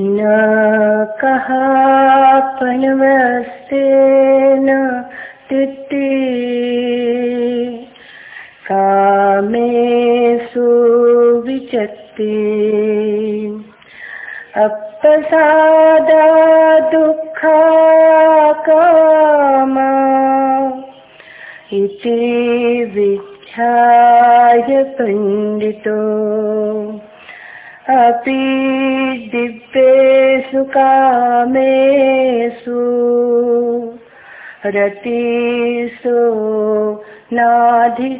न कहा पनवस्ते न तिट्टी कामेषु विचत्ति अप्रसादा दुःखा कामा। इति विख्याय पण्डितो अपि दिव्येषु कामेषु रतिषु नाधिगच्छति।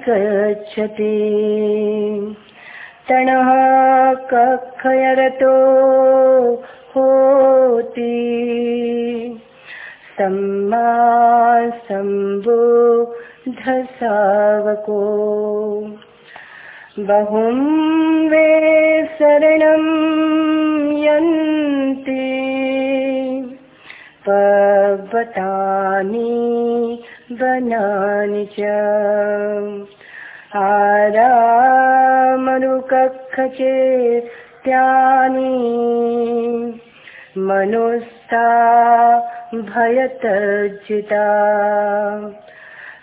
तणः कखयरतो होति। सम्मा सम्बुधसावको बहुं वे शरणं यन्ति। पर्वतानि वनानि च। आरामनुकक्षचेत्यानि मनुस्ता भयतर्जिता।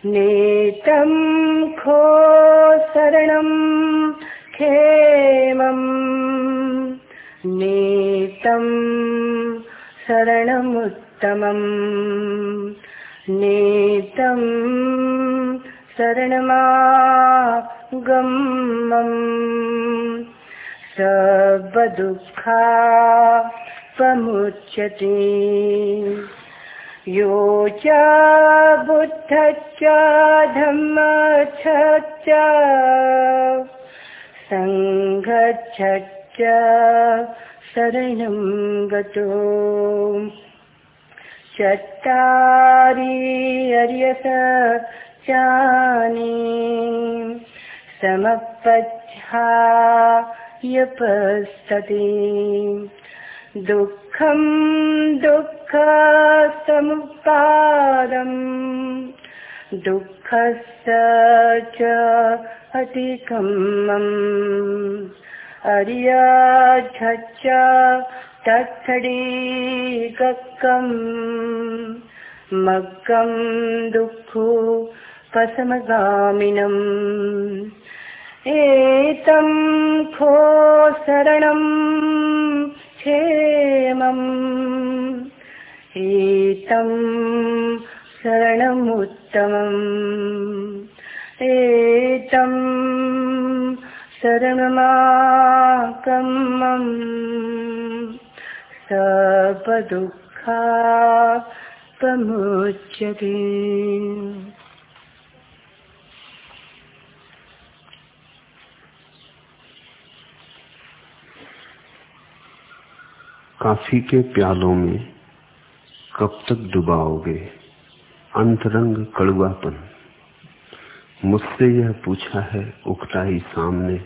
नेतं खो शरणं क्षेमम् नेतं शरणमुत्तमम् नेतं शरणमागमम् सर्वदुःखा प्रमुच्यते। यो च बुद्धश्च धम्मश्च सङ्घच्छश्च शरणं गतो। चत्तारि अर्यस चानि समपच्छायपस्तति दुःखं दुःखसमुत्पादम् दुःखस्य च अतिकम्मम् अर्याझच्च तत्सडीकम् मग्गं दुःखो पसमगामिनम्। एतं खो शरणं क्षेमम् एतं शरणमुत्तमम् एतं शरणमाकम्मम् सर्वदुःखा प्रमुच्यते काफ़ी के प्यालों में कब तक डुबाओगे? अंतरंग कड़ुआपन मुझसे यह पूछा है उकताई सामने,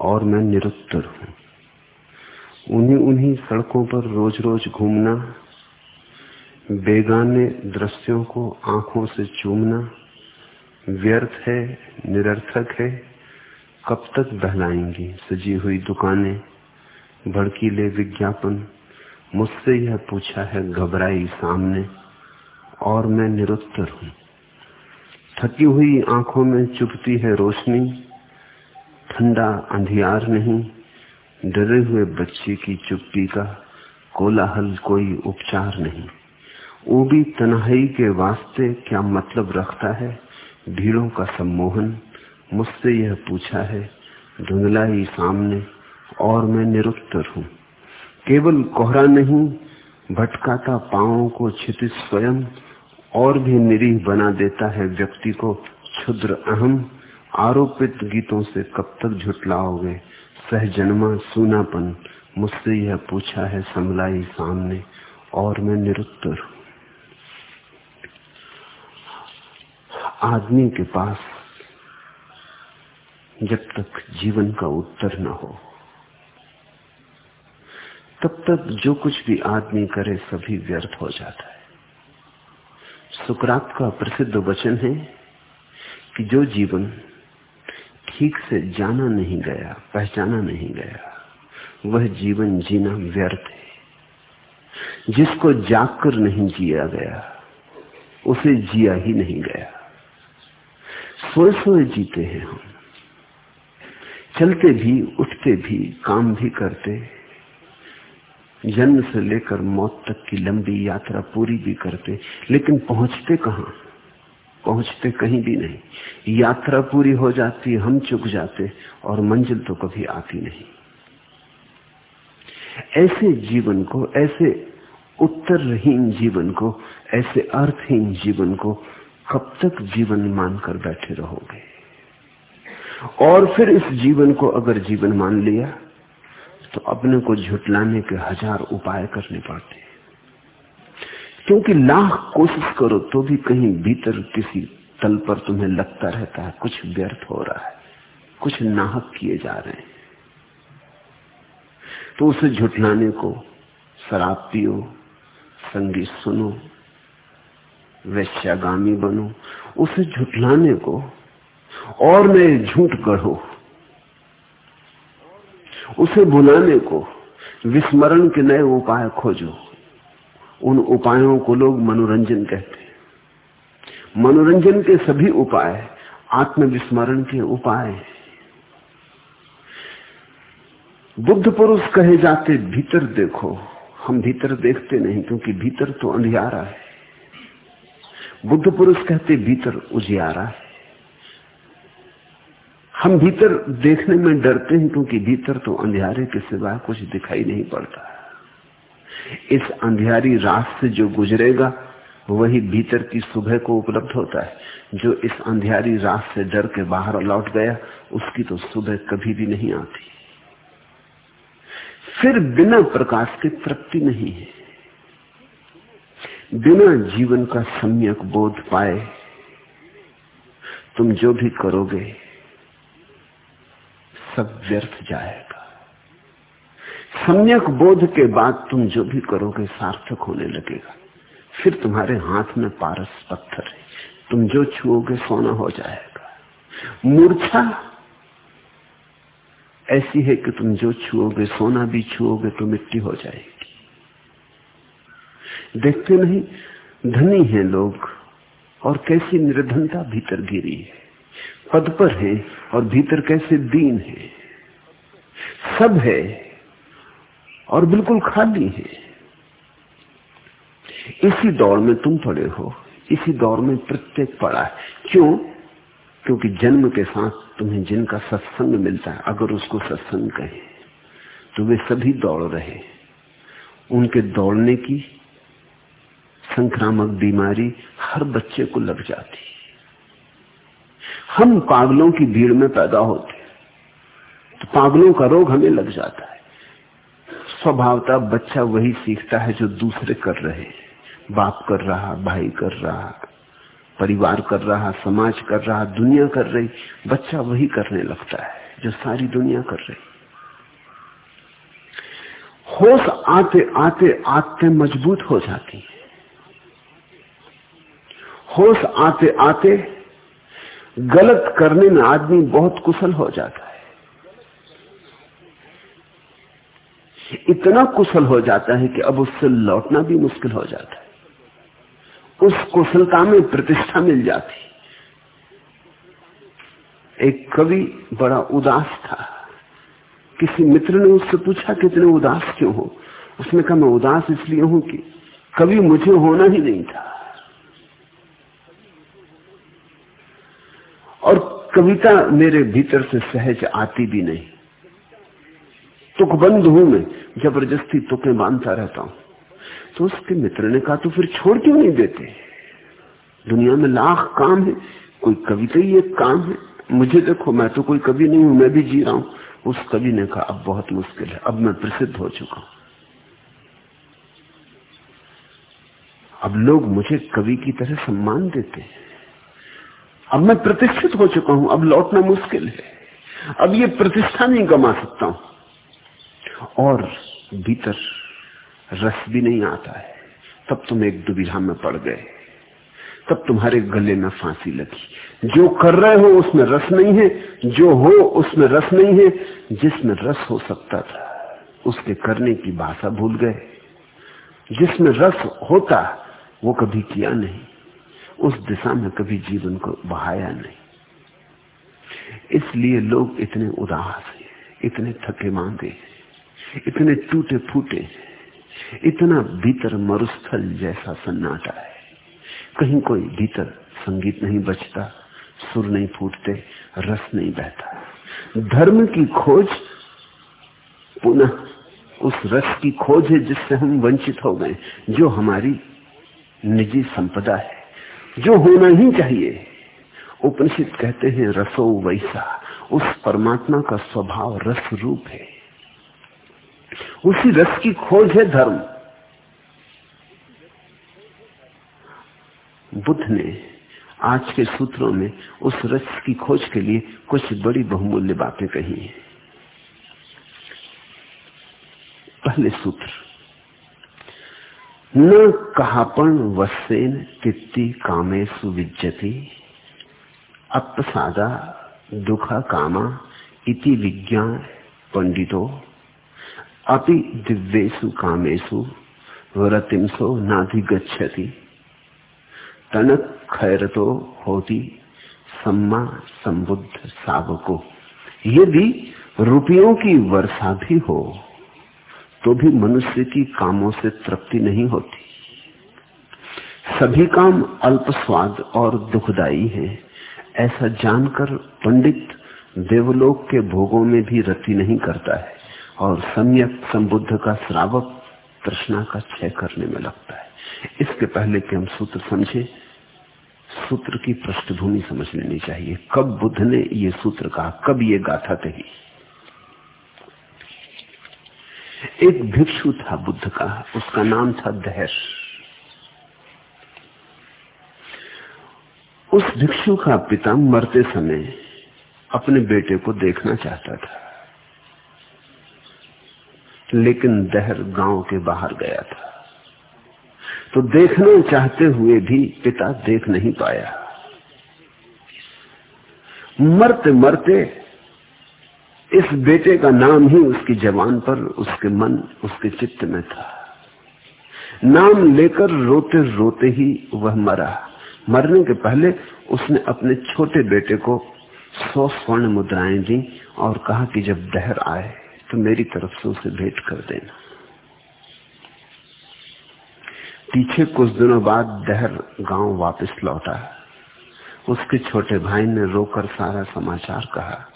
और मैं निरुत्तर हूँ। उन्हीं उन्हीं सड़कों पर रोज रोज घूमना, बेगाने दृश्यों को आँखों से चूमना, व्यर्थ है, निरर्थक है, कब तक बहलाएँगी सजी हुई दुकानें? भड़कीले विज्ञापन। मुझसे यह पूछा है, घबराई सामने, और मैं निरुत्तर हूँ। थकी हुई आँखों में चुपती है रोशनी, ठंडा अंधियार नहीं, डरे हुए बच्चे की चुप्पी का कोलाहल कोई उपचार नहीं। वो भी तनाई के वास्ते क्या मतलब रखता है भीड़ों का सम्मोहन? मुझसे यह पूछा है धुंधला ही सामने और मैं निरुत्तर हूँ। केवल कोहरा नहीं, भटकाता पाओ को क्षितिज स्वयं, और भी निरीह बना देता है व्यक्ति को क्षुद्र अहम। आरोपित गीतों से कब तक झुटलाओगे? सहजन्मा सूनापन, मुझसे यह पूछा है समलाई सामने, और मैं निरुत्तर आदमी के पास जब तक जीवन का उत्तर न हो तब तक जो कुछ भी आदमी करे सभी व्यर्थ हो जाता है। सुकरात का प्रसिद्ध वचन है कि जो जीवन ठीक से जाना नहीं गया, पहचाना नहीं गया, वह जीवन जीना व्यर्थ है। जिसको जागकर नहीं जिया गया, उसे जिया ही नहीं गया। सोए सोए जीते हैं हम। चलते भी, उठते भी, काम भी करते जन्म से लेकर मौत तक की लंबी यात्रा पूरी भी करते, लेकिन पहुँचते कहा? पहुँचते कहीं भी नहीं। यात्रा पूरी हो जाती, हम चुक जाते और मंजिल तो कभी आती नहीं। ऐसे जीवन को, ऐसे उत्तरहीन जीवन को, ऐसे अर्थहीन जीवन को कब तक जीवन मानकर बैठे रहोगे? और फिर इस जीवन को अगर जीवन मान लिया तो अपने को झुटलाने के हज़ार उपाय करने पड़ते हैं। क्योंकि लाख कोशिश करो तो भी कहीं भीतर किसी तल पर तुम्हें लगता रहता है, कुछ व्यर्थ हो रहा है, कुछ नाहक किए जा रहे हैं। तो उसे झुटलाने को शराब पियो, संगीत सुनो, वैश्यागामी बनो, उसे झुटलाने को और नए झूठ गढ़ो। उसे भुलाने को, विस्मरण के नए उपाय खोजो। उन उपायों को लोग मनोरंजन कहते हैं। मनोरंजन के सभी उपाय आत्मविस्मरण के उपाय हैं। बुद्ध पुरुष कहे जाते, भीतर देखो। हम भीतर देखते नहीं, क्योंकि भीतर तो अंधियारा है। बुद्ध पुरुष कहते, भीतर उजियारा है। हम भीतर देखने में डरते हैं क्योंकि भीतर तो अंधेरे के सिवा कुछ दिखाई नहीं पड़ता। इस अंधेरी रात से जो गुजरेगा, वही भीतर की सुबह को उपलब्ध होता है। जो इस अंधियारी रात से डर के बाहर लौट गया, उसकी तो सुबह कभी भी नहीं आती। फिर बिना प्रकाश के तृप्ति नहीं है। बिना जीवन का सम्यक बोध पाए, तुम जो भी करोगे सब व्यर्थ जाएगा। सम्यक बोध के बाद तुम जो भी करोगे, सार्थक होने लगेगा। फिर तुम्हारे हाथ में पारस पत्थर है। तुम जो छुओगे, सोना हो जाएगा। मूर्छा ऐसी है कि तुम जो छुओगे, सोना भी छुओगे तो मिट्टी हो जाएगी। देखते नहीं, धनी हैं लोग, और कैसी निर्धनता भीतर गिरी है। पद पर है और भीतर कैसे दीन है? सब है और बिल्कुल खाली है। इसी दौड़ में तुम पड़े हो, इसी दौड़ में प्रत्येक पड़ा है। क्यों? क्योंकि जन्म के साथ तुम्हें जिनका सत्संग मिलता है, अगर उसको सत्संग कहे तो वे सभी दौड़ रहे। उनके दौड़ने की संक्रामक बीमारी हर बच्चे को लग जाती हम पागलों की भीड़ में पैदा होते तो पागलों का रोग हमें लग जाता है। स्वभावता बच्चा वही सीखता है जो दूसरे कर रहे बाप कर रहा, भाई कर रहा, परिवार कर रहा, समाज कर रहा, दुनिया कर रही। बच्चा वही करने लगता है जो सारी दुनिया कर रही। होश आते आते आते मज़बूत हो जाती है। होश आते आते गलत करने में आदमी बहुत कुशल हो जाता है। इतना कुशल हो जाता है कि अब उससे लौटना भी मुश्किल हो जाता है। उस कुशलता में प्रतिष्ठा मिल जाती। एक कवि बड़ा उदास था। किसी मित्र ने उससे पूछा, कितने उदास क्यों हो? उसने कहा, मैं उदास इसलिए हूँ कि कभी मुझे होना ही नहीं था। और कविता मेरे भीतर से सहज आती भी नहीं। तुक बंद हूँ मैं, ज़बरदस्ती तुके बांधता रहता हूँ। तो उसके मित्र ने कहा तो फिर छोड़ क्यों नहीं देते? दुनिया में लाख काम है, कोई कविता ही एक काम है। मुझे देखो, मैं तो कोई कवि नहीं हूँ, मैं भी जी रहा हूँ। उस कवि ने कहा, अब बहुत मुश्किल है, अब मैं प्रसिद्ध हो चुका हूँ। अब लोग मुझे कवि की तरह सम्मान देते हैं। अब मैं प्रतिष्ठित हो चुका हूँ, अब लौटना मुश्किल है। अब ये प्रतिष्ठा नहीं कमा सकता हूँ। और भीतर रस भी नहीं आता है। तब तुम एक दुविधा में पड़ गए। तब तुम्हारे गले में फांसी लगी। जो कर रहे हो उसमें रस नहीं है, जो हो उसमें रस नहीं है। जिसमें रस हो सकता था, उसके करने की भाषा भूल गए। जिसमें रस होता, वो कभी किया नहीं। उस दिशा में कभी जीवन को बहाया नहीं। इसलिए लोग इतने उदास हैं, इतने थके मांगे इतने टूटे फूटे इतना भीतर मरुस्थल जैसा सन्नाटा है। कहीं कोई भीतर संगीत नहीं बचता सुर नहीं फूटते, रस नहीं बहता। धर्म की खोज पुनः उस रस की खोज है जिससे हम वंचित हो गए, जो हमारी निजी संपदा है। जो होना ही चाहिए। उपनिषद कहते हैं, रसो वैसा। उस परमात्मा का स्वभाव रस रूप है। उसी रस की खोज है धर्म। बुद्ध ने आज के सूत्रों में उस रस की खोज के लिए कुछ बड़ी बहुमूल्य बातें कही हैं। पहले सूत्र। न कहापण वसेन तित्ति कामेशु विज्जति अपसादा दुखा कामा इति विज्ञान पंडितो। अपि दिव्येशु कामेशु रतिमसो नाधिगछति तनक खैरतो होती सम्मा संबुद्ध सावको यदि रुपयों की वर्षा भी हो तो भी मनुष्य की कामों से तृप्ति नहीं होती। सभी काम अल्प स्वाद और दुखदाई हैं। ऐसा जानकर पंडित देवलोक के भोगों में भी रति नहीं करता है और सम्यक संबुद्ध का श्रावक तृष्णा का क्षय करने में लगता है। इसके पहले कि हम सूत्र समझे, सूत्र की पृष्ठभूमि समझ लेनी चाहिए। कब बुद्ध ने ये सूत्र कहा, कब ये गाथा कही? एक भिक्षु था बुद्ध का, उसका नाम था दहर उस भिक्षु का पिता मरते समय अपने बेटे को देखना चाहता था। लेकिन दहर गाँव के बाहर गया था। तो देखना चाहते हुए भी पिता देख नहीं पाया। मरते मरते इस बेटे का नाम ही उसकी जवान पर, उसके मन, उसके चित्त में था। नाम लेकर रोते रोते ही वह मरा। मरने के पहले उसने अपने छोटे बेटे को सौ स्वर्ण मुद्राएँ दी और कहा कि जब दहर आए तो मेरी तरफ़ से उसे भेंट कर देना। पीछे कुछ दिनों बाद दहर गाँव वापस लौटा। उसके छोटे भाई ने रोकर सारा समाचार कहा।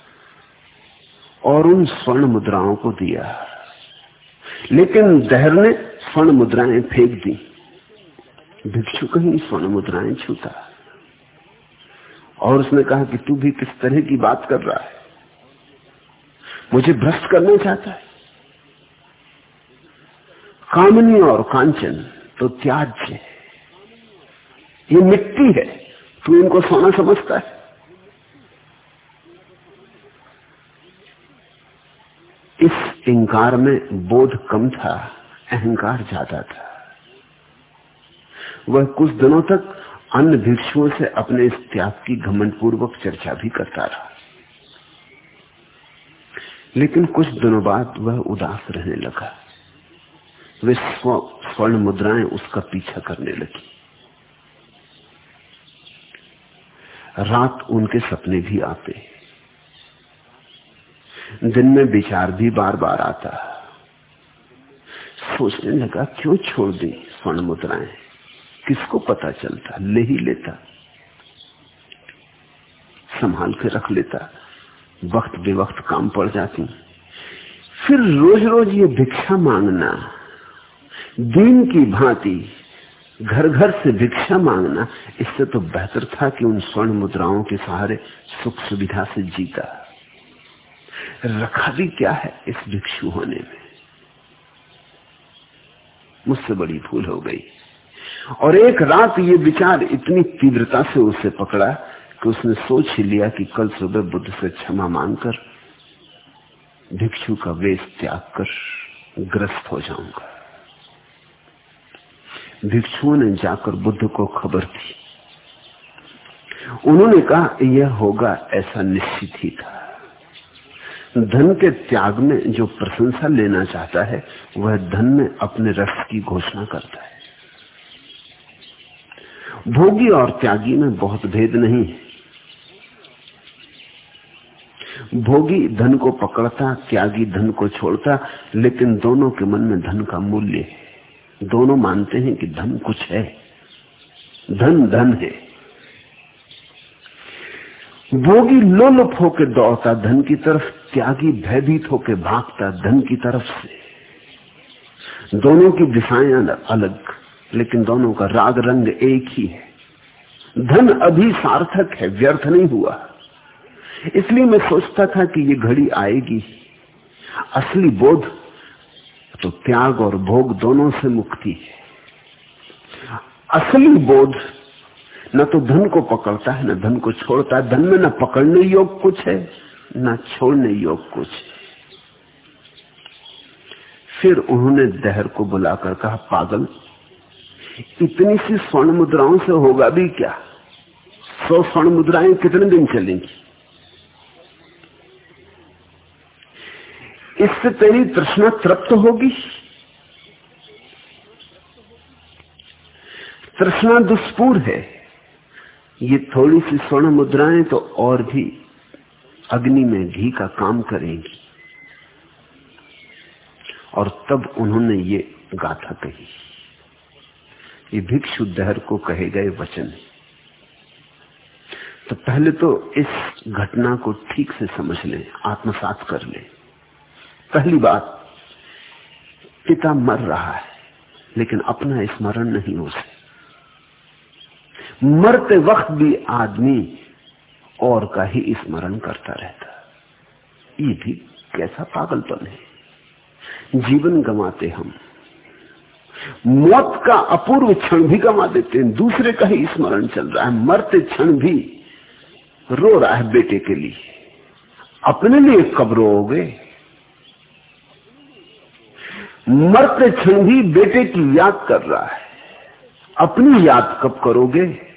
और उन स्वर्ण मुद्राओं को दिया। लेकिन दहर ने स्वर्ण मुद्राएँ फेंक दी। भिक्षु कहीं स्वर्ण मुद्राएँ छूता। और उसने कहा कि तू भी किस तरह की बात कर रहा है? मुझे भ्रष्ट करना चाहता है। कामनी और कांचन तो त्याज्य है। ये मिट्टी है। तू इनको सोना समझता है इस इंकार में बोध कम था, अहंकार ज़्यादा था। वह कुछ दिनों तक अन्य भिक्षुओं से अपने इस त्याग की घमंड पूर्वक चर्चा भी करता रहा। लेकिन कुछ दिनों बाद वह उदास रहने लगा। वे स्वर्ण मुद्राएँ उसका पीछा करने लगी। रात उनके सपने भी आते। दिन में विचार भी बार बार आता। सोचने लगा, क्यों छोड़ दी स्वर्ण मुद्राएँ? किसको पता चलता? ले ही लेता। संभाल के रख लेता। वक्त बेवक्त काम पड़ जाती। फिर रोज रोज ये भिक्षा मांगना, दिन की भांति घर घर से भिक्षा मांगना, इससे तो बेहतर था कि उन स्वर्ण मुद्राओं के सहारे सुख सुविधा से जीता। रखा भी क्या है इस भिक्षु होने में? मुझसे बड़ी भूल हो गई। और एक रात ये विचार इतनी तीव्रता से उसे पकड़ा कि उसने सोच ही लिया कि कल सुबह बुद्ध से क्षमा मांगकर भिक्षु का वेश त्याग कर ग्रस्त हो जाऊँगा। भिक्षुओं ने जाकर बुद्ध को खबर दी। उन्होंने कहा, यह होगा ऐसा निश्चित ही था। धन के त्याग में जो प्रशंसा लेना चाहता है, वह धन में अपने रस की घोषणा करता है। भोगी और त्यागी में बहुत भेद नहीं है। भोगी धन को पकड़ता, त्यागी धन को छोड़ता, लेकिन दोनों के मन में धन का मूल्य है। दोनों मानते हैं कि धन कुछ है। धन धन है। भोगी लोलुप होकर दौड़ता, धन की तरफ़ त्यागी, भयभीत होकर भागता, धन की तरफ़ से। दोनों की दिशाएँ अलग, लेकिन दोनों का राग रंग एक ही है। धन अभी सार्थक है, व्यर्थ नहीं हुआ। इसलिए मैं सोचता था कि ये घड़ी आएगी। असली बोध तो त्याग और भोग दोनों से मुक्ति है। असली बोध न तो धन को पकड़ता है, न धन को छोड़ता है। धन में न पकड़ने योग कुछ है, न छोड़ने योग कुछ है। फिर उन्होंने दहर को बुलाकर कहा, पागल, इतनी सी स्वर्ण मुद्राओं से होगा भी क्या? सौ स्वर्ण मुद्राएँ कितने दिन चलेंगी? इससे तेरी तृष्णा तृप्त होगी। तृष्णा दुष्पूर है। ये थोड़ी सी स्वर्ण मुद्राएँ तो और भी अग्नि में घी का काम करेंगी। और तब उन्होंने ये गाथा कही। ये भिक्षु दहर को कहे गए वचन। तो पहले तो इस घटना को ठीक से समझ लें, आत्मसात कर लें। पहली बात, पिता मर रहा है, लेकिन अपना स्मरण नहीं हो सकता। मरते वक्त भी आदमी और का ही स्मरण करता रहता ये भी कैसा पागलपन है। जीवन गंवाते हम। मौत का अपूर्व क्षण भी गंवा देते हैं। दूसरे का ही स्मरण चल रहा है। मरते क्षण भी रो रहा है बेटे के लिए। अपने लिए कब रोओगे? मरते क्षण भी बेटे की याद कर रहा है। अपनी याद कब करोगे?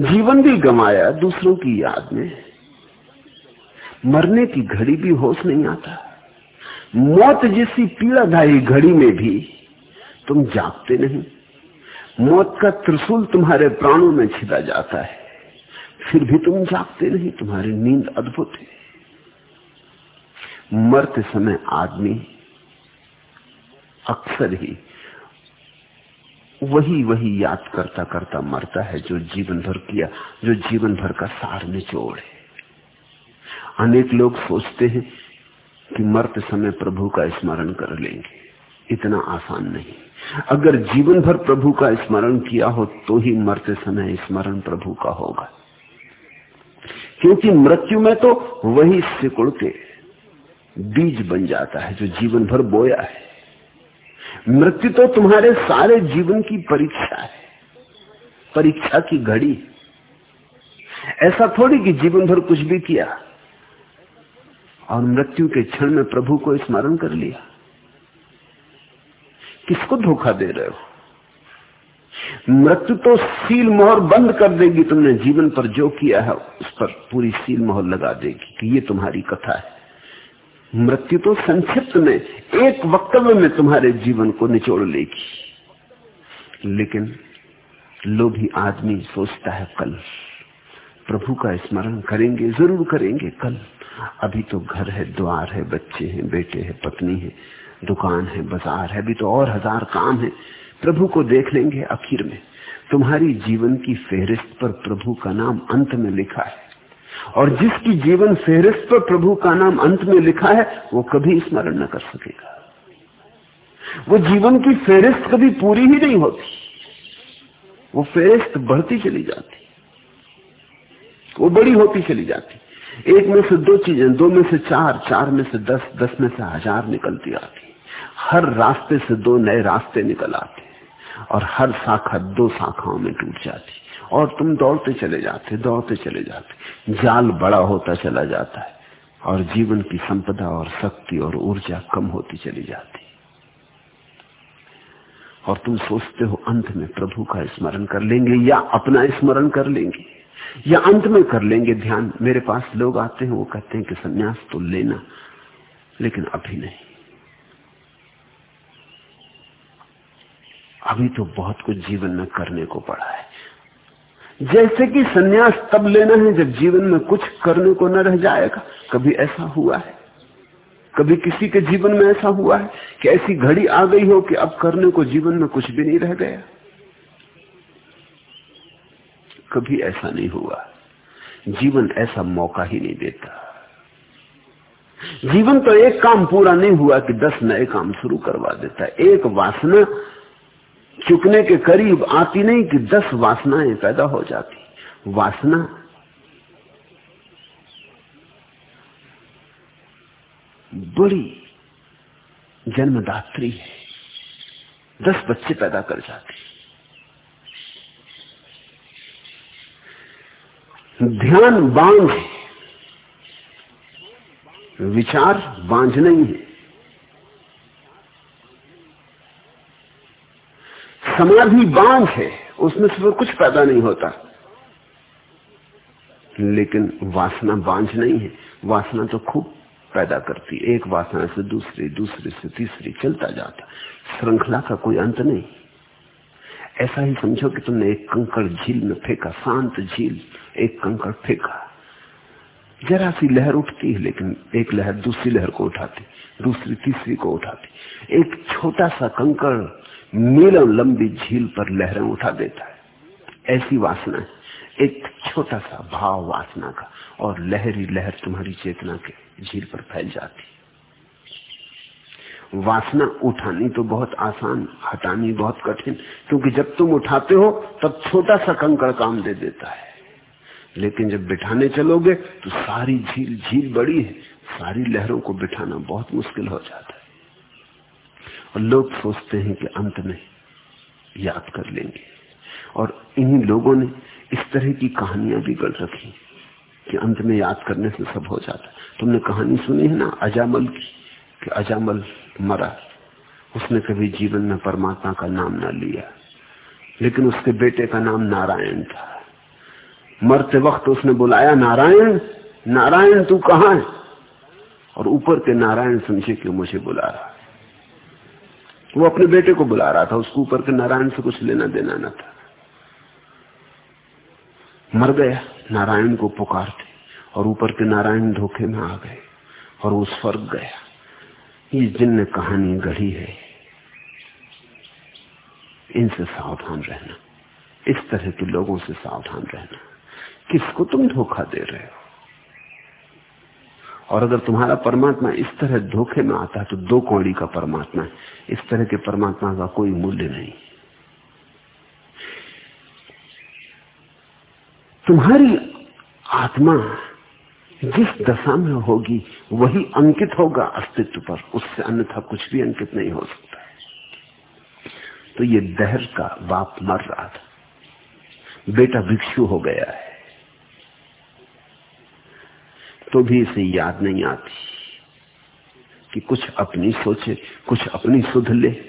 जीवन भी गमाया, दूसरों की याद में। मरने की घड़ी भी होश नहीं आता। मौत जैसी पीड़ादायी घड़ी में भी तुम जागते नहीं। मौत का त्रिशूल तुम्हारे प्राणों में छिदा जाता है। फिर भी तुम जागते नहीं, तुम्हारी नींद अद्भुत है। मरते समय आदमी अक्सर ही वही वही याद करता करता मरता है जो जीवन भर किया, जो जीवन भर का सार निचोड़ है। अनेक लोग सोचते हैं कि मरते समय प्रभु का स्मरण कर लेंगे। इतना आसान नहीं। अगर जीवन भर प्रभु का स्मरण किया हो तो ही मरते समय स्मरण प्रभु का होगा। क्योंकि मृत्यु में तो वही सिकुड़ के बीज बन जाता है जो जीवन भर बोया है। मृत्यु तो तुम्हारे सारे जीवन की परीक्षा है। परीक्षा की घड़ी ऐसा थोड़ी कि जीवन भर कुछ भी किया और मृत्यु के क्षण में प्रभु को स्मरण कर लिया। किसको धोखा दे रहे हो? मृत्यु तो सील मोहर बंद कर देगी तुमने जीवन पर जो किया है, उस पर पूरी सील मोहर लगा देगी कि ये तुम्हारी कथा है। मृत्यु तो संक्षिप्त में एक वक्तव्य में तुम्हारे जीवन को निचोड़ लेगी। लेकिन लोभी आदमी सोचता है कल, प्रभु का स्मरण करेंगे, ज़रूर करेंगे कल। अभी तो घर है, द्वार है, बच्चे हैं, बेटे हैं, पत्नी है, दुकान है, बाज़ार है, अभी तो और हज़ार काम है। प्रभु को देख लेंगे आखिर में। तुम्हारी जीवन की फेहरिस्त पर प्रभु का नाम अंत में लिखा है। और जिसकी जीवन फेहरिस्त पर प्रभु का नाम अंत में लिखा है, वो कभी स्मरण न कर सकेगा। वो जीवन की फेहरिस्त कभी पूरी ही नहीं होती। वो फेहरिस्त बढ़ती चली जाती। वो बड़ी होती चली जाती। एक में से दो चीज़ें, दो में से चार चार में से दस दस में से हज़ार निकलती आती। हर रास्ते से दो नए रास्ते निकल आते और हर शाखा दो शाखाओं में टूट जाती। और तुम दौड़ते चले जाते, दौड़ते चले जाते। जाल बड़ा होता चला जाता है और जीवन की संपदा और शक्ति और ऊर्जा कम होती चली जाती। और तुम सोचते हो, अंत में प्रभु का स्मरण कर लेंगे या अपना स्मरण कर लेंगे, या अंत में कर लेंगे ध्यान। मेरे पास लोग आते हैं, वो कहते हैं कि सन्यास तो लेना, लेकिन अभी नहीं। अभी तो बहुत कुछ जीवन में करने को पड़ा है। जैसे कि सन्यास तब लेना है जब जीवन में कुछ करने को न रह जाएगा। कभी ऐसा हुआ है? कभी किसी के जीवन में ऐसा हुआ है कि ऐसी घड़ी आ गई हो कि अब करने को जीवन में कुछ भी नहीं रह गया? कभी ऐसा नहीं हुआ। जीवन ऐसा मौका ही नहीं देता। जीवन तो एक काम पूरा नहीं हुआ कि दस नए काम शुरू करवा देता। एक वासना चुकने के करीब आती नहीं कि दस वासनाएँ पैदा हो जाती। वासना। बड़ी जन्मदात्री है। दस बच्चे पैदा कर जाती। ध्यान है। विचार बांझ नहीं है। समाधि बांझ है, उसमें से कुछ पैदा नहीं होता। लेकिन वासना बांझ नहीं है। वासना तो खूब पैदा करती है। एक वासना से दूसरी दूसरी से तीसरी चलता जाता। श्रृंखला का कोई अंत नहीं। ऐसा ही समझो कि तुमने एक कंकड़ झील में फेंका, शांत झील, एक कंकड़ फेंका। जरा सी लहर उठती है, लेकिन एक लहर दूसरी लहर को उठाती, दूसरी, तीसरी को उठाती। एक छोटा सा कंकड़ मीलों लंबी झील पर लहरें उठा देता है। ऐसी वासना है। एक छोटा सा भाव वासना का और लहरी लहर तुम्हारी चेतना के झील पर फैल जाती वासना उठानी तो बहुत आसान, हटानी बहुत कठिन, क्योंकि जब तुम उठाते हो, तब छोटा सा कंकड़ काम दे देता है। लेकिन जब बिठाने चलोगे तो सारी झील झील बड़ी है। सारी लहरों को बिठाना बहुत मुश्किल हो जाता है। लोग सोचते हैं कि अंत में याद कर लेंगे। और इन्हीं लोगों ने इस तरह की कहानियाँ भी गढ़ रखी कि अंत में याद करने से सब हो जाता तुमने कहानी सुनी है ना, अजामल की, कि अजामल मरा। उसने कभी जीवन में परमात्मा का नाम ना लिया, लेकिन उसके बेटे का नाम नारायण था। मरते वक्त उसने बुलाया, नारायण नारायण तू कहा है? और ऊपर के नारायण समझे कि मुझे बुला रहा वो अपने बेटे को बुला रहा था, उसको ऊपर के नारायण से कुछ लेना देना न था। मर गया, नारायण को पुकारते और ऊपर के नारायण धोखे में आ गए, और वो स्वर्ग गया। ये जिन कहानी गढ़ी है, इनसे सावधान रहना, इस तरह के लोगों से सावधान रहना। किसको तुम धोखा दे रहे हो? और अगर तुम्हारा परमात्मा इस तरह धोखे में आता है तो दो कौड़ी का परमात्मा है। इस तरह के परमात्मा का कोई मूल्य नहीं। तुम्हारी आत्मा जिस दशा में होगी, वही अंकित होगा अस्तित्व पर। उससे अन्यथा कुछ भी अंकित नहीं हो सकता। तो ये दहर का बाप मर रहा था। बेटा भिक्षु हो गया है। तो भी इसे याद नहीं आती कि कुछ अपनी सोचे, कुछ अपनी सुध ले।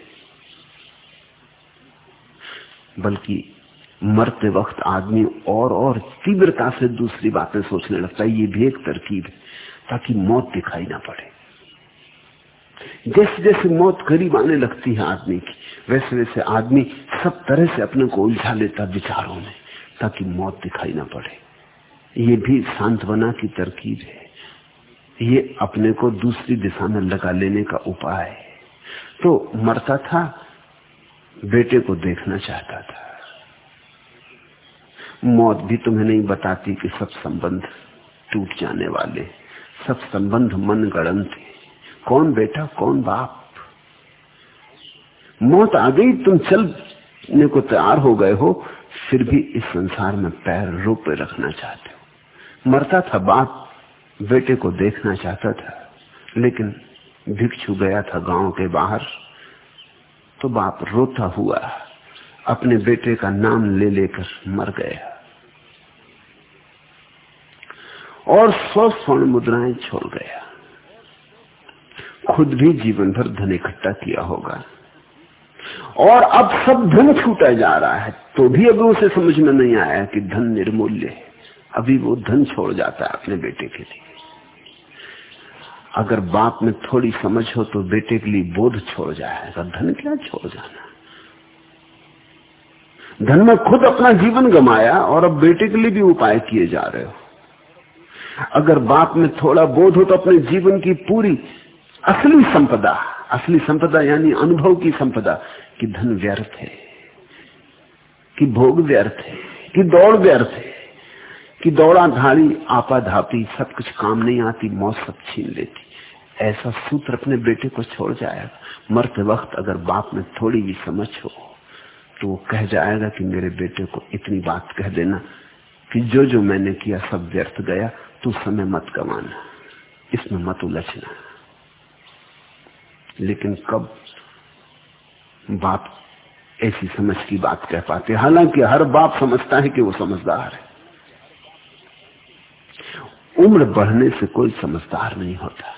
बल्कि मरते वक्त आदमी और और तीव्रता से दूसरी बातें सोचने लगता है, ये भी एक तरकीब है, ताकि मौत दिखाई ना पड़े। जैसे जैसे मौत करीब आने लगती है आदमी की, वैसे वैसे आदमी सब तरह से अपने को उलझा लेता विचारों में, ताकि मौत दिखाई ना पड़े। ये भी सांत्वना की तरकीब है। ये अपने को दूसरी दिशा में लगा लेने का उपाय है। तो मरता था, बेटे को देखना चाहता था। मौत भी तुम्हें नहीं बताती कि सब संबंध टूट जाने वाले। सब संबंध मन गणन थे। कौन बेटा, कौन बाप? मौत आ गई, तुम चलने को तैयार हो गए हो, फिर भी इस संसार में पैर रोपे रखना चाहते हो। मरता था बाप, बेटे को देखना चाहता था, लेकिन भिक्षु गया था गाँव के बाहर तो बाप रोता हुआ, अपने बेटे का नाम ले लेकर मर गया। और सौ स्वर्ण मुद्राएँ छोड़ गया। खुद भी जीवन भर धन इकट्ठा किया होगा। और अब सब धन छूटा जा रहा है तो भी अभी उसे समझ में नहीं आया कि धन निर्मूल्य है। अभी वो धन छोड़ जाता है अपने बेटे के लिए। अगर बाप में थोड़ी समझ हो तो बेटे के लिए बोध छोड़ जाएगा धन क्या छोड़ जाना? धन में खुद अपना जीवन गमाया और अब बेटे के लिए भी उपाय किए जा रहे हो। अगर बाप में थोड़ा बोध हो तो अपने जीवन की पूरी असली संपदा असली संपदा यानी अनुभव की संपदा, कि धन व्यर्थ है, कि भोग व्यर्थ है, कि दौड़ व्यर्थ है कि दौड़ा धाड़ी, आपा धापी, सब कुछ काम नहीं आती, मौत सब छीन लेती। ऐसा सूत्र अपने बेटे को छोड़ जाएगा। मरते वक्त अगर बाप में थोड़ी भी समझ हो तो वो कह जाएगा कि मेरे बेटे को इतनी बात कह देना कि जो जो मैंने किया सब व्यर्थ गया, तू समय मत गवाना। इसमें मत उलझना। लेकिन कब बाप ऐसी समझ की बात कह पाते? हालाँकि हर बाप समझता है कि वो समझदार है। उम्र बढ़ने से कोई समझदार नहीं होता।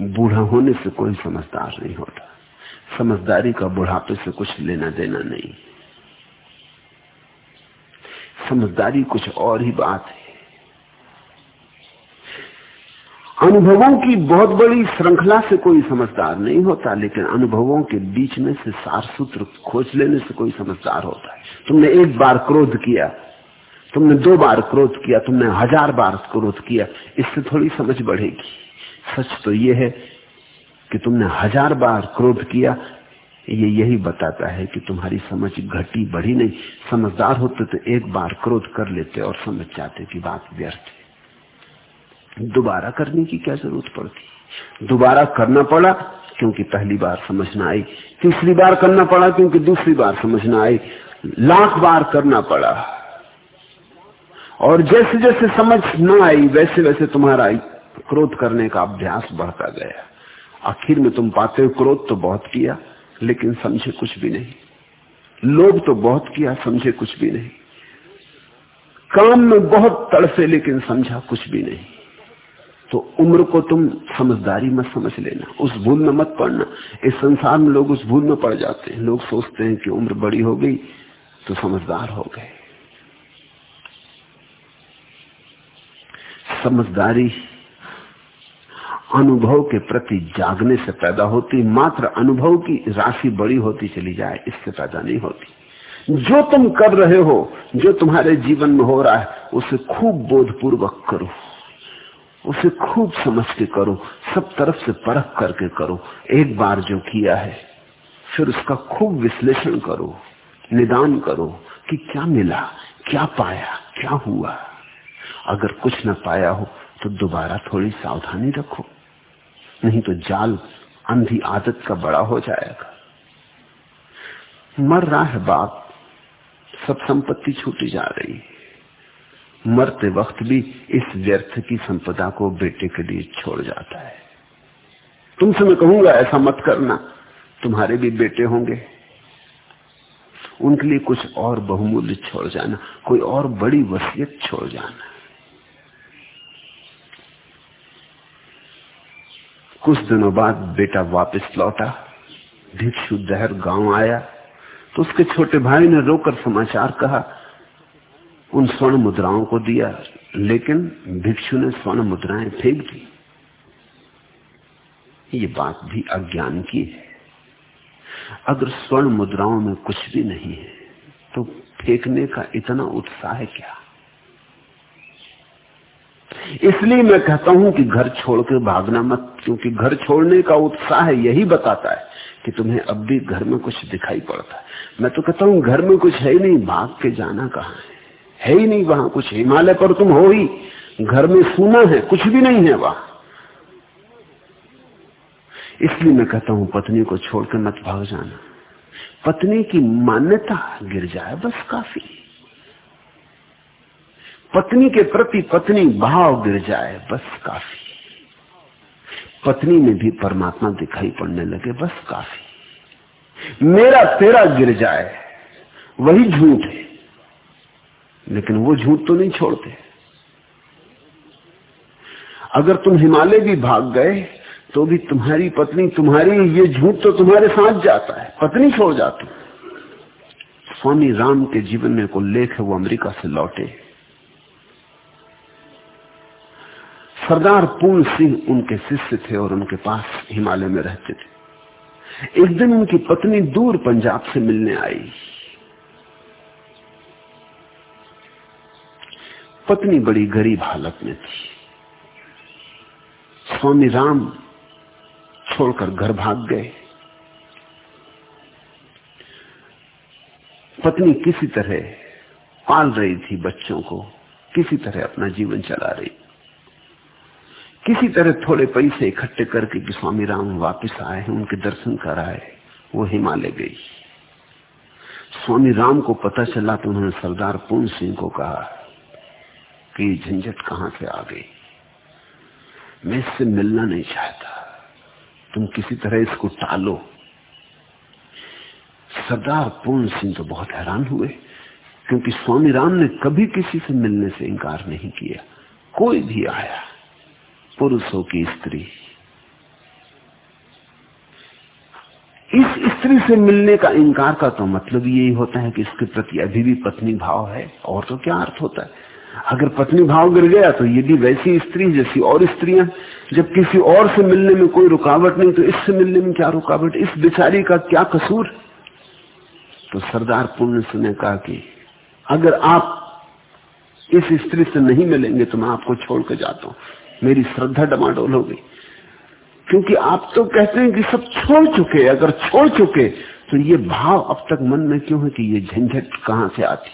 बूढ़ा होने से कोई समझदार नहीं होता। समझदारी का बुढ़ापे से कुछ लेना देना नहीं। समझदारी कुछ और ही बात है। अनुभवों की बहुत बड़ी श्रृंखला से कोई समझदार नहीं होता, लेकिन अनुभवों के बीच में से सार सूत्र खोज लेने से कोई समझदार होता है। तुमने एक बार क्रोध किया तुमने दो बार क्रोध किया, तुमने हज़ार बार क्रोध किया, इससे थोड़ी समझ बढ़ेगी। सच तो यह है कि तुमने हज़ार बार क्रोध किया, ये यही बताता है कि तुम्हारी समझ घटी बढ़ी नहीं। समझदार होते तो एक बार क्रोध कर लेते और समझ जाते कि बात व्यर्थ है। दोबारा करने की क्या ज़रूरत पड़ती? दोबारा करना पड़ा क्योंकि पहली बार समझना आई, तीसरी बार करना पड़ा क्योंकि दूसरी बार समझना आई, लाख बार करना पड़ा। और जैसे जैसे समझ न आई, वैसे वैसे तुम्हारा क्रोध करने का अभ्यास बढ़ता गया। आखिर में तुम पाते हो, क्रोध तो बहुत किया, लेकिन समझे कुछ भी नहीं। लोभ तो बहुत किया, समझे कुछ भी नहीं। काम में बहुत तड़फे, लेकिन समझा कुछ भी नहीं। तो उम्र को तुम समझदारी मत समझ लेना, उस भूल में मत पड़ना। इस संसार में लोग उस भूल में पड़ जाते हैं। लोग सोचते हैं कि उम्र बड़ी हो गई तो समझदार हो गए। समझदारी अनुभव के प्रति जागने से पैदा होती, मात्र अनुभव की राशि बड़ी होती चली जाए, इससे पैदा नहीं होती। जो तुम कर रहे हो, जो तुम्हारे जीवन में हो रहा है, उसे खूब बोधपूर्वक करो। उसे खूब समझ के करो, सब तरफ़ से परख करके करो। एक बार जो किया है, फिर उसका खूब विश्लेषण करो, निदान करो कि क्या मिला, क्या पाया, क्या हुआ। अगर कुछ न पाया हो तो दोबारा थोड़ी सावधानी रखो। नहीं तो जाल अंधी आदत का बड़ा हो जाएगा। मर रहा है बाप, सब संपत्ति छूटी जा रही है। मरते वक्त भी इस व्यर्थ की संपदा को बेटे के लिए छोड़ जाता है। तुमसे मैं कहूँगा, ऐसा मत करना। तुम्हारे भी बेटे होंगे। उनके लिए कुछ और बहुमूल्य छोड़ जाना, कोई और बड़ी वसीयत छोड़ जाना। कुछ दिनों बाद बेटा वापस लौटा, भिक्षु दहर गाँव आया तो उसके छोटे भाई ने रोकर समाचार कहा, उन स्वर्ण मुद्राओं को दिया, लेकिन भिक्षु ने स्वर्ण मुद्राएँ फेंक दी। ये बात भी अज्ञान की है। अगर स्वर्ण मुद्राओं में कुछ भी नहीं है तो फेंकने का इतना उत्साह क्या? इसलिए मैं कहता हूँ कि घर छोड़ के भागना मत, क्योंकि घर छोड़ने का उत्साह यही बताता है कि तुम्हें अब भी घर में कुछ दिखाई पड़ता है। मैं तो कहता हूँ, घर में कुछ है ही नहीं, भाग के जाना कहा है? है ही नहीं वहाँ कुछ, हिमालय पर तुम हो ही। घर में सुना है, कुछ भी नहीं है वहाँ। इसलिए मैं कहता हूँ, पत्नी को छोड़कर मत भाग जाना। पत्नी की मान्यता गिर जाए बस काफ़ी। पत्नी के प्रति पत्नी भाव गिर जाए, बस काफ़ी। पत्नी में भी परमात्मा दिखाई पड़ने लगे, बस काफ़ी। मेरा तेरा गिर जाए, वही झूठ है। लेकिन वो झूठ तो नहीं छोड़ते। अगर तुम हिमालय भी भाग गए तो भी तुम्हारी पत्नी, तुम्हारी ये झूठ तो तुम्हारे साथ जाता है। पत्नी छोड़ जाती। स्वामी राम के जीवन में को लेख है, वो अमेरिका से लौटे। सरदार पूर्ण सिंह उनके शिष्य थे और उनके पास हिमालय में रहते थे। एक दिन उनकी पत्नी दूर पंजाब से मिलने आई। पत्नी बड़ी गरीब हालत में थी। स्वामी राम छोड़कर घर भाग गए। पत्नी किसी तरह पाल रही थी बच्चों को, किसी तरह अपना जीवन चला रही। किसी तरह थोड़े पैसे इकट्ठे करके कि स्वामी राम वापस आए हैं, उनके दर्शन कर आए वो हिमालय गई। स्वामी राम को पता चला तो उन्होंने सरदार पूर्ण सिंह को कहा कि झंझट कहाँ से आ गई? मैं इससे मिलना नहीं चाहता। तुम किसी तरह इसको टालो। सरदार पूर्ण सिंह तो बहुत हैरान हुए, क्योंकि स्वामी राम ने कभी किसी से मिलने से इंकार नहीं किया। कोई भी आया। पुरुष की स्त्री। इस स्त्री से मिलने का इंकार का तो मतलब यही होता है कि इसके प्रति अभी भी पत्नी भाव है, और तो क्या अर्थ होता है? अगर पत्नी भाव गिर गया तो यदि वैसी स्त्री जैसी और स्त्रियाँ, जब किसी और से मिलने में कोई रुकावट नहीं तो इससे मिलने में क्या रुकावट? इस बिचारी का क्या कसूर? तो सरदार पूर्ण ने कहा कि अगर आप इस स्त्री से नहीं मिलेंगे तो मैं आपको छोड़ के जाता हूँ। मेरी श्रद्धा डमाडोल हो गई क्योंकि आप तो कहते हैं कि सब छोड़ चुके, अगर छोड़ चुके तो ये भाव अब तक मन में क्यों है कि ये झंझट कहाँ से आती?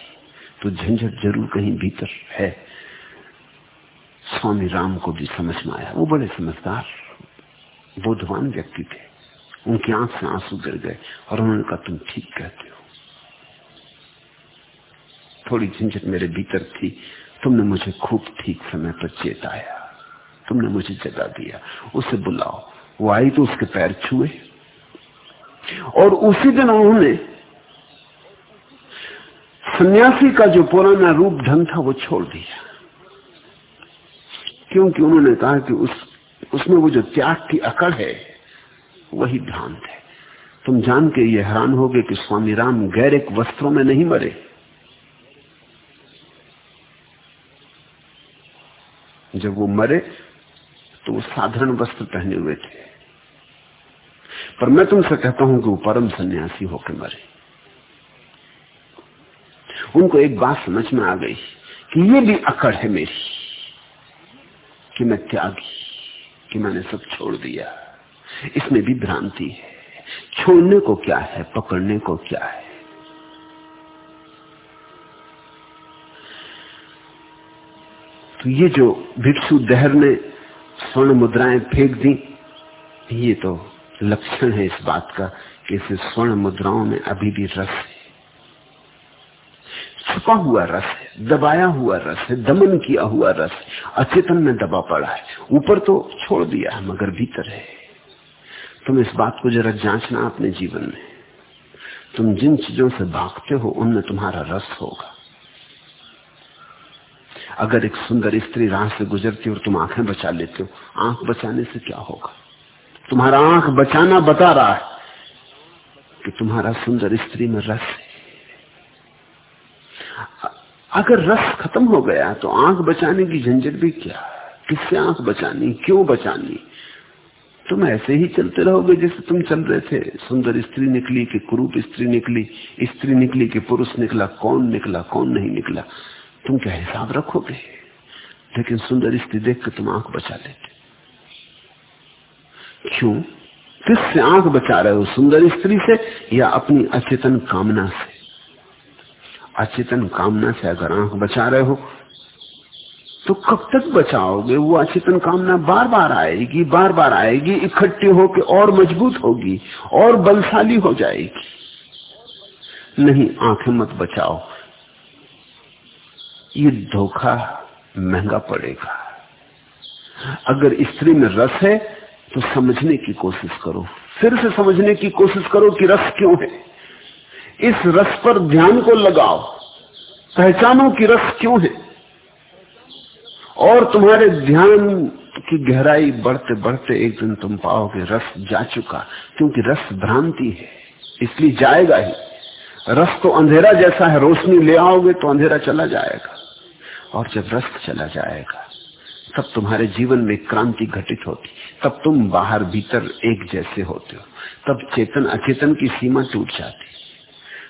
तो झंझट ज़रूर कहीं भीतर है। स्वामी राम को भी समझ में आया। वो बड़े समझदार, बोधवान व्यक्ति थे। उनकी आँख से आँसू गिर गए और उन्होंने कहा, तुम ठीक कहते हो। थोड़ी झंझट मेरे भीतर थी। तुमने मुझे खूब ठीक समय पर चेताया। तुमने मुझे जगा दिया, उसे बुलाओ। वो आई तो उसके पैर छुए। और उसी दिन उन्होंने सन्यासी का जो पुराना रूप ढंग था, वो छोड़ दिया। क्योंकि उन्होंने कहा कि उस, उसमें वो जो त्याग की अकड़ है, वही भ्रांत है। तुम जान के ये हैरान हो कि स्वामी राम गैर एक वस्त्रों में नहीं मरे। जब वो मरे तो वो साधारण वस्त्र पहने हुए थे। पर मैं तुमसे कहता हूँ कि वो परम सन्यासी होकर मरे। उनको एक बात समझ में आ गई कि ये भी अकड़ है मेरी कि मैं त्यागी, कि मैंने सब छोड़ दिया। इसमें भी भ्रांति है। छोड़ने को क्या है, पकड़ने को क्या है? तो ये जो भिक्षु दहर ने स्वर्ण मुद्राएँ फेंक दी। ये तो लक्षण है इस बात का कि इस स्वर्ण मुद्राओं में अभी भी रस है। छुपा हुआ रस है, दबाया हुआ रस है, दमन किया हुआ रस है, अचेतन में दबा पड़ा है। ऊपर तो छोड़ दिया है, मगर भीतर है। तुम इस बात को जरा जांचना अपने जीवन में। तुम जिन चीज़ों से भागते हो, उनमें तुम्हारा रस होगा। अगर एक सुंदर स्त्री राह से गुजरती और तुम आँखें बचा लेते हो, आँख बचाने से क्या होगा? तुम्हारा आँख बचाना बता रहा है कि तुम्हारा सुंदर स्त्री में रस है। अगर रस खत्म हो गया तो आँख बचाने की झंझट भी क्या? किससे आँख बचानी? क्यों बचानी? तुम ऐसे ही चलते रहोगे जैसे तुम चल रहे थे। सुंदर स्त्री निकली कि कुरूप स्त्री निकली स्त्री निकली कि पुरुष निकला, कौन निकला, कौन नहीं निकला? तुम क्या हिसाब रखोगे? लेकिन सुंदर स्त्री देख के तुम आँख बचा लेते। क्यों? किससे आँख बचा रहे हो? सुंदर स्त्री से या अपनी अचेतन कामना से? अचेतन कामना से अगर आँख बचा रहे हो तो कब तक बचाओगे? वो अचेतन कामना बार बार आएगी बार बार आएगी, इकट्ठी होकर और मज़बूत होगी, और बलशाली हो जाएगी। नहीं, आँखें मत बचाओ। ये धोखा महँगा पड़ेगा। अगर स्त्री में रस है तो समझने की कोशिश करो। फिर से समझने की कोशिश करो कि रस क्यों है। इस रस पर ध्यान को लगाओ। पहचानो कि रस क्यों है। और तुम्हारे ध्यान की गहराई बढ़ते बढ़ते एक दिन तुम पाओगे, रस जा चुका, क्योंकि रस भ्रांति है, इसलिए जाएगा ही। रस तो अंधेरा जैसा है, रोशनी ले आओगे तो अंधेरा चला जाएगा। और जब रस चला जाएगा, तब तुम्हारे जीवन में क्रांति घटित होती। तब तुम बाहर भीतर एक जैसे होते हो। तब चेतन, अचेतन की सीमा टूट जाती।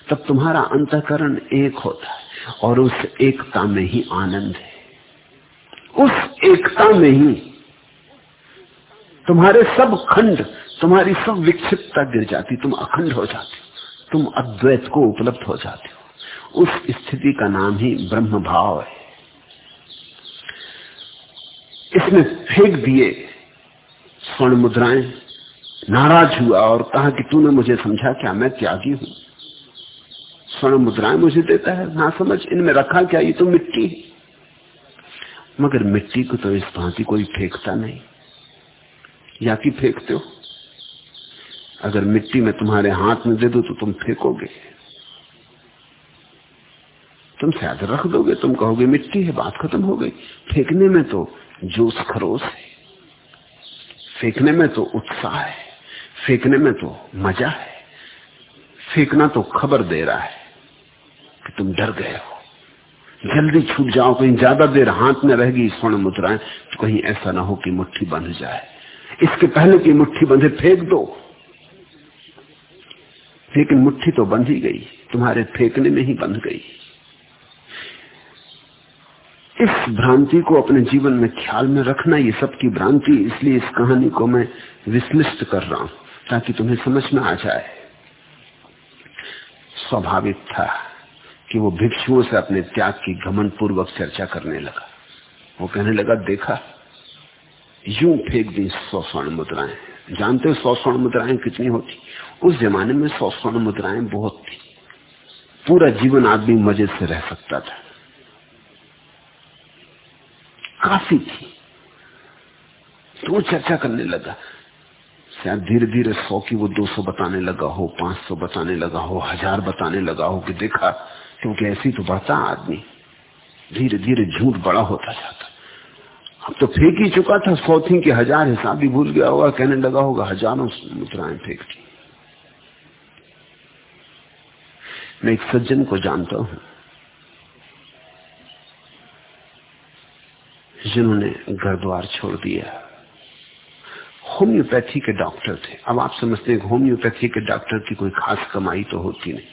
तब तुम्हारा अंतकरण एक होता है और उस एकता में ही आनंद है। उस एकता में ही तुम्हारे सब खंड, तुम्हारी सब विक्षिप्तता गिर जाती। तुम अखंड हो जाते हो। तुम अद्वैत को उपलब्ध हो जाते हो। उस स्थिति का नाम ही ब्रह्म भाव है। इसमें फेंक दिए। स्वर्ण मुद्राएँ नाराज़ हुआ और कहा कि तूने मुझे समझा क्या मैं त्यागी हूँ। स्वर्ण मुद्राएँ मुझे देता है। ना समझ, इनमें रखा क्या? ये तो मिट्टी है। मगर मिट्टी को तो इस भांति कोई फेंकता नहीं। या कि फेंकते हो? अगर मिट्टी में तुम्हारे हाथ में दे दो तो तुम फेंकोगे। तुम शायद रख दोगे, तुम कहोगे मिट्टी है, बात खत्म हो गई। फेंकने में तो जोश खरोश है। फेंकने में तो उत्साह है, फेंकने में तो मज़ा है, फेंकना तो खबर दे रहा है कि तुम डर गए हो। जल्दी छूट जाओ, कहीं ज़्यादा देर हाथ में रहेगी स्वर्ण मुद्राएँ तो कहीं ऐसा ना हो कि मुट्ठी बंध जाए। इसके पहले की मुट्ठी बंधे, फेंक दो। लेकिन मुट्ठी तो बंध ही गई, तुम्हारे फेंकने में ही बंध गई। इस भ्रांति को अपने जीवन में ख्याल में रखना ये सबकी भ्रांति, इसलिए इस कहानी को मैं विश्लिष्ट कर रहा हूँ, ताकि तुम्हें समझ में आ जाए। स्वाभाविक था कि वो भिक्षुओं से अपने त्याग की घमन पूर्वक चर्चा करने लगा। वो कहने लगा, देखा, यूँ फेंक दी सौ स्वर्ण मुद्राएँ। जानते हो सौ स्वर्ण मुद्राएँ कितनी होती? उस जमाने में सौ स्वर्ण मुद्राएँ बहुत थी। पूरा जीवन आदमी मज़े से रह सकता था। काफ़ी थी। तो वो चर्चा करने लगा। शायद धीरे धीरे सौ की वो दो सौ बताने लगा हो, पाँच सौ बताने लगा हो, हज़ार बताने लगा हो कि देखा, क्योंकि ऐसी तो बढ़ता आदमी। धीरे धीरे झूठ बड़ा होता जाता। अब तो फेंक ही चुका था सौ थी कि हज़ार, हिसाब भी भूल गया होगा, कहने लगा होगा, हज़ारों मुद्राएँ फेंक दी। मैं एक सज्जन को जानता हूँ। जिन्होंने घर द्वार छोड़ दिया। होम्योपैथी के डॉक्टर थे। अब आप समझते हैं होम्योपैथी के डॉक्टर की कोई खास कमाई तो होती नहीं।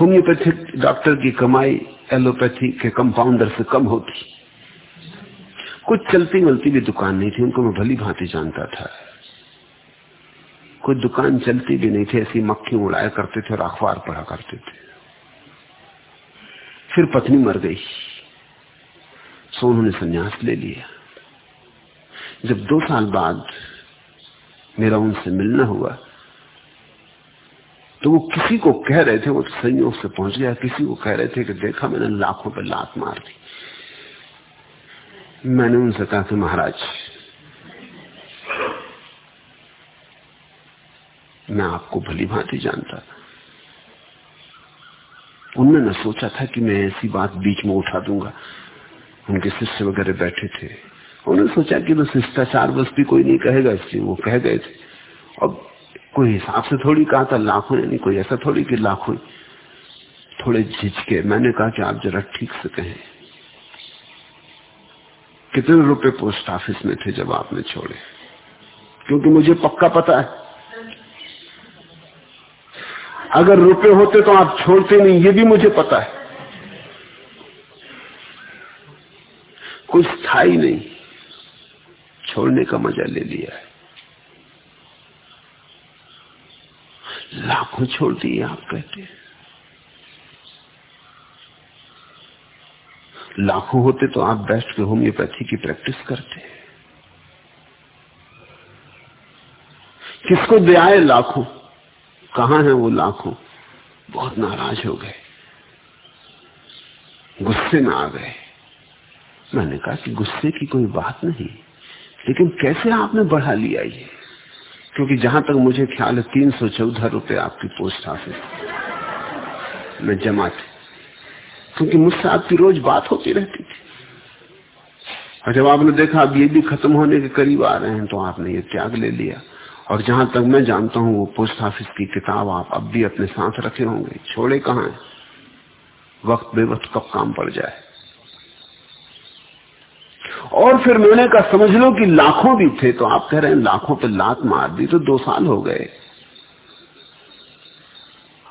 होम्योपैथिक डॉक्टर की कमाई एलोपैथी के कंपाउंडर से कम होती। कुछ चलती मलती भी दुकान नहीं थी, उनको मैं भली भांति जानता था। कोई दुकान चलती भी नहीं थी, ऐसी मक्खी उड़ाया करते थे और अखबार पढ़ा करते थे। फिर पत्नी मर गई। सो उन्होंने संन्यास ले लिया। जब दो साल बाद मेरा उनसे मिलना हुआ तो वो किसी को कह रहे थे, वो तो संयोग से पहुँच गया, किसी को कह रहे थे कि देखा मैंने लाखों पे लात मार दी। मैंने उनसे कहा कि महाराज, मैं आपको भली भांति जानता था। उनने न सोचा था कि मैं ऐसी बात बीच में उठा दूँगा। उनके शिष्य वगैरह बैठे थे। उन्होंने सोचा कि तो शिष्टाचार बस भी कोई नहीं कहेगा, इसलिए वो कह गए थे। और कोई हिसाब से थोड़ी कहा था, लाखों, यानी कोई ऐसा थोड़ी कि लाखों थोड़े झिझके। मैंने कहा कि आप जरा ठीक से कहें। कितने रुपए पोस्ट ऑफ़िस में थे जब आपने छोड़े? क्योंकि मुझे पक्का पता है। अगर रुपए होते तो आप छोड़ते नहीं, ये भी मुझे पता है। कुछ था ही नहीं। छोड़ने का मज़ा ले लिया है। लाखों छोड़ दिए आप कहते हैं। लाखों होते तो आप बैठ के होम्योपैथी की प्रैक्टिस करते किसको दे आए लाखों? कहा है वो लाखों? बहुत नाराज़ हो गए। गुस्से में आ गए। मैंने कहा कि गुस्से की कोई बात नहीं, लेकिन कैसे आपने बढ़ा लिया ये? क्योंकि जहाँ तक मुझे ख्याल है, तीन सौ चौदह रुपये आपकी पोस्ट ऑफ़िस। में जमा थे, क्योंकि मुझसे आपकी रोज बात होती रहती थी। और जब आपने देखा, अब ये भी खत्म होने के करीब आ रहे हैं तो आपने ये त्याग ले लिया। और जहाँ तक मैं जानता हूँ, वो पोस्ट ऑफ़िस की किताब आप अब भी अपने साथ रखे होंगे। छोड़े कहा है? वक्त बेवक्त कब काम पड़ जाए? और फिर मैंने कहा, समझ लो कि लाखों भी थे तो आप कह रहे हैं लाखों पे लात मार दी तो दो साल हो गए।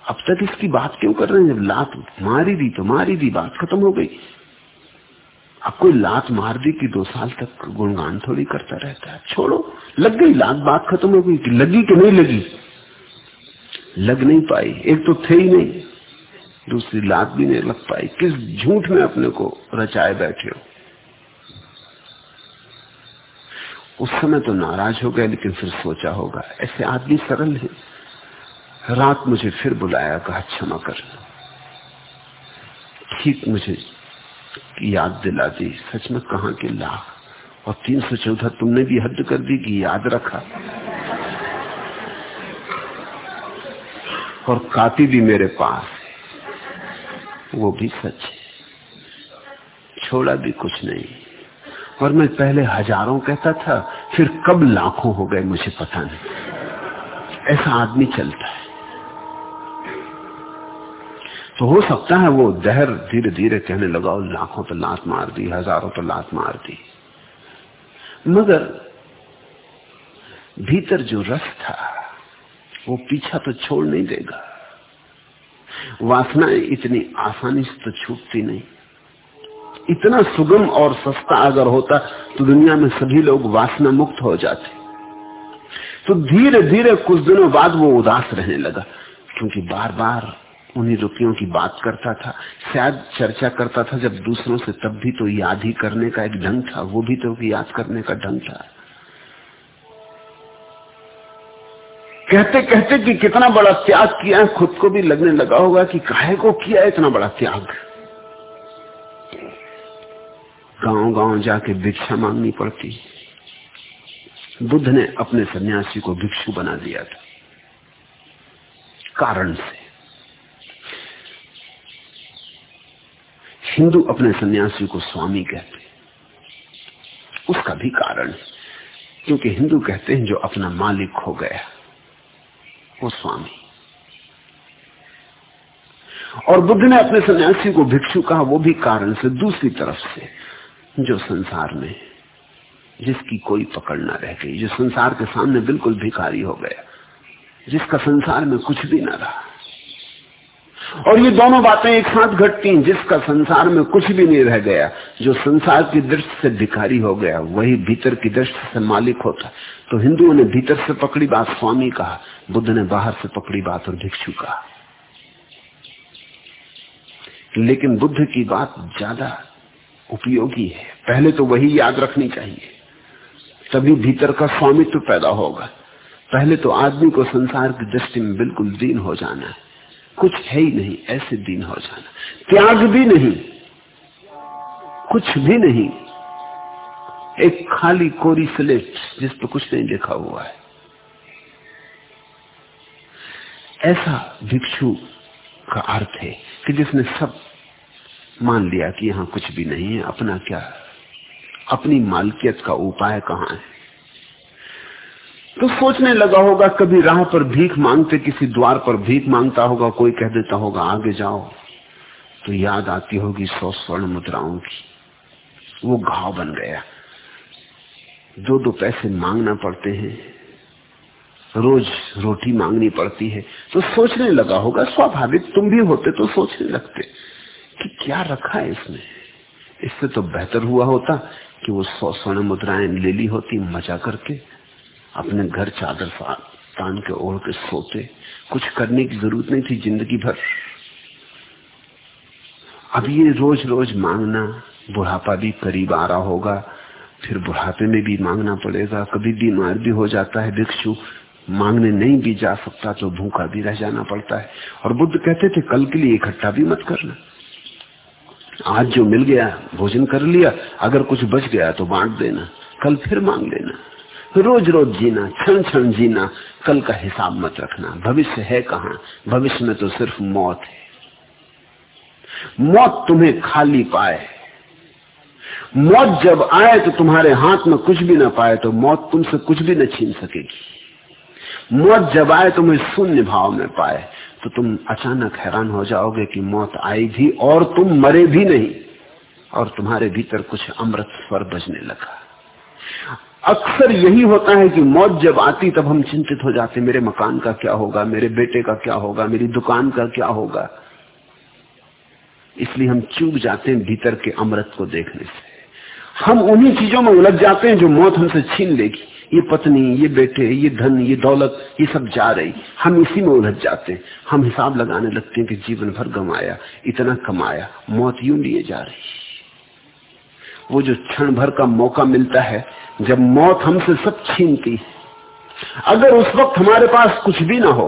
अब तक इसकी बात क्यों कर रहे हैं? जब लात मारी दी तो मारी दी, बात खत्म हो गई। अब कोई लात मार दी कि दो साल तक गुणगान थोड़ी करता रहता है। छोड़ो, लग गई लात, बात खत्म हो गई लगी कि नहीं लगी? लग नहीं पाई, एक तो थे ही नहीं, दूसरी लात भी नहीं लग पाई। किस झूठ में अपने को रचाए बैठे हो? उस समय तो नाराज़ हो गए, लेकिन फिर सोचा होगा, ऐसे आदमी सरल है। रात मुझे फिर बुलाया, कहा, क्षमा कर। ठीक मुझे याद दिला दी। सच में कहा के लाख और तीन सौ चौदह तुमने भी हद कर दी कि याद रखा। और काती भी मेरे पास वो भी सच है। छोड़ा भी कुछ नहीं। और मैं पहले हज़ारों कहता था, फिर कब लाखों हो गए मुझे पता नहीं। ऐसा आदमी चलता है। तो हो सकता है वो दहर धीरे धीरे कहने लगा, और लाखों पर लात मार दी, हज़ारों पर लात मार दी। मगर भीतर जो रस था, वो पीछा तो छोड़ नहीं देगा। वासनाएँ इतनी आसानी से तो छूटती नहीं। इतना सुगम और सस्ता अगर होता तो दुनिया में सभी लोग वासना मुक्त हो जाते। तो धीरे धीरे कुछ दिनों बाद वो उदास रहने लगा, क्योंकि बार बार उन्हीं रुपयों की बात करता था। शायद चर्चा करता था जब दूसरों से, तब भी तो याद ही करने का एक ढंग था, वो भी तो याद करने का ढंग था। कहते कहते कि कितना बड़ा त्याग किया खुद को भी लगने लगा होगा कि काहे को किया इतना बड़ा त्याग। गाँव गाँव जाके भिक्षा मांगनी पड़ती। बुद्ध ने अपने सन्यासी को भिक्षु बना दिया था। कारण से। हिंदू अपने सन्यासी को स्वामी कहते उसका भी कारण, क्योंकि हिंदू कहते हैं जो अपना मालिक हो गया, वो स्वामी। और बुद्ध ने अपने सन्यासी को भिक्षु कहा, वो भी कारण से दूसरी तरफ़ से, जो संसार में, जिसकी कोई पकड़ ना रह गई, जो संसार के सामने बिल्कुल भिखारी हो गया, जिसका संसार में कुछ भी ना रहा। और ये दोनों बातें एक साथ घटती हैं, जिसका संसार में कुछ भी नहीं रह गया। जो संसार की दृष्टि से भिखारी हो गया, वही भीतर की दृष्टि से मालिक होता। तो हिंदुओं ने भीतर से पकड़ी बात स्वामी कहा, बुद्ध ने बाहर से पकड़ी बात और भिक्षु कहा। लेकिन बुद्ध की बात ज़्यादा उपयोगी है। पहले तो वही याद रखनी चाहिए। तभी भीतर का स्वामित्व पैदा होगा। पहले तो आदमी को संसार की दृष्टि में बिल्कुल दीन हो जाना है। कुछ है ही नहीं, ऐसे दीन हो जाना। त्याग भी नहीं, कुछ भी नहीं। एक खाली कोरी स्लेट जिस पर कुछ नहीं लिखा हुआ है। ऐसा भिक्षु का अर्थ है कि जिसने सब मान लिया कि यहाँ कुछ भी नहीं है, अपना क्या, अपनी मालकियत का उपाय कहाँ है? तो सोचने लगा होगा, कभी राह पर भीख मांगते, किसी द्वार पर भीख माँगता होगा, कोई कह देता होगा, आगे जाओ। तो याद आती होगी सौ स्वर्ण मुद्राओं की। वो घाव बन गया। दो दो पैसे मांगना पड़ते हैं। रोज रोटी मांगनी पड़ती है। तो सोचने लगा होगा, स्वाभाविक तुम भी होते तो सोचने लगते कि क्या रखा है इसमें इससे तो बेहतर हुआ होता कि वो सौ स्वर्ण मुद्राएँ ले ली होती मज़ा करके। अपने घर चादर तान के ओढ़ के सोते। कुछ करने की ज़रूरत नहीं थी ज़िंदगी भर। अब ये रोज रोज मांगना बुढ़ापा भी करीब आ रहा होगा। फिर बुढ़ापे में भी मांगना पड़ेगा। कभी बीमार भी हो जाता है भिक्षु। मांगने नहीं भी जा सकता तो भूखा भी रह जाना पड़ता है। और बुद्ध कहते थे, कल के लिए इकट्ठा भी मत करना। आज जो मिल गया, भोजन कर लिया। अगर कुछ बच गया तो बांट देना। कल फिर मांग लेना। रोज रोज जीना क्षण क्षण जीना, कल का हिसाब मत रखना। भविष्य है कहा? भविष्य में तो सिर्फ़ मौत है। मौत तुम्हें खाली पाए। मौत जब आए तो तुम्हारे हाथ में कुछ भी ना पाए तो मौत तुमसे कुछ भी न छीन सकेगी। मौत जब आए तुम्हें शून्य भाव में पाए तो तुम अचानक हैरान हो जाओगे कि मौत आई भी और तुम मरे भी नहीं, और तुम्हारे भीतर कुछ अमृत स्वर बजने लगा। अक्सर यही होता है कि मौत जब आती तब हम चिंतित हो जाते मेरे मकान का क्या होगा, मेरे बेटे का क्या होगा, मेरी दुकान का क्या होगा। इसलिए हम चूक जाते हैं भीतर के अमृत को देखने से। हम उन्हीं चीज़ों में उलझ जाते हैं जो मौत हमसे छीन लेगी। ये पत्नी, ये बेटे, ये धन, ये दौलत, ये सब जा रही। हम इसी में उलझ जाते हैं। हम हिसाब लगाने लगते हैं कि जीवन भर गमाया, इतना कमाया, मौत यूँ लिए जा रही। वो जो क्षण भर का मौका मिलता है जब मौत हमसे सब छीनती है। अगर उस वक्त हमारे पास कुछ भी ना हो,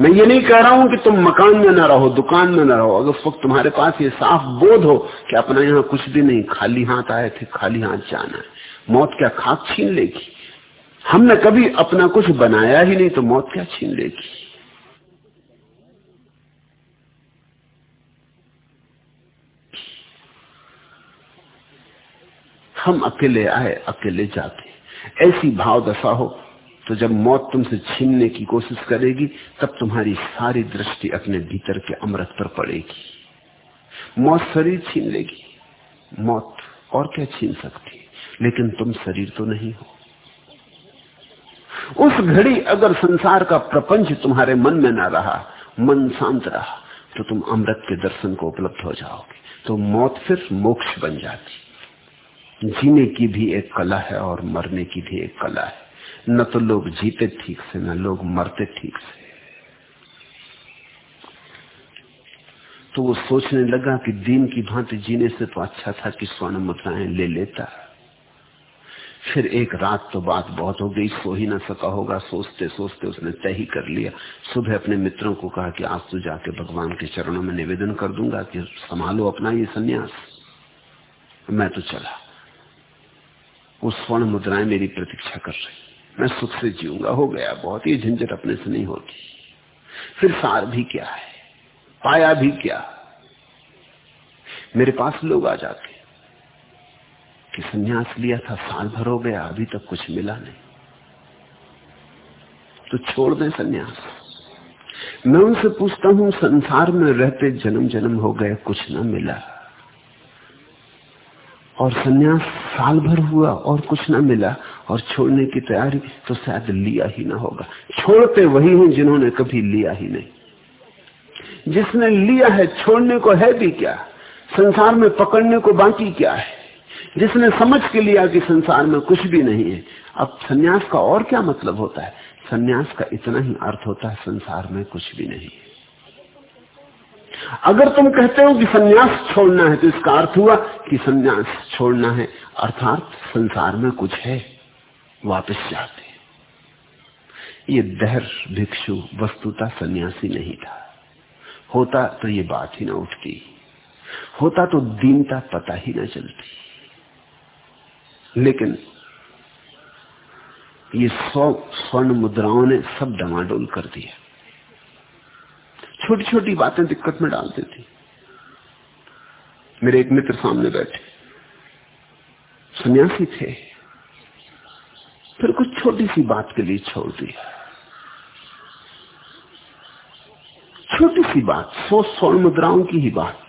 मैं ये नहीं कह रहा हूँ कि तुम मकान में ना रहो, दुकान में ना रहो। अगर उस वक्त तुम्हारे पास ये साफ़ बोध हो कि अपना यहाँ कुछ भी नहीं, खाली हाथ आए थे, खाली हाथ जाना है, मौत क्या खाक छीन लेगी? हमने कभी अपना कुछ बनाया ही नहीं तो मौत क्या छीन लेगी? हम अकेले आए, अकेले जाते। ऐसी भाव दशा हो तो जब मौत तुमसे छीनने की कोशिश करेगी, तब तुम्हारी सारी दृष्टि अपने भीतर के अमृत पर पड़ेगी। मौत शरीर छीन लेगी। मौत और क्या छीन सकती? लेकिन तुम शरीर तो नहीं हो। उस घड़ी अगर संसार का प्रपंच तुम्हारे मन में ना रहा, मन शांत रहा तो तुम अमृत के दर्शन को उपलब्ध हो जाओगे। तो मौत फिर मोक्ष बन जाती। जीने की भी एक कला है और मरने की भी एक कला है। न तो लोग जीते ठीक से, न लोग मरते ठीक से। तो वो सोचने लगा कि दिन की भांति जीने से तो अच्छा था कि स्वर्ण मुद्राएँ ले लेता। फिर एक रात तो बात बहुत हो गई, सो ही ना सका होगा। सोचते सोचते उसने तय ही कर लिया। सुबह अपने मित्रों को कहा कि आज तो जाके भगवान के चरणों में निवेदन कर दूँगा कि संभालो अपना ये संन्यास। मैं तो चला। वो स्वर्ण मुद्राएँ मेरी प्रतीक्षा कर रही। मैं सुख से जीऊँगा, हो गया। बहुत ही झंझट अपने से नहीं होती। फिर सार भी क्या है? पाया भी क्या? मेरे पास लोग आ जाते। कि संन्यास लिया था, साल भर हो गया, अभी तक कुछ मिला नहीं। तो छोड़ दें संन्यास। मैं उनसे पूछता हूँ, संसार में रहते जन्म जन्म हो गए, कुछ ना मिला। और सन्यास साल भर हुआ और कुछ ना मिला और छोड़ने की तैयारी तो शायद लिया ही ना होगा। छोड़ते वही हैं जिन्होंने कभी लिया ही नहीं। जिसने लिया है, छोड़ने को है भी क्या? संसार में पकड़ने को बाकी क्या है? जिसने समझ के लिया कि संसार में कुछ भी नहीं है, अब सन्यास का और क्या मतलब होता है? सन्यास का इतना ही अर्थ होता है, संसार में कुछ भी नहीं है। अगर तुम कहते हो कि सन्यास छोड़ना है तो इसका अर्थ हुआ कि सन्यास छोड़ना है। अर्थात संसार में कुछ है, वापस जाते ये दहर भिक्षु वस्तुता सन्यासी नहीं था। होता तो ये बात ही ना उठती। होता तो दीनता पता ही ना चलती। लेकिन ये सौ स्वर्ण मुद्राओं ने सब डमाडोल कर दिया। छोटी छोटी बातें दिक्कत में डालती थी। मेरे एक मित्र सामने बैठे। सन्यासी थे। फिर कुछ छोटी सी बात के लिए छोड़ दिया। छोटी सी बात सौ स्वर्ण मुद्राओं की ही बात।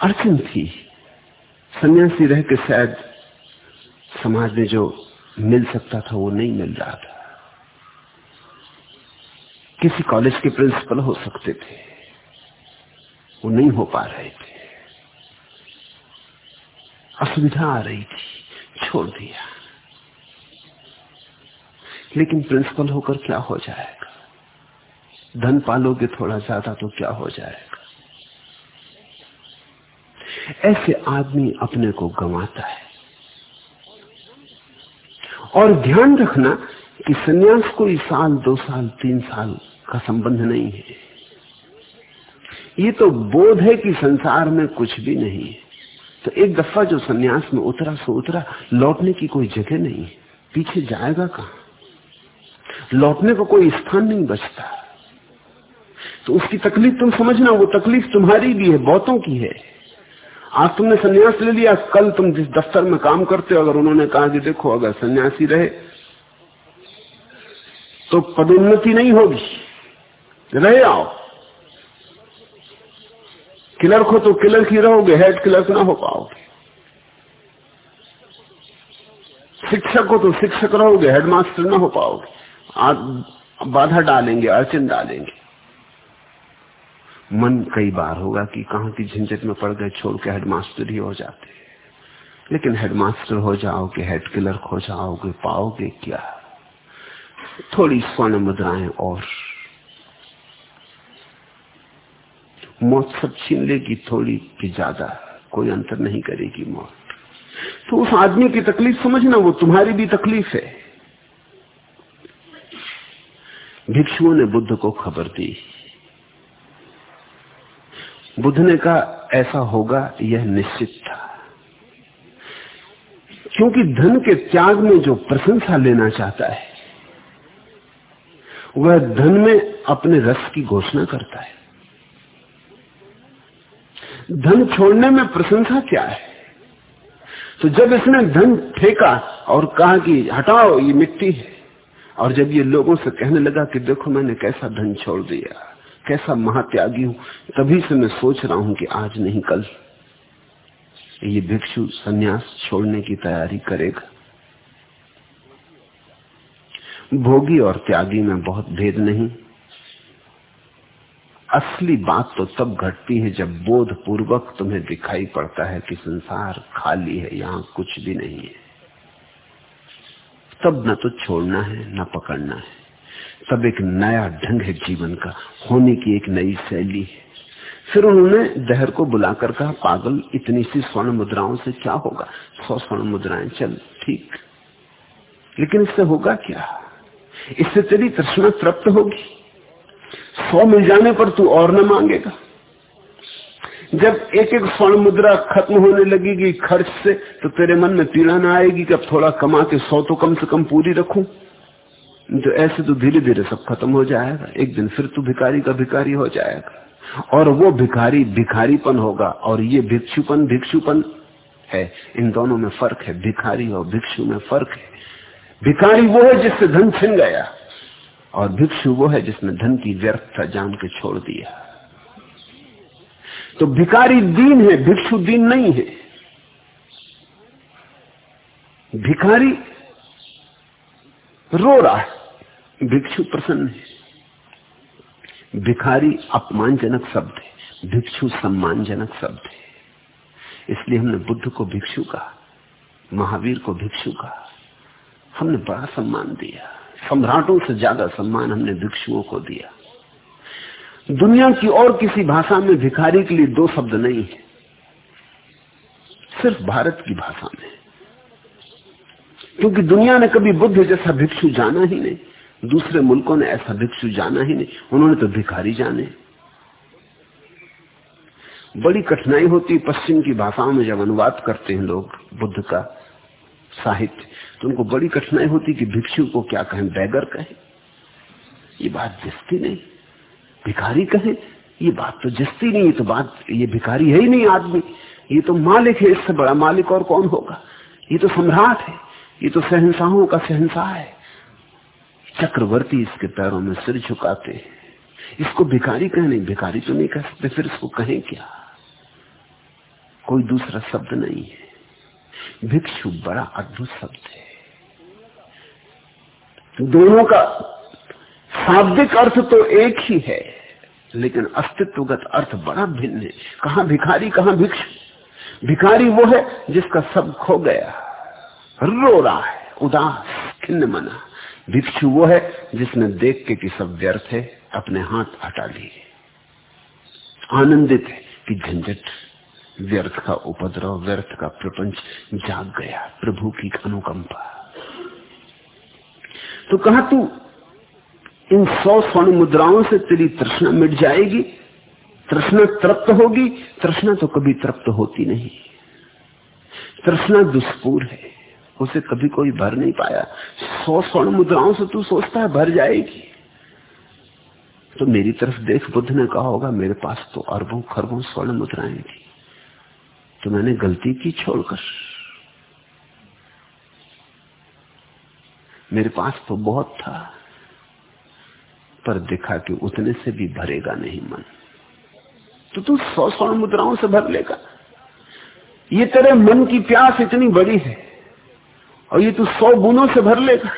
अड़चन थी। सन्यासी रह के शायद समाज में जो मिल सकता था वो नहीं मिल रहा था। किसी कॉलेज के प्रिंसिपल हो सकते थे। वो नहीं हो पा रहे थे। असुविधा आ रही थी। छोड़ दिया। लेकिन प्रिंसिपल होकर क्या हो जाएगा? धन पालोगे थोड़ा ज़्यादा तो क्या हो जाएगा? ऐसे आदमी अपने को गंवाता है। और ध्यान रखना कि सन्यास कोई साल, दो साल, तीन साल का संबंध नहीं है। ये तो बोध है कि संसार में कुछ भी नहीं है। तो एक दफ़ा जो सन्यास में उतरा, सो उतरा, लौटने की कोई जगह नहीं है। पीछे जाएगा कहा? लौटने को कोई स्थान नहीं बचता। तो उसकी तकलीफ़ तुम समझना, वो तकलीफ़ तुम्हारी भी है, बहुतों की है। आज तुमने सन्यास ले लिया, कल तुम जिस दफ्तर में काम करते हो, अगर उन्होंने कहा कि देखो, अगर सन्यासी रहे तो पदोन्नति नहीं होगी। रहे आओ। क्लर्क हो तो क्लर्क ही रहोगे, हेड क्लर्क ना हो पाओगे। शिक्षक हो तो शिक्षक रहोगे, हेडमास्टर ना हो पाओगे। बाधा डालेंगे, अड़चन डालेंगे। मन कई बार होगा कि कहाँ की झंझट में पड़ गए, छोड़ के हेडमास्टर ही हो जाते। लेकिन हेडमास्टर हो जाओगे, हेड क्लर्क हो जाओगे, पाओगे क्या? थोड़ी स्वर्ण मुद्राएँ और मौत सब छीन लेगी, थोड़ी भी ज़्यादा कोई अंतर नहीं करेगी मौत। तो उस आदमी की तकलीफ़ समझना, वो तुम्हारी भी तकलीफ़ है। भिक्षुओं ने बुद्ध को खबर दी। बुद्ध ने कहा, ऐसा होगा, यह निश्चित था। क्योंकि धन के त्याग में जो प्रशंसा लेना चाहता है वह धन में अपने रस की घोषणा करता है। धन छोड़ने में प्रशंसा क्या है? तो जब इसने धन फेंका और कहा कि हटाओ, ये मिट्टी है, और जब ये लोगों से कहने लगा कि देखो मैंने कैसा धन छोड़ दिया, कैसा महात्यागी हूँ, तभी से मैं सोच रहा हूँ कि आज नहीं कल। ये भिक्षु सन्यास छोड़ने की तैयारी करेगा। भोगी और त्यागी में बहुत भेद नहीं। असली बात तो तब घटती है जब बोध पूर्वक तुम्हें दिखाई पड़ता है कि संसार खाली है, यहाँ कुछ भी नहीं है। तब न तो छोड़ना है, न पकड़ना है। तब एक नया ढंग है जीवन का, होने की एक नई शैली है। फिर उन्होंने दहर को बुलाकर कहा, पागल, इतनी सी स्वर्ण मुद्राओं से क्या होगा? सौ स्वर्ण मुद्राएँ, चल, ठीक। लेकिन इससे होगा क्या? इससे तेरी तृष्णा तृप्त होगी। सौ मिल जाने पर तू और न मांगेगा। जब एक एक स्वर्ण मुद्रा खत्म होने लगेगी खर्च से तो तेरे मन में पीड़ा ना आएगी कि अब थोड़ा कमा के सौ तो कम से कम पूरी रखूँ। तो ऐसे तो धीरे धीरे सब खत्म हो जाएगा। एक दिन फिर तू भिकारी का भिकारी हो जाएगा। और वो भिखारी भिखारीपन होगा, और ये भिक्षुपन भिक्षुपन है। इन दोनों में फ़र्क है। भिखारी और भिक्षु में फ़र्क है। भिखारी वो है जिससे धन छिन गया। और भिक्षु वो है जिसने धन की व्यर्थता जान के छोड़ दिया। तो भिकारी दीन है, भिक्षु दीन नहीं है। भिखारी रो रहा है, भिक्षु प्रसन्न है। भिखारी अपमानजनक शब्द है, भिक्षु सम्मानजनक शब्द है। इसलिए हमने बुद्ध को भिक्षु कहा, महावीर को भिक्षु कहा। हमने बड़ा सम्मान दिया। सम्राटों से ज़्यादा सम्मान हमने भिक्षुओं को दिया। दुनिया की और किसी भाषा में भिखारी के लिए दो शब्द नहीं है। सिर्फ़ भारत की भाषा में। क्योंकि दुनिया ने कभी बुद्ध जैसा भिक्षु जाना ही नहीं। दूसरे मुल्कों ने ऐसा भिक्षु जाना ही नहीं। उन्होंने तो भिखारी जाने। बड़ी कठिनाई होती पश्चिम की भाषाओं में जब अनुवाद करते हैं लोग बुद्ध का साहित्य। तो उनको बड़ी कठिनाई होती कि भिक्षु को क्या कहें, बैगर कहें? ये बात जिसती नहीं। भिखारी कहें, ये बात तो जिसती नहीं, ये तो बात, ये भिखारी है ही नहीं आदमी। ये तो मालिक है, इससे बड़ा मालिक और कौन होगा? ये तो सम्राट है, ये तो सहनशाहों का सहनशाह है। चक्रवर्ती इसके पैरों में सिर झुकाते हैं। इसको भिखारी कहें नहीं, भिखारी तो नहीं कह सकते, फिर इसको कहें क्या? कोई दूसरा शब्द नहीं है। भिक्षु बड़ा अद्भुत शब्द है। दोनों का शाब्दिक अर्थ तो एक ही है, लेकिन अस्तित्वगत अर्थ बड़ा भिन्न है। कहा भिखारी, कहा भिक्षु? भिखारी वो है जिसका सब खो गया, रो रहा है, उदास, खिन्न मना। भिक्षु वो है जिसने देख के कि सब व्यर्थ है, अपने हाथ हटा लिए। आनंदित है कि झंझट, व्यर्थ का उपद्रव, व्यर्थ का प्रपंच जाग गया, प्रभु की अनुकंपा। तो कहा तू, इन सौ स्वर्ण मुद्राओं से तेरी तृष्णा मिट जाएगी, तृष्णा तृप्त होगी, तृष्णा तो कभी तृप्त होती नहीं। तृष्णा दुष्पूर है, उसे कभी कोई भर नहीं पाया। सौ स्वर्ण मुद्राओं से तू सोचता है भर जाएगी। तो मेरी तरफ़ देख, बुद्ध ने कहा होगा, मेरे पास तो अरबों खरबों स्वर्ण मुद्राएँ थी। तो मैंने गलती की छोड़कर। मेरे पास तो बहुत था, पर देखा कि उतने से भी भरेगा नहीं मन। तो तू सौ स्वर्ण मुद्राओं से भर लेगा। ये तेरे मन की प्यास इतनी बड़ी है, और ये तू सौ गुनों से भर लेगा।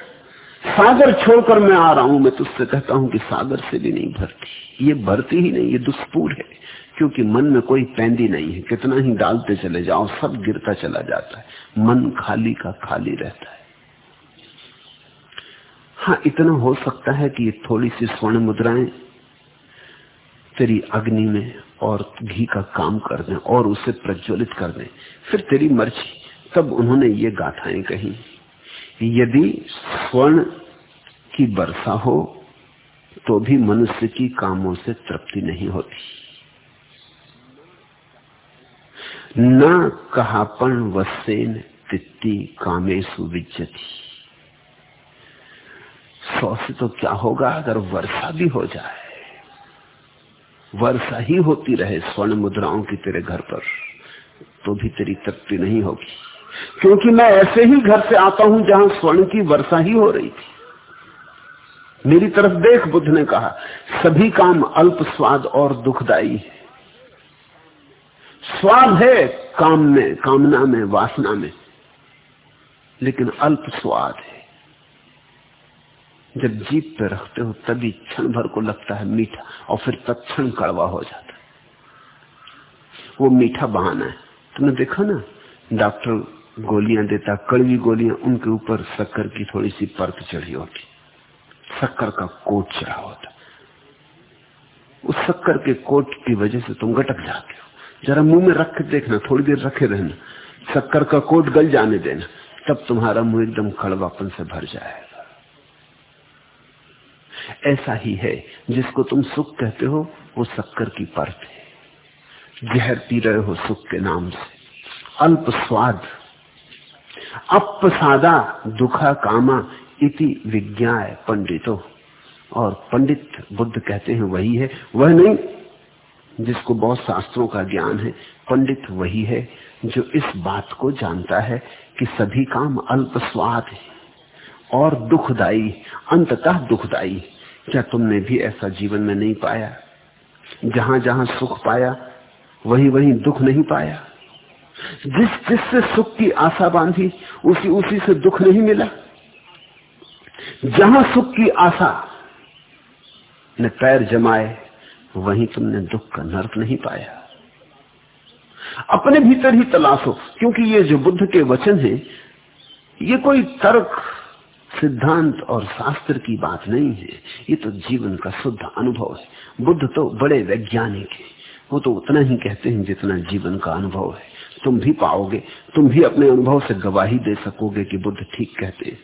सागर छोड़कर मैं आ रहा हूँ, मैं तुझसे कहता हूँ कि सागर से भी नहीं भरती। ये भरती ही नहीं, ये दुष्पूर है, क्योंकि मन में कोई पैंदी नहीं है। कितना ही डालते चले जाओ, सब गिरता चला जाता है। मन खाली का खाली रहता है। हाँ इतना हो सकता है कि ये थोड़ी सी स्वर्ण मुद्राएँ तेरी अग्नि में और घी का काम कर दें और उसे प्रज्वलित कर दें। फिर तेरी मर्ज़ी। तब उन्होंने ये गाथाएँ कही। यदि स्वर्ण की वर्षा हो तो भी मनुष्य की कामों से तृप्ति नहीं होती। न कहापन वसेन तित्ती कामेशु विज्जती। सौ से तो क्या होगा अगर वर्षा भी हो जाए? वर्षा ही होती रहे स्वर्ण मुद्राओं की तेरे घर पर तो भी तेरी तृप्ति नहीं होगी। क्योंकि मैं ऐसे ही घर से आता हूँ जहाँ स्वर्ण की वर्षा ही हो रही थी। मेरी तरफ़ देख, बुद्ध ने कहा, सभी काम अल्प स्वाद और दुखदाई है। स्वाद है काम में, कामना में, वासना में, लेकिन अल्प स्वाद है। जब जीप पे रखते हो, तभी क्षण भर को लगता है मीठा, और फिर तत्क्षण कड़वा हो जाता है। वो मीठा बहाना है। तुमने देखा ना? डॉक्टर गोलियाँ देता, कड़वी गोलियाँ, उनके ऊपर शक्कर की थोड़ी सी परत चढ़ी होती। शक्कर का कोट चढ़ा होता। उस शक्कर के कोट की वजह से तुम गटक जाते हो। जरा मुँह में रख देखना, थोड़ी देर रखे रहना। शक्कर का कोट गल जाने देना। तब तुम्हारा मुँह एकदम कड़वापन से भर जाएगा। ऐसा ही है, जिसको तुम सुख कहते हो, वो शक्कर की परत है। जहर पी रहे हो सुख के नाम से। अल्प स्वाद अपसादा दुखा कामा इति विज्ञा पंडितो। और पंडित बुद्ध कहते हैं, वही है। वह नहीं, जिसको बहुत शास्त्रों का ज्ञान है, पंडित वही है, जो इस बात को जानता है कि सभी काम अल्प स्वाद है, और दुखदाई अंततः दुखदाई क्या तुमने भी ऐसा जीवन में नहीं पाया? जहाँ जहाँ सुख पाया वही वही दुख नहीं पाया। जिस जिससे सुख की आशा बांधी उसी उसी से दुख नहीं मिला। जहाँ सुख की आशा ने पैर जमाए, वहीं तुमने दुख का नर्क नहीं पाया। अपने भीतर ही तलाशो क्योंकि ये जो बुद्ध के वचन है, ये कोई तर्क सिद्धांत और शास्त्र की बात नहीं है। ये तो जीवन का शुद्ध अनुभव है। बुद्ध तो बड़े वैज्ञानिक है। वो तो उतना ही कहते हैं जितना जीवन का अनुभव है। तुम भी पाओगे, तुम भी अपने अनुभव से गवाही दे सकोगे कि बुद्ध ठीक कहते हैं।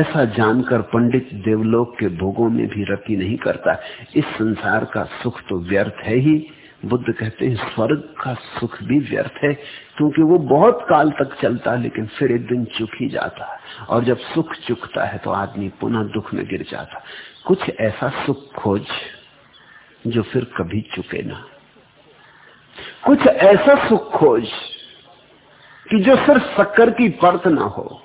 ऐसा जानकर पंडित देवलोक के भोगों में भी रति नहीं करता। इस संसार का सुख तो व्यर्थ है ही। बुद्ध कहते हैं, स्वर्ग का सुख भी व्यर्थ है। क्योंकि वो बहुत काल तक चलता है, लेकिन फिर एक दिन चुक ही जाता है। और जब सुख चुकता है तो आदमी पुनः दुख में गिर जाता कुछ ऐसा सुख खोज जो फिर कभी चुके ना। कुछ ऐसा सुख खोज कि जो सिर्फ़ शक्कर की परत ना हो।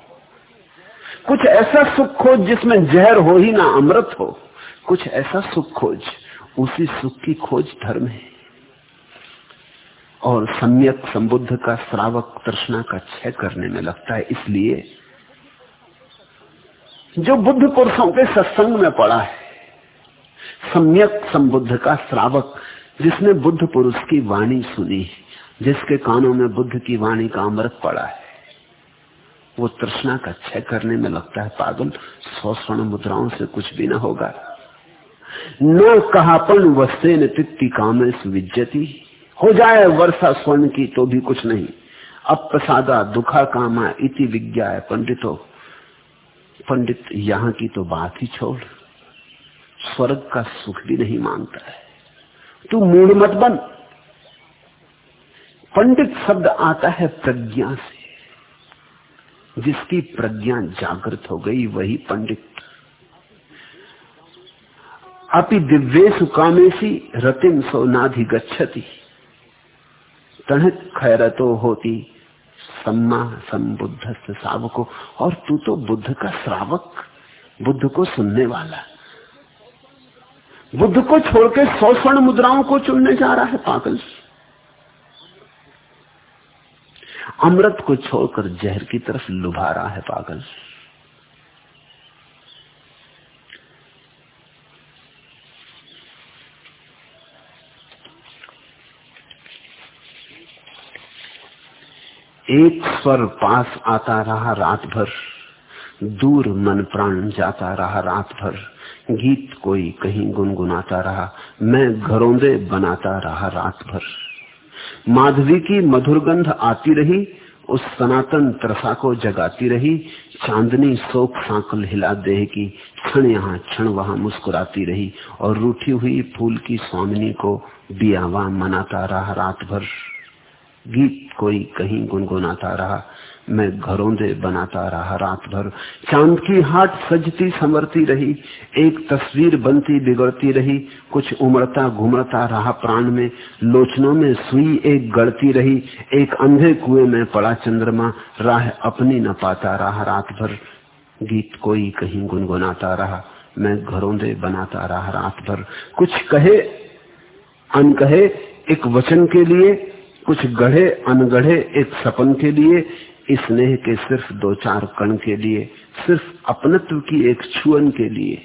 कुछ ऐसा सुख खोज जिसमें जहर हो ही ना, अमृत हो। कुछ ऐसा सुख खोज, उसी सुख की खोज धर्म है। और सम्यक संबुद्ध का, श्रावक तृष्णा का क्षय करने में लगता है। इसलिए जो बुद्ध पुरुषों के सत्संग में पड़ा है, सम्यक संबुद्ध का, श्रावक, जिसने बुद्ध पुरुष की वाणी सुनी, जिसके कानों में बुद्ध की वाणी का अमृत पड़ा है, वो तृष्णा का क्षय करने में लगता है। पागल, सौ स्वर्ण मुद्राओं से कुछ भी ना होगा। न कहापन वस्ते न तित्ती कामेश हो जाए वर्षा स्वर्ण की तो भी कुछ नहीं। अब प्रसादा दुखा कामा इति विज्ञा है पंडितो। पंडित यहाँ की तो बात ही छोड़। स्वर्ग का सुख भी नहीं माँगता है। तू मूड मत बन। पंडित शब्द आता है प्रज्ञा से। जिसकी प्रज्ञा जागृत हो गई, वही पंडित। अपि दिव्येशु कामेशी रतिम सो नाधि गच्छति तणित खैरतो होती। सम्मा संबुद्ध सावको। और तू तो बुद्ध का श्रावक, बुद्ध को सुनने वाला। बुद्ध को छोड़ के सौ स्वर्ण मुद्राओं को चुनने जा रहा है पागल। अमृत को छोड़कर जहर की तरफ़ लुभा रहा है पागल। एक स्वर पास आता रहा रात भर दूर मन प्राण जाता रहा रात भर गीत कोई कहीं गुनगुनाता रहा, मैं घरोंदे बनाता रहा रात भर माधवी की मधुर गंध आती रही, उस सनातन त्रसा को जगाती रही, चांदनी शोक सांकल हिला देह की, क्षण यहाँ क्षण वहाँ मुस्कुराती रही, और रूठी हुई फूल की स्वामिनी को बियावा मनाता रहा रात भर गीत कोई कहीं गुनगुनाता रहा, मैं घरोंदे बनाता रहा रात भर। चाँद की हाट सजती संवरती रही, एक तस्वीर बनती बिगड़ती रही, कुछ उमड़ता घुमड़ता रहा प्राण में। लोचनों में सुई एक गढ़ती रही, एक अंधे कुएँ में पड़ा चंद्रमा, राह अपनी न पाता रहा रात भर। गीत कोई कहीं गुनगुनाता रहा, मैं घरोंदे बनाता रहा रात भर। कुछ कहे, अनकहे एक वचन के लिए कुछ गढ़े, अनगढ़े एक सपन के लिए स्नेह के सिर्फ़ दो चार कण के लिए, सिर्फ़ अपनत्व की एक छुअन के लिए।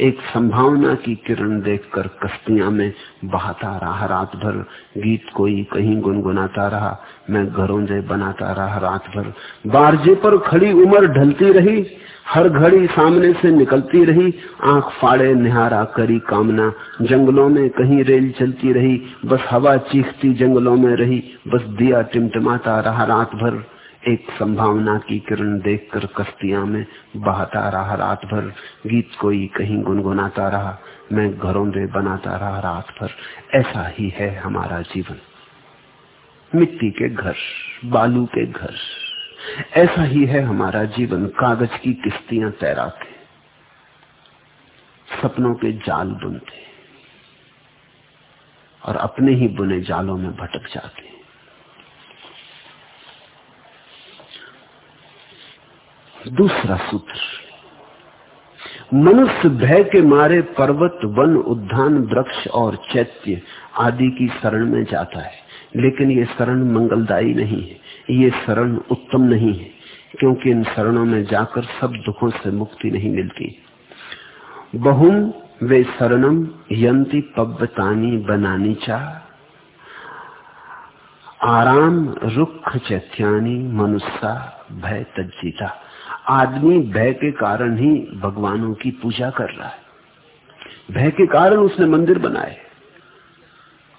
एक संभावना की किरण देखकर कश्तियाँ में बहाता रहा। रात भर गीत कोई कहीं गुनगुनाता रहा, मैं घरोंदे बनाता रहा रात भर बारजे पर खड़ी उम्र ढलती रही, हर घड़ी सामने से निकलती रही, आँख फाड़े निहारा करी कामना। जंगलों में कहीं रेल चलती रही, बस हवा चीखती जंगलों में रही, बस दिया टिमटिमाता रहा रात भर एक संभावना की किरण देखकर कश्तियाँ में बहाता रहा रात भर गीत कोई कहीं गुनगुनाता रहा, मैं घरों दे बनाता रहा रात भर ऐसा ही है हमारा जीवन। मिट्टी के घर, बालू के घर, ऐसा ही है हमारा जीवन। कागज़ की किस्तियाँ तैराते, सपनों के जाल बुनते, और अपने ही बुने जालों में भटक जाते। दूसरा सूत्र। मनुष्य भय के मारे पर्वत, वन, उद्यान, वृक्ष और चैत्य आदि की शरण में जाता है। लेकिन ये शरण मंगलदायी नहीं है। ये शरण उत्तम नहीं है, क्योंकि इन शरणों में जाकर सब दुखों से मुक्ति नहीं मिलती। बहुम वे शरणम यंती पब्बतानी बनानी चाह आराम रुख चैत्यानी मनुष्य भय तज्जीता आदमी भय के कारण ही भगवानों की पूजा कर रहा है। भय के कारण उसने मंदिर बनाए।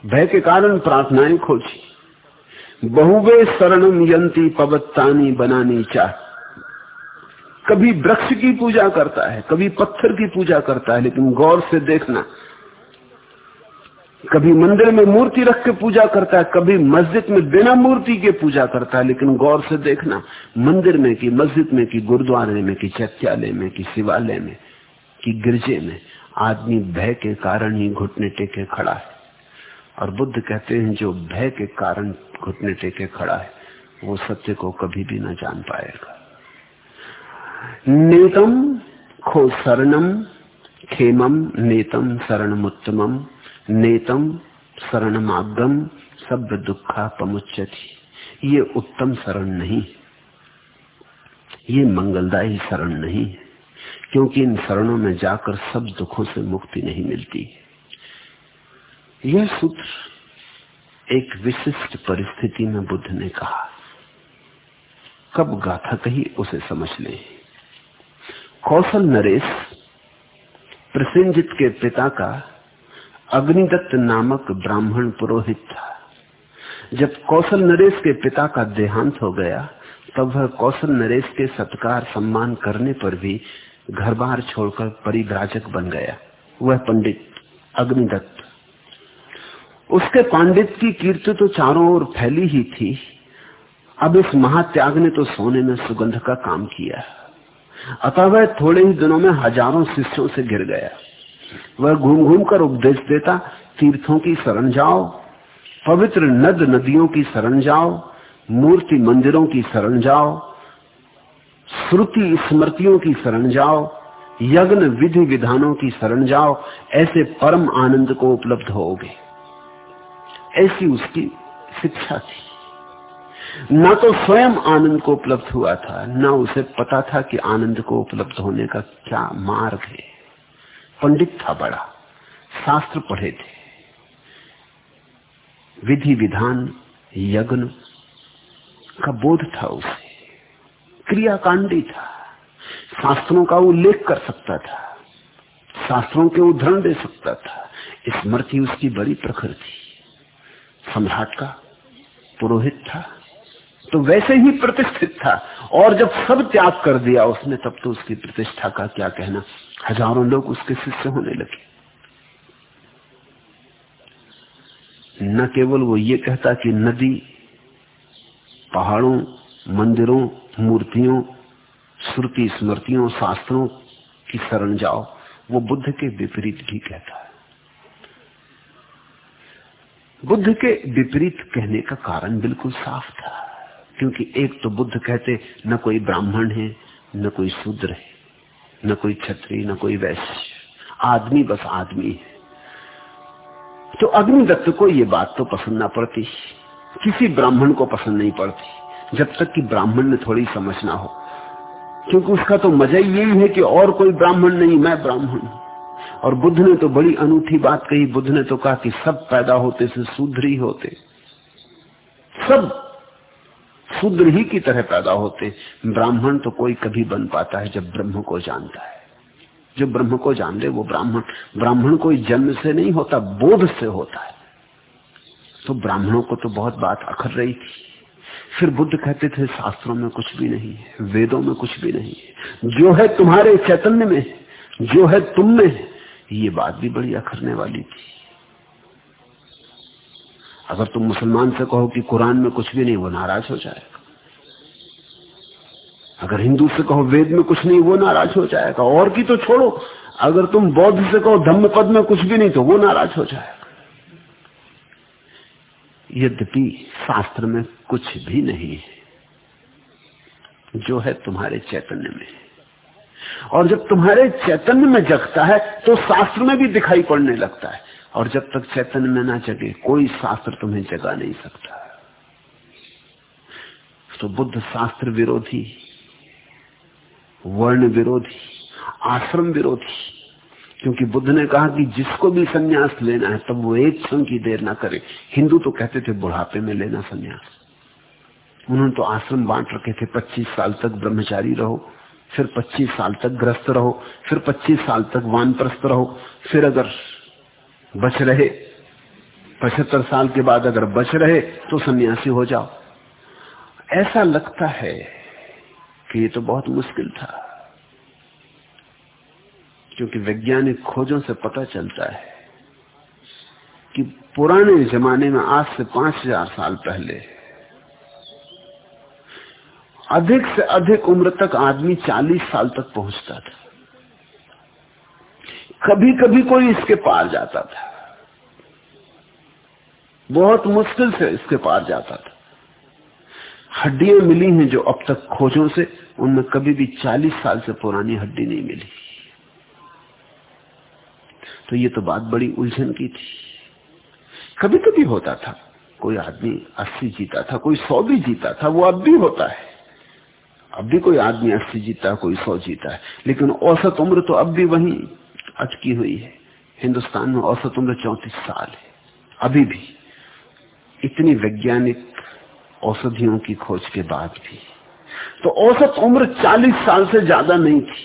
भय के कारण प्रार्थनाएँ खोजी। बहुवे शरणम यंती पवत्तानी बनानी चाह कभी वृक्ष की पूजा करता है, कभी पत्थर की पूजा करता है, लेकिन गौर से देखना कभी मंदिर में मूर्ति रख के पूजा करता है, कभी मस्जिद में बिना मूर्ति के पूजा करता है, लेकिन गौर से देखना, मंदिर में कि मस्जिद में कि गुरुद्वारे में कि चैत्यालय में कि शिवालय में कि गिरजे में आदमी भय के कारण ही घुटने टेके खड़ा है। और बुद्ध कहते हैं, जो भय के कारण घुटने टेके खड़ा है, वो सत्य को कभी भी ना जान पाएगा। नेतम खो शरणम, खेमम नेतम शरणमुत्तमम नेतम शरणमागम सब दुखा पमुच्यति। ये उत्तम शरण नहीं। ये मंगलदायी शरण नहीं। है क्योंकि इन शरणों में जाकर सब दुखों से मुक्ति नहीं मिलती। यह सूत्र एक विशिष्ट परिस्थिति में बुद्ध ने कहा। कब गाथा कही उसे समझ लें। कौशल नरेश प्रसेंजित के पिता का अग्निदत्त नामक ब्राह्मण पुरोहित था। जब कौशल नरेश के पिता का देहांत हो गया, तब वह कौशल नरेश के सत्कार सम्मान करने पर भी घर बार छोड़कर परिव्राजक बन गया। वह पंडित अग्निदत्त। उसके पांडित की कीर्ति तो चारों ओर फैली ही थी। अब इस महात्याग ने तो सोने में सुगंध का काम किया। अतः वह थोड़े ही दिनों में हज़ारों शिष्यों से गिर गया। वह घूम घूम कर उपदेश देता, तीर्थों की शरण जाओ, पवित्र नद नदियों की शरण जाओ, मूर्ति मंदिरों की शरण जाओ, श्रुति स्मृतियों की शरण जाओ, यज्ञ विधि विधानों की शरण जाओ, ऐसे परम आनंद को उपलब्ध होगे। ऐसी उसकी शिक्षा थी। ना तो स्वयं आनंद को उपलब्ध हुआ था, न उसे पता था कि आनंद को उपलब्ध होने का क्या मार्ग है। पंडित था बड़ा, शास्त्र पढ़े थे। विधि विधान, यज्ञ का बोध था उसे, क्रियाकांडी था, शास्त्रों का उल्लेख कर सकता था, शास्त्रों के उदाहरण दे सकता था। स्मृति उसकी बड़ी प्रखर थी। सम्राट का पुरोहित था तो वैसे ही प्रतिष्ठित था, और जब सब त्याग कर दिया उसने, तब तो उसकी प्रतिष्ठा का क्या कहना। हज़ारों लोग उसके शिष्य होने लगे। न केवल वो ये कहता कि नदी, पहाड़ों, मंदिरों, मूर्तियों श्रुति स्मृतियों, शास्त्रों की शरण जाओ, वो बुद्ध के विपरीत भी कहता है। बुद्ध के विपरीत कहने का कारण बिल्कुल साफ़ था, क्योंकि एक तो बुद्ध कहते, न कोई ब्राह्मण है, न कोई शूद्र है। न कोई छत्री, न कोई वैश्य। आदमी बस आदमी है। तो अग्निदत्त को ये बात तो पसंद ना पड़ती। किसी ब्राह्मण को पसंद नहीं पड़ती, जब तक कि ब्राह्मण ने थोड़ी समझ ना हो। क्योंकि उसका तो मज़ा ही यही है कि और कोई ब्राह्मण नहीं, मैं ब्राह्मण और बुद्ध ने तो बड़ी अनूठी बात कही। बुद्ध ने तो कहा कि सब पैदा होते से ही होते। सब शूद्र ही की तरह पैदा होते। ब्राह्मण तो कोई कभी बन पाता है जब ब्रह्म को जानता है। जो ब्रह्म को जान ले वो ब्राह्मण। ब्राह्मण कोई जन्म से नहीं होता, बोध से होता है। तो ब्राह्मणों को तो बहुत बात अखर रही थी। फिर बुद्ध कहते थे, शास्त्रों में कुछ भी नहीं है, वेदों में कुछ भी नहीं है। जो है तुम्हारे चैतन्य में, जो है तुम में, ये बात भी बड़ी अखरने वाली थी। अगर तुम मुसलमान से कहो कि कुरान में कुछ भी नहीं, वो नाराज़ हो जाएगा। अगर हिंदू से कहो वेद में कुछ नहीं, वो नाराज़ हो जाएगा। और की तो छोड़ो, अगर तुम बौद्ध से कहो धम्म पद में कुछ भी नहीं तो वो नाराज़ हो जाएगा। यद्यपि शास्त्र में कुछ भी नहीं है, जो है तुम्हारे चैतन्य में। और जब तुम्हारे चैतन्य में जगता है तो शास्त्र में भी दिखाई पड़ने लगता है। और जब तक चैतन्य में ना जगे, कोई शास्त्र तुम्हें जगा नहीं सकता। तो बुद्ध शास्त्र विरोधी, वर्ण विरोधी, आश्रम विरोधी, क्योंकि बुद्ध ने कहा कि जिसको भी सन्यास लेना है, तब वो एक क्षण की देर ना करे। हिंदू तो कहते थे, बुढ़ापे में लेना सन्यास। उन्होंने तो आश्रम बांट रखे थे 25 साल तक ब्रह्मचारी रहो, फिर 25 साल तक ग्रस्त रहो, फिर 25 साल तक वानप्रस्थ रहो, फिर अगर बच रहे। पचहत्तर साल के बाद अगर बच रहे तो सन्यासी हो जाओ। ऐसा लगता है कि ये तो बहुत मुश्किल था। क्योंकि वैज्ञानिक खोजों से पता चलता है कि पुराने जमाने में आज से पाँच हज़ार साल पहले अधिक से अधिक उम्र तक आदमी चालीस साल तक पहुँचता था। कभी कभी कोई इसके पार जाता था। बहुत मुश्किल से इसके पार जाता था। हड्डियाँ मिली हैं जो अब तक खोजों से, उनमें कभी भी 40 साल से पुरानी हड्डी नहीं मिली। तो ये तो बात बड़ी उलझन की थी। कभी कभी होता था, कोई आदमी 80 जीता था, कोई 100 भी जीता था, वो अब भी होता है। अब भी कोई आदमी 80 जीता, कोई 100 जीता है। लेकिन औसत उम्र तो अब भी वही। अटकी हुई है। हिंदुस्तान में औसत उम्र चौतीस साल है। अभी भी इतनी वैज्ञानिक औषधियों की खोज के बाद भी। तो औसत उम्र 40 साल से ज़्यादा नहीं थी।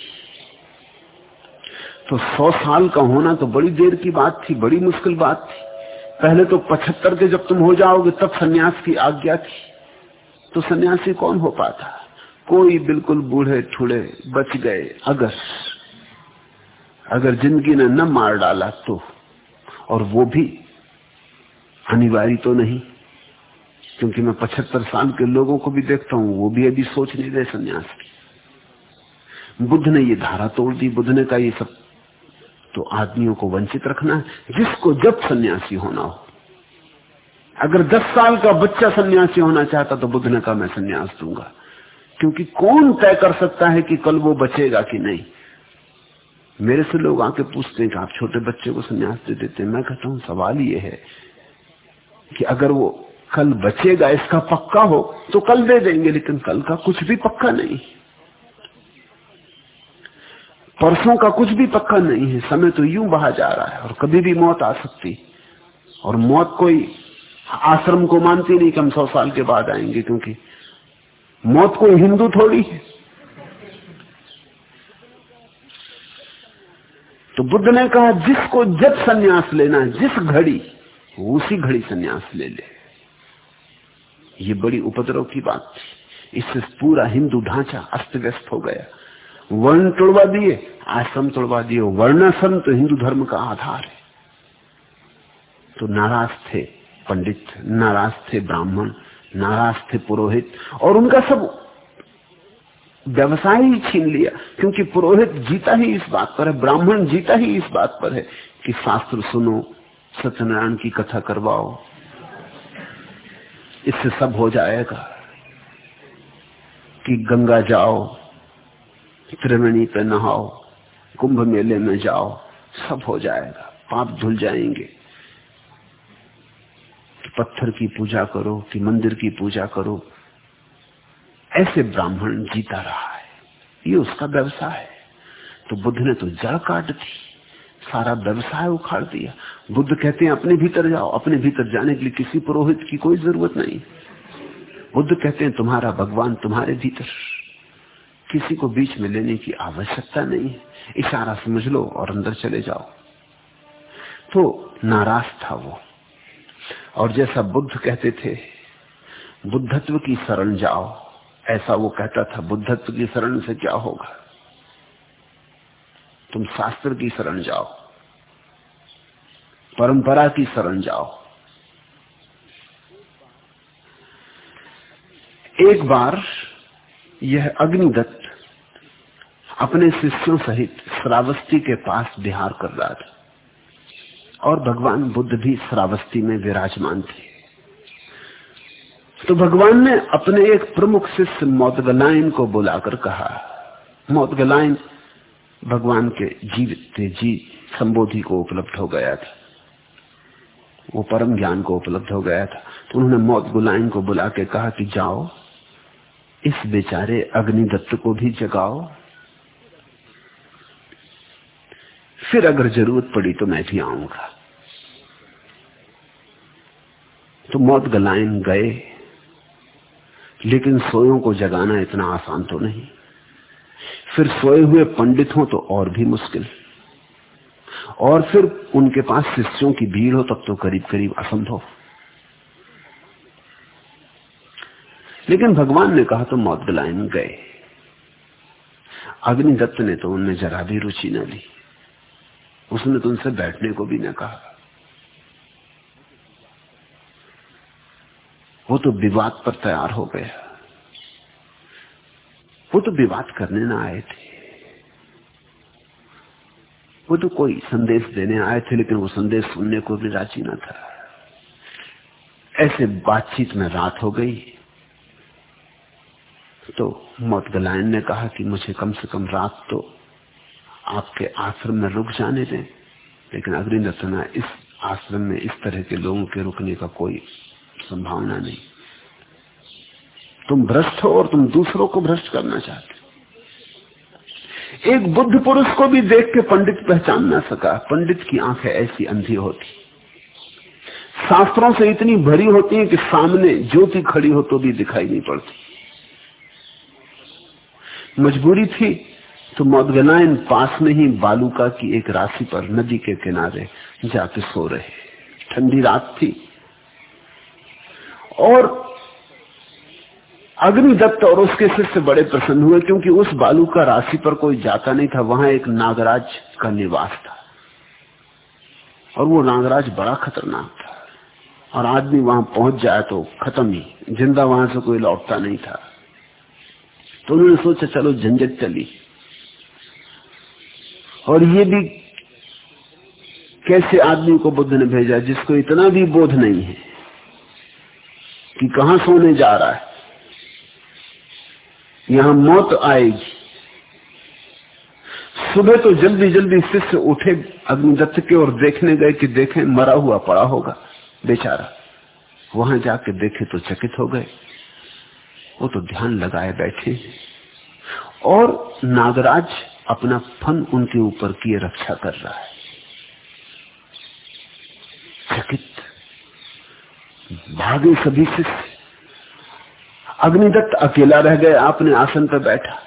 तो 100 साल का होना तो बड़ी देर की बात थी, बड़ी मुश्किल बात थी। पहले तो 75 के जब तुम हो जाओगे, तब सन्यास की आज्ञा थी। तो सन्यासी कौन हो पाता? कोई बिल्कुल बूढ़े ठूड़े बच गए अगर अगर ज़िंदगी ने न मार डाला तो और वो भी अनिवार्य तो नहीं। क्योंकि मैं पचहत्तर साल के लोगों को भी देखता हूँ, वो भी अभी सोच नहीं रहे संन्यास की। बुद्ध ने ये धारा तोड़ दी, बुद्ध ने कहा ये सब तो आदमियों को वंचित रखना है, जिसको जब सन्यासी होना हो। अगर दस साल का बच्चा सन्यासी होना चाहता तो बुद्ध ने कहा, मैं सन्यास दूँगा। क्योंकि कौन तय कर सकता है कि कल वो बचेगा कि नहीं? मेरे से लोग आके पूछते हैं कि आप छोटे बच्चे को संन्यास दे देते हैं। मैं कहता हूँ, सवाल ये है कि अगर वो कल बचेगा, इसका पक्का हो तो कल दे देंगे, लेकिन कल का कुछ भी पक्का नहीं। परसों का कुछ भी पक्का नहीं है। समय तो यूँ बहा जा रहा है और कभी भी मौत आ सकती। और मौत कोई आश्रम को मानती नहीं कि हम सौ साल के बाद आएँगे, क्योंकि मौत कोई हिंदू थोड़ी है। तो बुद्ध ने कहा, जिसको जब सन्यास लेना है, जिस घड़ी उसी घड़ी सन्यास ले ले। ये बड़ी उपद्रव की बात थी। इससे पूरा हिंदू ढांचा अस्त व्यस्त हो गया। वर्ण तोड़वा दिए, आश्रम तोड़वा दिए। वर्णाश्रम तो हिंदू धर्म का आधार है। तो नाराज़ थे पंडित, नाराज़ थे ब्राह्मण, नाराज़ थे पुरोहित, और उनका सब व्यवसाय ही छीन लिया, क्योंकि पुरोहित जीता ही इस बात पर है, ब्राह्मण जीता ही इस बात पर है कि शास्त्र सुनो, सत्यनारायण की कथा करवाओ, इससे सब हो जाएगा, कि गंगा जाओ, त्रिवेणी पे नहाओ, कुंभ मेले में जाओ, सब हो जाएगा, पाप धुल जाएँगे। पत्थर की पूजा करो, कि मंदिर की पूजा करो ऐसे ब्राह्मण जीता रहा है। ये उसका व्यवसाय है। तो बुद्ध ने तो जड़ काट दी, सारा व्यवसाय उखाड़ दिया। बुद्ध कहते हैं, अपने भीतर जाओ, अपने भीतर जाने के लिए किसी पुरोहित की कोई ज़रूरत नहीं। बुद्ध कहते हैं, तुम्हारा भगवान तुम्हारे भीतर। किसी को बीच में लेने की आवश्यकता नहीं है। इशारा समझ लो और अंदर चले जाओ। तो नाराज़ था वो। और जैसा बुद्ध कहते थे, बुद्धत्व की शरण जाओ। ऐसा वो कहता था, बुद्धत्व की शरण से क्या होगा? तुम शास्त्र की शरण जाओ, परंपरा की शरण जाओ। एक बार यह अग्निदत्त अपने शिष्यों सहित श्रावस्ती के पास बिहार कर रहा था और भगवान बुद्ध भी श्रावस्ती में विराजमान थे। तो भगवान ने अपने एक प्रमुख शिष्य मौतगलायन को बुलाकर कहा मौतगलायन भगवान के जीवित जी संबोधि को उपलब्ध हो गया था। वो परम ज्ञान को उपलब्ध हो गया था। तो उन्होंने मौत गुलाइन को बुला के कहा कि जाओ, इस बेचारे अग्निदत्त को भी जगाओ। फिर अगर ज़रूरत पड़ी तो मैं भी आऊँगा। तो मौत गलायन गए। लेकिन सोयों को जगाना इतना आसान तो नहीं। फिर सोए हुए पंडित हो तो और भी मुश्किल। और फिर उनके पास शिष्यों की भीड़ हो तब तो करीब करीब असंभव। लेकिन भगवान ने कहा तो मौत गलायन गए। अग्निदत्त ने तो उनमें जरा भी रुचि न ली। उसने तो उनसे बैठने को भी न कहा। वो तो विवाद पर तैयार हो गया। वो तो विवाद करने ना आए थे। वो तो कोई संदेश देने आए थे, लेकिन वो संदेश सुनने को भी राज़ी ना था। ऐसे बातचीत में रात हो गई। तो मौत गलायन ने कहा कि मुझे कम से कम रात तो आपके आश्रम में रुक जाने दें, लेकिन अग्निदत्तना इस आश्रम में इस तरह के लोगों के रुकने का कोई संभावना नहीं। तुम भ्रष्ट हो और तुम दूसरों को भ्रष्ट करना चाहते हो। एक बुद्ध पुरुष को भी देख के पंडित पहचान ना सका। पंडित की आँखें ऐसी अंधी होती। शास्त्रों से इतनी भरी होती है कि सामने ज्योति खड़ी हो तो भी दिखाई नहीं पड़ती। मजबूरी थी तो मौदगनायन पास में ही बालूका की एक राशि पर नदी के किनारे जाके सो रहे। ठंडी रात थी। और अग्निदत्त और उसके शिष्य बड़े प्रसन्न हुए, क्योंकि उस बालू का राशि पर कोई जाता नहीं था, वहाँ एक नागराज का निवास था। और वो नागराज बड़ा खतरनाक था। और आदमी वहाँ पहुँच जाए तो खत्म ही, ज़िंदा वहाँ से कोई लौटता नहीं था। तो उन्होंने सोचा, चलो झंझट चली। और ये भी कैसे आदमी को बुद्ध ने भेजा, जिसको इतना भी बोध नहीं है। कि कहा सोने जा रहा है? यहाँ मौत आएगी। सुबह तो जल्दी जल्दी शिष्य उठे अग्निदत्त के और देखने गए कि देखें मरा हुआ पड़ा होगा, बेचारा। वहाँ जाके देखे तो चकित हो गए। वो तो ध्यान लगाए बैठे और नागराज अपना फन उनके ऊपर किए रक्षा कर रहा है। चकित भागे सभी शिष्य अग्निदत्त अकेला रह गए आपने आसन पर बैठा।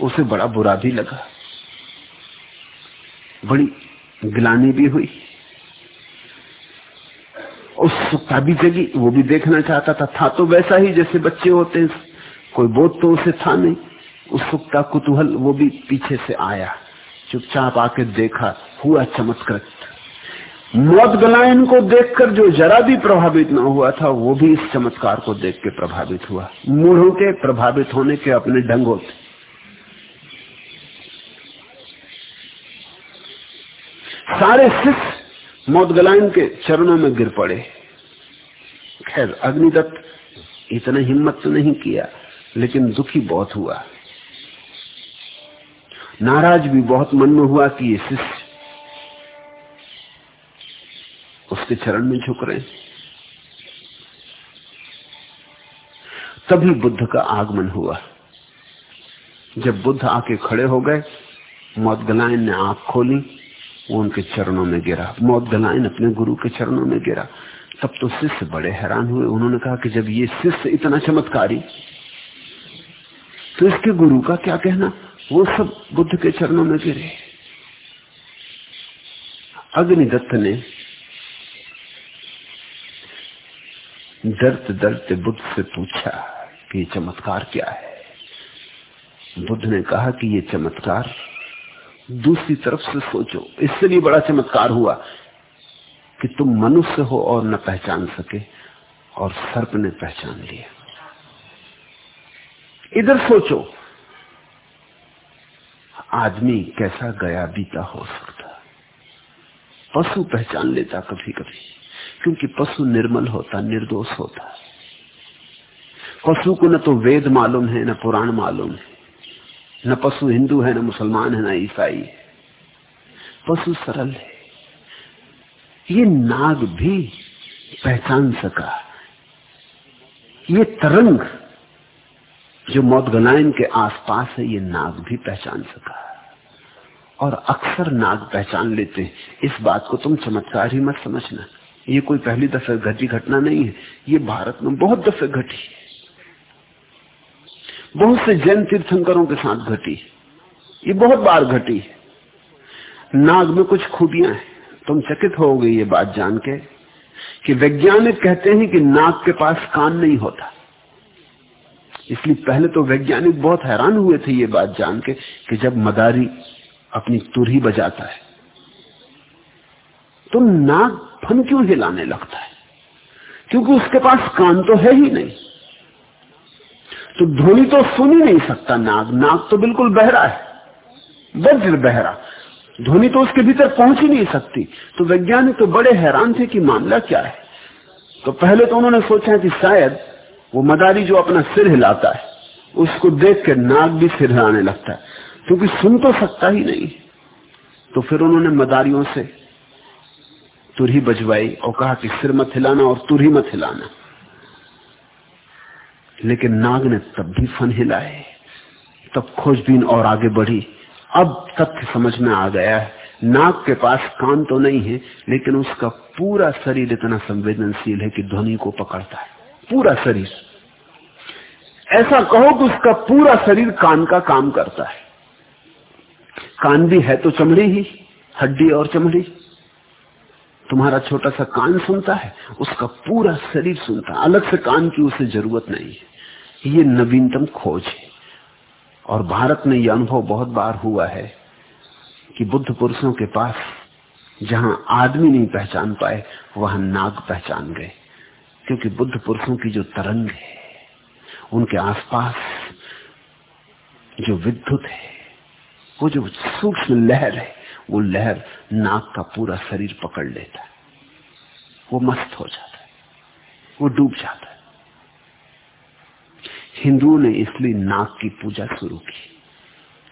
उसे बड़ा बुरा भी लगा। बड़ी गिलानी भी हुई। उत्सुकता भी जगी, वो भी देखना चाहता था था तो वैसा ही जैसे बच्चे होते हैं। कोई बोध तो उसे था नहीं। उत्सुकता कुतूहल वो भी पीछे से आया। चुपचाप आके देखा, हुआ चमत्कृत मौत गलायन को देखकर जो जरा भी प्रभावित न हुआ था, वो भी इस चमत्कार को देख के प्रभावित हुआ। मूढ़ों के प्रभावित होने के अपने ढंग होते सारे शिष्य मौत गलायन के चरणों में गिर पड़े। खैर, अग्निदत्त इतना हिम्मत तो नहीं किया, लेकिन दुखी बहुत हुआ। नाराज़ भी बहुत मन में हुआ कि ये शिष्य उसके चरण में झुक रहे। तभी बुद्ध का आगमन हुआ। जब बुद्ध आके खड़े हो गए मौत गलायन ने आँख खोली, वो उनके चरणों में गिरा। मौत गलायन अपने गुरु के चरणों में गिरा। तब तो शिष्य बड़े हैरान हुए। उन्होंने कहा कि जब ये शिष्य इतना चमत्कारी तो इसके गुरु का क्या कहना? वो सब बुद्ध के चरणों में गिरे। अग्निदत्त ने डरते डरते बुद्ध से पूछा कि ये चमत्कार क्या है? बुद्ध ने कहा कि ये चमत्कार दूसरी तरफ़ से सोचो। इससे भी बड़ा चमत्कार हुआ कि तुम मनुष्य हो और न पहचान सके और सर्प ने पहचान लिया। इधर सोचो, आदमी कैसा गया बीता हो सकता? पशु पहचान लेता कभी कभी क्योंकि पशु निर्मल होता, निर्दोष होता। पशु को न तो वेद मालूम है, न पुराण मालूम है। न पशु हिंदू है, न मुसलमान है, न ईसाई है। पशु सरल है। ये नाग भी पहचान सका। ये तरंग जो मौत गलायन के आसपास है, ये नाग भी पहचान सका। और अक्सर नाग पहचान लेते हैं। इस बात को तुम चमत्कार ही मत समझना। ये कोई पहली दफे घटी घटना नहीं है। ये भारत में बहुत दफे घटी बहुत से जैन तीर्थंकरों के साथ घटी ये बहुत बार घटी नाग में कुछ खूबियाँ हैं। तुम चकित हो ये बात जान के कि वैज्ञानिक कहते हैं कि नाग के पास कान नहीं होता। इसलिए पहले तो वैज्ञानिक बहुत हैरान हुए थे ये बात जान के कि जब मदारी अपनी तुरही बजाता है तो नाग फन क्यों हिलाने लगता है? क्योंकि उसके पास कान तो है ही नहीं। तो ध्वनि तो सुन ही नहीं सकता नाग। नाग तो बिल्कुल बहरा है। वज्र बहरा। ध्वनि तो उसके भीतर पहुँच ही नहीं सकती। तो वैज्ञानिक तो बड़े हैरान थे कि मामला क्या है। तो पहले तो उन्होंने सोचा कि शायद वो मदारी जो अपना सिर हिलाता है, उसको देख के नाग भी सिर हिलाने लगता है। क्योंकि सुन तो सकता ही नहीं। तो फिर उन्होंने मदारियों से तुरही बजवाई और कहा कि सिर मत हिलाना और तुरही मत हिलाना। लेकिन नाग ने तब भी फन हिलाए, तब खोजबीन और आगे बढ़ी। अब तथ्य समझ में आ गया है, नाग के पास कान तो नहीं है, लेकिन उसका पूरा शरीर इतना संवेदनशील है कि ध्वनि को पकड़ता है। पूरा शरीर। ऐसा कहो कि उसका पूरा शरीर कान का काम करता है। कान भी है तो चमड़ी ही, हड्डी और चमड़ी। तुम्हारा छोटा सा कान सुनता है, उसका पूरा शरीर सुनता है। अलग से कान की उसे ज़रूरत नहीं है। ये नवीनतम खोज है। और भारत में यह अनुभव बहुत बार हुआ है कि बुद्ध पुरुषों के पास जहाँ आदमी नहीं पहचान पाए, वहाँ नाग पहचान गए। क्योंकि बुद्ध पुरुषों की जो तरंग है, उनके आसपास जो विद्युत है, वो जो सूक्ष्म लहर है वो लहर नाक का पूरा शरीर पकड़ लेता है। वो मस्त हो जाता है। वो डूब जाता है। हिंदुओं ने इसलिए नाक की पूजा शुरू की,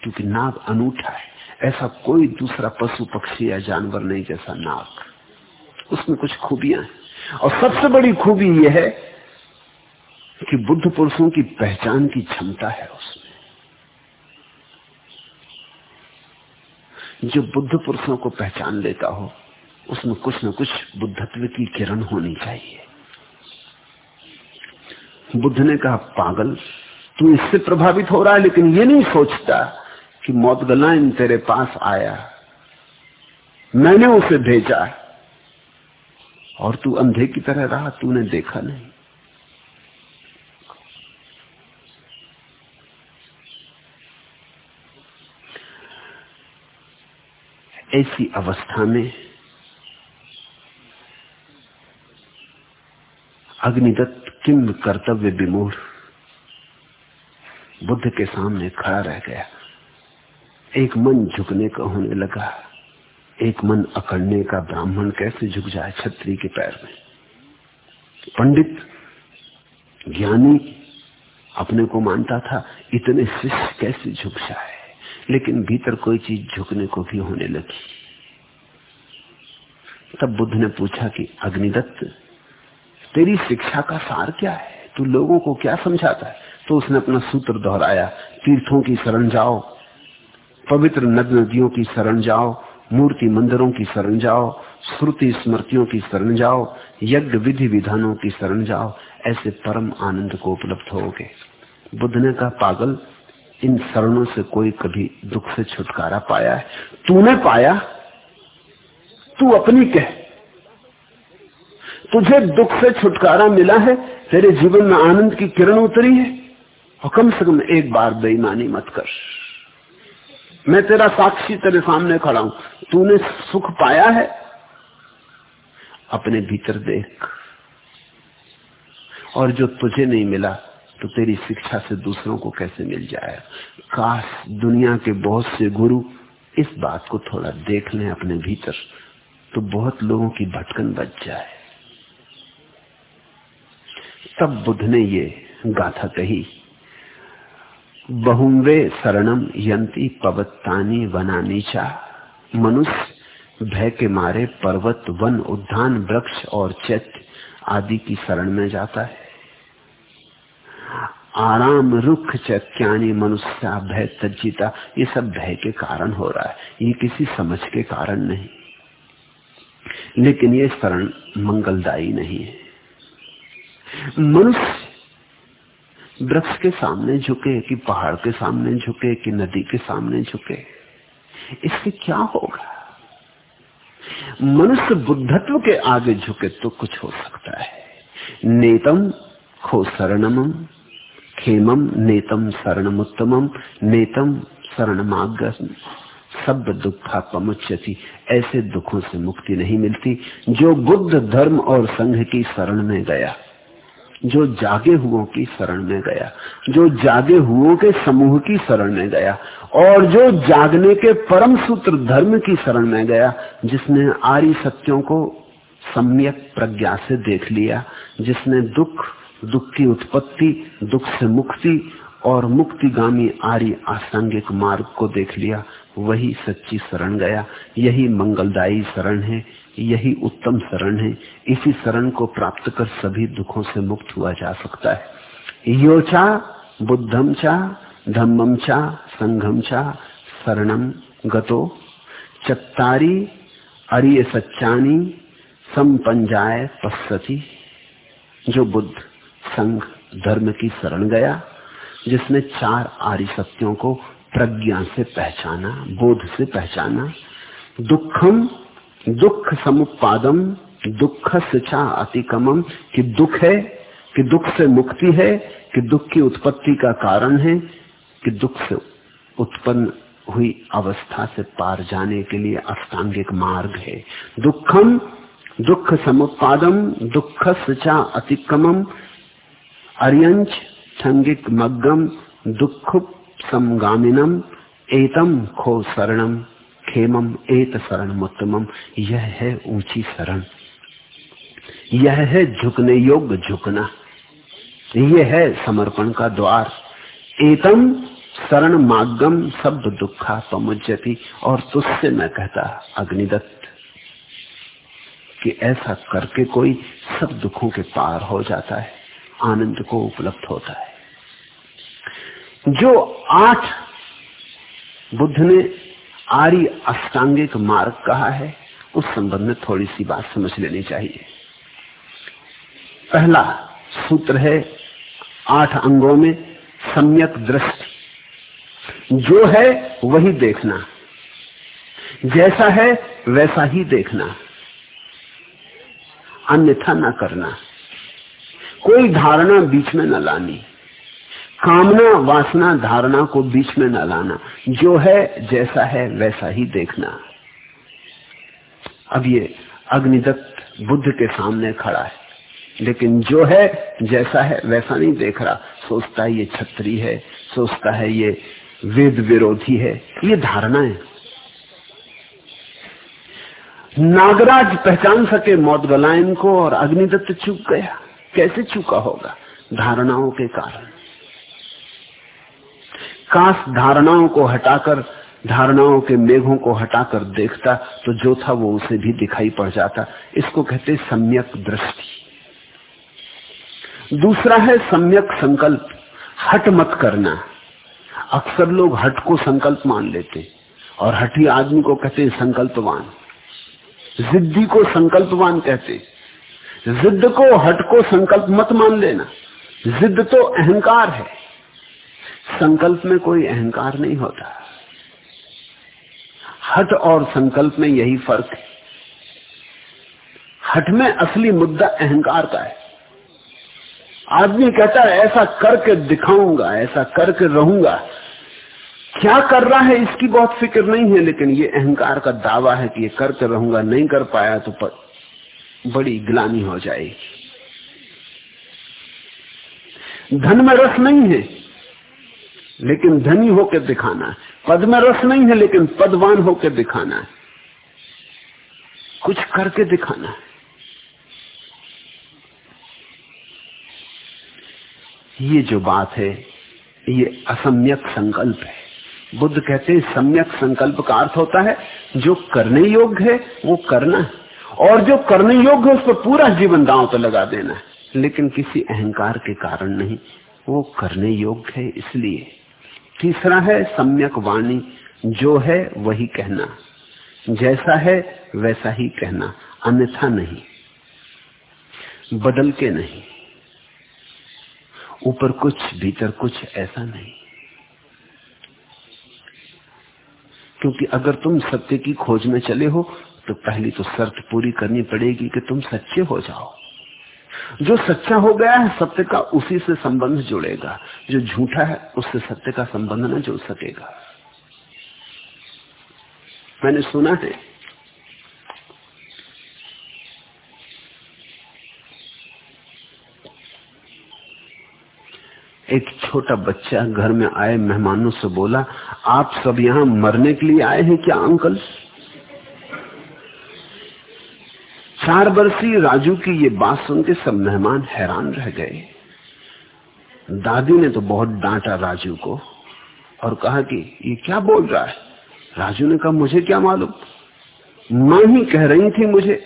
क्योंकि नाग अनूठा है। ऐसा कोई दूसरा पशु पक्षी या जानवर नहीं जैसा नाग। उसमें कुछ खूबियाँ हैं। और सबसे बड़ी खूबी यह है कि बुद्ध पुरुषों की पहचान की क्षमता है उसमें। जो बुद्ध पुरुषों को पहचान लेता हो, उसमें कुछ न कुछ बुद्धत्व की किरण होनी चाहिए। बुद्ध ने कहा, पागल, तू इससे प्रभावित हो रहा है, लेकिन ये नहीं सोचता कि मौत गलाइन तेरे पास आया। मैंने उसे भेजा, और तू अंधे की तरह रहा, तूने देखा नहीं। ऐसी अवस्था में अग्निदत्त किम कर्तव्य विमूढ़ बुद्ध के सामने खड़ा रह गया। एक मन झुकने का होने लगा। एक मन अकड़ने का ब्राह्मण कैसे झुक जाए छत्री के पैर में? पंडित ज्ञानी अपने को मानता था, इतने शिष्य कैसे झुक जाए? लेकिन भीतर कोई चीज़ झुकने को भी होने लगी। तब बुद्ध ने पूछा कि, अग्निदत्त, तेरी शिक्षा का सार क्या है? तू लोगों को क्या समझाता है? तो उसने अपना सूत्र दोहराया, तीर्थों की शरण जाओ, पवित्र नद नदियों की शरण जाओ, मूर्ति मंदिरों की शरण जाओ, श्रुति स्मृतियों की शरण जाओ, यज्ञ विधि विधानों की शरण जाओ, ऐसे परम आनंद को उपलब्ध होगे। बुद्ध ने कहा, पागल इन शरणों से कोई कभी दुख से छुटकारा पाया है। तूने पाया? तू अपनी कह। तुझे दुख से छुटकारा मिला है, तेरे जीवन में आनंद की किरण उतरी है, और कम से कम एक बार बेईमानी मत कर। मैं तेरा साक्षी तेरे सामने खड़ा हूँ। तूने सुख पाया है? अपने भीतर देख। और जो तुझे नहीं मिला तो तेरी शिक्षा से दूसरों को कैसे मिल जाए? काश दुनिया के बहुत से गुरु इस बात को थोड़ा देख लें अपने भीतर तो बहुत लोगों की भटकन बच जाए। तब बुद्ध ने ये गाथा कही, बहुवे शरणम यंती पवत्तानी वनानी चा। मनुष्य भय के मारे पर्वत, वन, उद्यान, वृक्ष और चैत्य आदि की शरण में जाता है। आराम रुख चैत्यानी मनुष्य भय तज्जिता, ये सब भय के कारण हो रहा है। ये किसी समझ के कारण नहीं। लेकिन ये शरण मंगलदायी नहीं है। मनुष्य वृक्ष के सामने झुके, कि पहाड़ के सामने झुके, कि नदी के सामने झुके, इससे क्या होगा? मनुष्य बुद्धत्व के आगे झुके तो कुछ हो सकता है। नेतम खो शरणम खेमम नेतम शरणमुत्तमम नेतम शरण सब दुखा पमुच्यति ऐसे दुखों से मुक्ति नहीं मिलती, जो बुद्ध धर्म और संघ की शरण में गया, जो जागे हुओं की शरण में गया, जो जागे हुओं के समूह की शरण में गया, और जो जागने के परम सूत्र धर्म की शरण में गया, जिसने आर्य सत्यों को सम्यक प्रज्ञा से देख लिया, जिसने दुख दुख की उत्पत्ति, दुख से मुक्ति और मुक्तिगामी आर्य आसंगिक मार्ग को देख लिया। वही सच्ची शरण गया। यही मंगलदायी शरण है। यही उत्तम शरण है। इसी शरण को प्राप्त कर सभी दुखों से मुक्त हुआ जा सकता है। योचा बुद्धम चा, धम्मम चा, संघम चा, शरणम गतो। चत्तारी, अरिय सच्चानी, संपंजाय पश्यति। जो बुद्ध संघ धर्म की शरण गया, जिसने चार आर्य सत्यों को प्रज्ञा से पहचाना, बोध से पहचाना। दुखम, दुख समुपादम दुख शिक्षा अतिकमम कि दुख है, कि दुख से मुक्ति है, कि दुख की उत्पत्ति का कारण है, कि दुख से उत्पन्न हुई अवस्था से पार जाने के लिए अष्टांगिक मार्ग है। दुखम, दुख समुत्पादम, दुख शिक्षा अतिक्रमम अर्यंच संगिक मग्गम, दुख समगामिनम, एतम खो शरणम खेमम, एत शरण उत्तमम यह है ऊँची शरण। यह है झुकने योग्य झुकना। यह है समर्पण का द्वार। एतम शरण मागम सब दुखा पमुजती और तुझसे मैं कहता अग्निदत्त कि ऐसा करके कोई सब दुखों के पार हो जाता है। आनंद को उपलब्ध होता है। जो आठ बुद्ध ने आर्य अष्टांगिक मार्ग कहा है, उस संबंध में थोड़ी सी बात समझ लेनी चाहिए। पहला सूत्र है, आठ अंगों में सम्यक दृष्टि। जो है, वही देखना। जैसा है, वैसा ही देखना। अन्यथा न करना। कोई धारणा बीच में न लानी। कामना, वासना, धारणा को बीच में न लाना। जो है, जैसा है, वैसा ही देखना। अब ये अग्निदत्त बुद्ध के सामने खड़ा है। लेकिन जो है, जैसा है, वैसा नहीं देख रहा। सोचता है ये छत्री है, सोचता है ये वेद विरोधी है। ये धारणाएँ। नागराज पहचान सके मौत गलायन को और अग्निदत्त चुप गया। कैसे चुका होगा? धारणाओं के कारण। काश धारणाओं को हटाकर, धारणाओं के मेघों को हटाकर देखता तो जो था वो उसे भी दिखाई पड़ जाता। इसको कहते सम्यक दृष्टि। दूसरा है सम्यक संकल्प। हट मत करना। अक्सर लोग हट को संकल्प मान लेते और हठी आदमी को कहते हैं संकल्पवान। जिद्दी को संकल्पवान कहते जिद्द को, हट को संकल्प मत मान लेना। जिद्द तो अहंकार है। संकल्प में कोई अहंकार नहीं होता। हट और संकल्प में यही फ़र्क है। हट में असली मुद्दा अहंकार का है। आदमी कहता है, ऐसा करके दिखाऊँगा, ऐसा करके रहूँगा। क्या कर रहा है इसकी बहुत फ़िक्र नहीं है, लेकिन ये अहंकार का दावा है कि ये करके रहूँगा, नहीं कर पाया तो बड़ी ग्लानी हो जाएगी। धन में रस नहीं है, लेकिन धनी होकर दिखाना। है पद में रस नहीं है, लेकिन पदवान होकर दिखाना। है कुछ करके दिखाना। है ये जो बात है, ये असम्यक संकल्प है। बुद्ध कहते हैं, सम्यक संकल्प का अर्थ होता है, जो करने योग्य है, वो करना है। और जो करने योग्य है, उस पर पूरा जीवन दांव तो लगा देना है। लेकिन किसी अहंकार के कारण नहीं, वो करने योग्य है इसलिए। तीसरा है सम्यक वाणी, जो है वही कहना। जैसा है, वैसा ही कहना, अन्यथा नहीं, बदल के नहीं। ऊपर कुछ, भीतर कुछ ऐसा नहीं। क्योंकि अगर तुम सत्य की खोज में चले हो तो पहली तो शर्त पूरी करनी पड़ेगी कि तुम सच्चे हो जाओ। जो सच्चा हो गया है, सत्य का उसी से संबंध जुड़ेगा। जो झूठा है, उससे सत्य का संबंध न जुड़ सकेगा। मैंने सुना है। एक छोटा बच्चा घर में आए मेहमानों से बोला, आप सब यहाँ मरने के लिए आए हैं क्या, अंकल? चार वर्षीय राजू की ये बात सुन के सब मेहमान हैरान रह गए। दादी ने तो बहुत डांटा राजू को और कहा कि ये क्या बोल रहा है? राजू ने कहा, मुझे क्या मालूम? माँ ही कह रही थी मुझे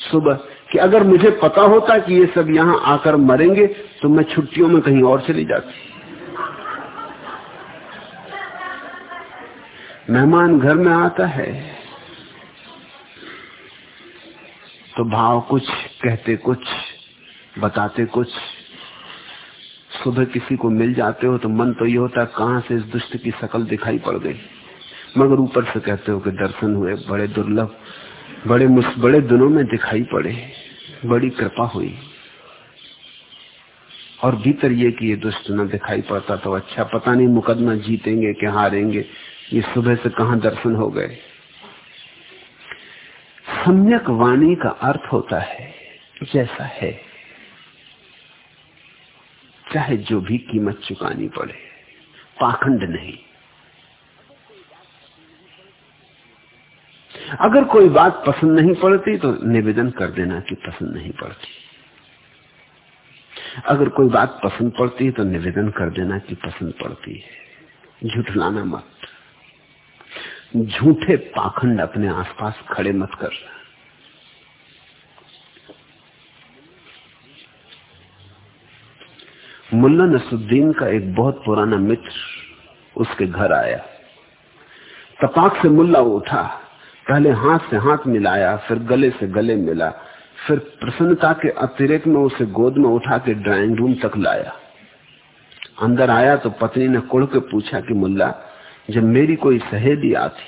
सुबह कि अगर मुझे पता होता कि ये सब यहाँ आकर मरेंगे तो मैं छुट्टियों में कहीं और चली जाती। मेहमान घर में आता है तो भाव कुछ, कहते कुछ, बताते कुछ। सुबह किसी को मिल जाते हो तो मन तो ये होता है, कहाँ से इस दुष्ट की शकल दिखाई पड़ गई? मगर ऊपर से कहते हो कि दर्शन हुए, बड़े दुर्लभ, बड़े बड़े दिनों में दिखाई पड़े, बड़ी कृपा हुई। और भीतर ये कि ये दुष्ट न दिखाई पड़ता तो अच्छा पता नहीं मुकदमा जीतेंगे कि हारेंगे, ये सुबह से कहा दर्शन हो गए? सम्यक वाणी का अर्थ होता है, जैसा है, चाहे जो भी कीमत चुकानी पड़े, पाखंड नहीं। अगर कोई बात पसंद नहीं पड़ती तो निवेदन कर देना कि पसंद नहीं पड़ती। अगर कोई बात पसंद पड़ती है तो निवेदन कर देना कि पसंद पड़ती है। झुठलाना मत। झूठे पाखंड अपने आसपास खड़े मत कर। मुल्ला नसुद्दीन का एक बहुत पुराना मित्र उसके घर आया। तपाक से मुल्ला उठा, पहले हाथ से हाथ मिलाया, फिर गले से गले मिला, फिर प्रसन्नता के अतिरिक्त में उसे गोद में उठा के ड्राइंग रूम तक लाया। अंदर आया तो पत्नी ने कुड़ के पूछा कि मुल्ला जब मेरी कोई सहेली आती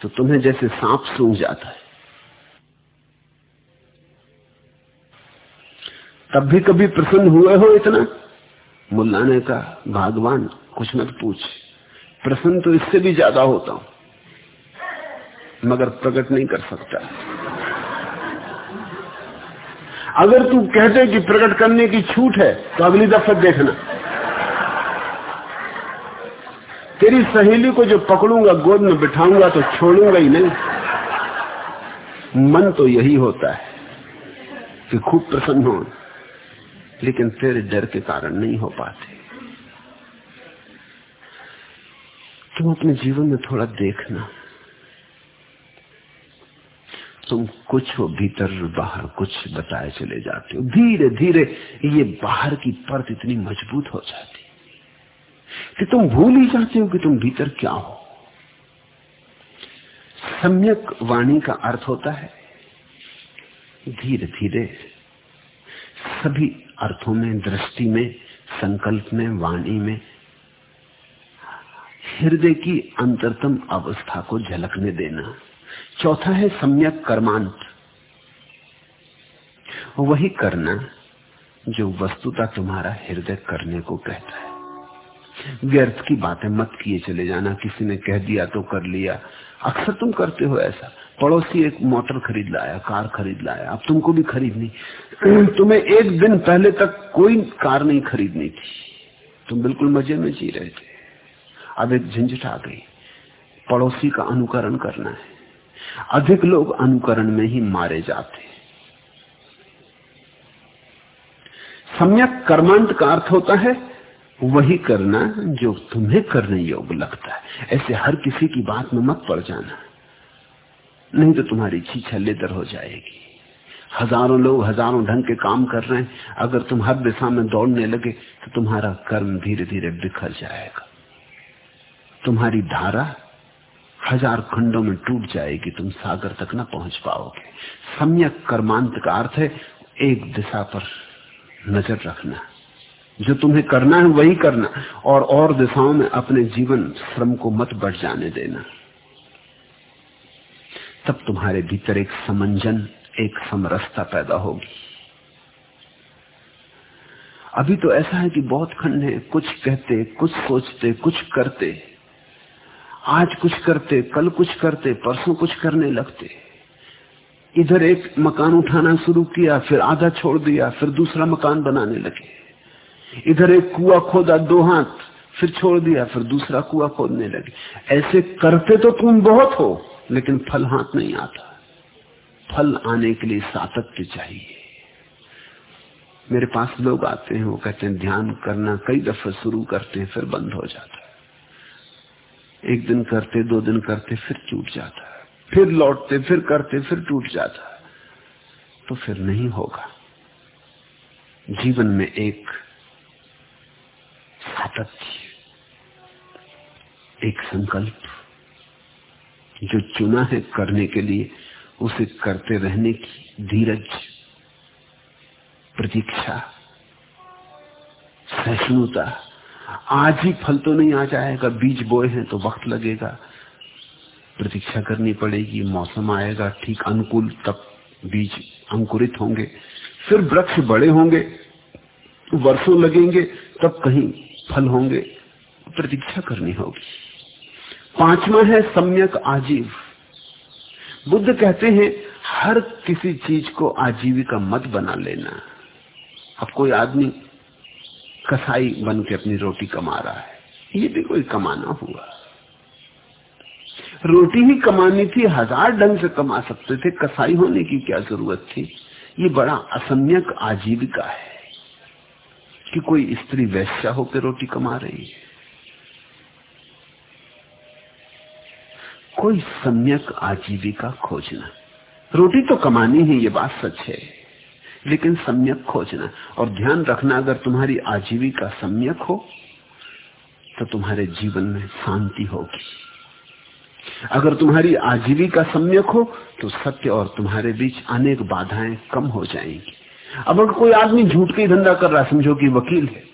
तो तुम्हें जैसे सांप सूंघ जाता है। तब भी कभी प्रसन्न हुए हो इतना? मुल्ला ने कहा, भगवान, कुछ मत पूछ। प्रसन्न तो इससे भी ज़्यादा होता हूँ, मगर प्रकट नहीं कर सकता। अगर तू कहते कि प्रकट करने की छूट है तो अगली दफ़ा देखना। तेरी सहेली को जो पकड़ूँगा, गोद में बिठाऊँगा तो छोड़ूँगा ही नहीं। मन तो यही होता है कि खूब प्रसन्न हो लेकिन तेरे डर के कारण नहीं हो पाते। तुम अपने जीवन में थोड़ा देखना। तुम कुछ हो, भीतर बाहर कुछ बताए चले जाते हो। धीरे धीरे ये बाहर की परत इतनी मज़बूत हो जाती। कि तुम भूल ही जाते हो कि तुम भीतर क्या हो। सम्यक वाणी का अर्थ होता है धीरे धीरे सभी अर्थों में, दृष्टि में, संकल्प में, वाणी में हृदय की अंतरतम अवस्था को झलकने देना। चौथा है सम्यक कर्मांत। वही करना जो वस्तुता तुम्हारा हृदय करने को कहता है। व्यर्थ की बातें मत किए चले जाना। किसी ने कह दिया तो कर लिया। अक्सर तुम करते हो ऐसा। पड़ोसी एक मोटर खरीद लाया, कार खरीद लाया। अब तुमको भी खरीदनी। तुम्हें एक दिन पहले तक कोई कार नहीं खरीदनी थी। तुम बिल्कुल मज़े में जी रहे थे। अब एक झंझट आ गई। पड़ोसी का अनुकरण करना है। अधिक लोग अनुकरण में ही मारे जाते। सम्यक कर्मांत का अर्थ होता है वही करना जो तुम्हें करने योग्य लगता है। ऐसे हर किसी की बात में मत पड़ जाना। नहीं तो तुम्हारी छीछा लेदर हो जाएगी। हज़ारों लोग हज़ारों ढंग के काम कर रहे हैं। अगर तुम हर दिशा में दौड़ने लगे तो तुम्हारा कर्म धीरे धीरे बिखर जाएगा। तुम्हारी धारा हज़ार खंडों में टूट जाएगी, तुम सागर तक न पहुँच पाओगे। सम्यक कर्मांत का अर्थ है, एक दिशा पर नज़र रखना। जो तुम्हें करना है वही करना। और और दिशाओं में अपने जीवन श्रम को मत बढ़ जाने देना। तब तुम्हारे भीतर एक समंजन, एक समरसता पैदा होगी। अभी तो ऐसा है कि बहुत खंड है। कुछ कहते, कुछ सोचते, कुछ करते। आज कुछ करते, कल कुछ करते, परसों कुछ करने लगते। इधर एक मकान उठाना शुरू किया, फिर आधा छोड़ दिया, फिर दूसरा मकान बनाने लगे। इधर एक कुआ खोदा दो हाथ, फिर छोड़ दिया, फिर दूसरा कुआ खोदने लगे। ऐसे करते तो तुम बहुत हो, लेकिन फल हाथ नहीं आता। फल आने के लिए सातत्य चाहिए। मेरे पास लोग आते हैं, वो कहते हैं, ध्यान करना, कई दफे शुरू करते हैं, फिर बंद हो जाता है। एक दिन करते, दो दिन करते, फिर टूट जाता है। फिर लौटते, फिर करते, फिर टूट जाता है। तो फिर नहीं होगा। जीवन में एक सातत्य एक संकल्प, जो चुना है करने के लिए, उसे करते रहने की धीरज, प्रतीक्षा, सहिष्णुता, आज ही फल तो नहीं आ जाएगा, बीज बोए हैं तो वक्त लगेगा। प्रतीक्षा करनी पड़ेगी, मौसम आएगा, ठीक अनुकूल तब बीज अंकुरित होंगे। फिर वृक्ष बड़े होंगे, वर्षों लगेंगे, तब कहीं फल होंगे, प्रतीक्षा करनी होगी। पांचवा है सम्यक आजीव। बुद्ध कहते हैं, हर किसी चीज़ को आजीविका मत बना लेना। अब कोई आदमी कसाई बन के अपनी रोटी कमा रहा है, ये भी कोई कमाना हुआ। रोटी ही कमानी थी, हज़ार ढंग से कमा सकते थे, कसाई होने की क्या ज़रूरत थी? ये बड़ा असम्यक आजीविका है। कि कोई स्त्री वैश्या होकर रोटी कमा रही है? कोई सम्यक आजीविका खोजना। रोटी तो कमानी है, ये बात सच है। लेकिन सम्यक खोजना। और ध्यान रखना, अगर तुम्हारी आजीविका सम्यक हो तो तुम्हारे जीवन में शांति होगी। अगर तुम्हारी आजीविका सम्यक हो तो सत्य और तुम्हारे बीच अनेक बाधाएँ कम हो जाएँगी। अब अगर कोई आदमी झूठ के ही धंधा कर रहा समझो कि वकील है।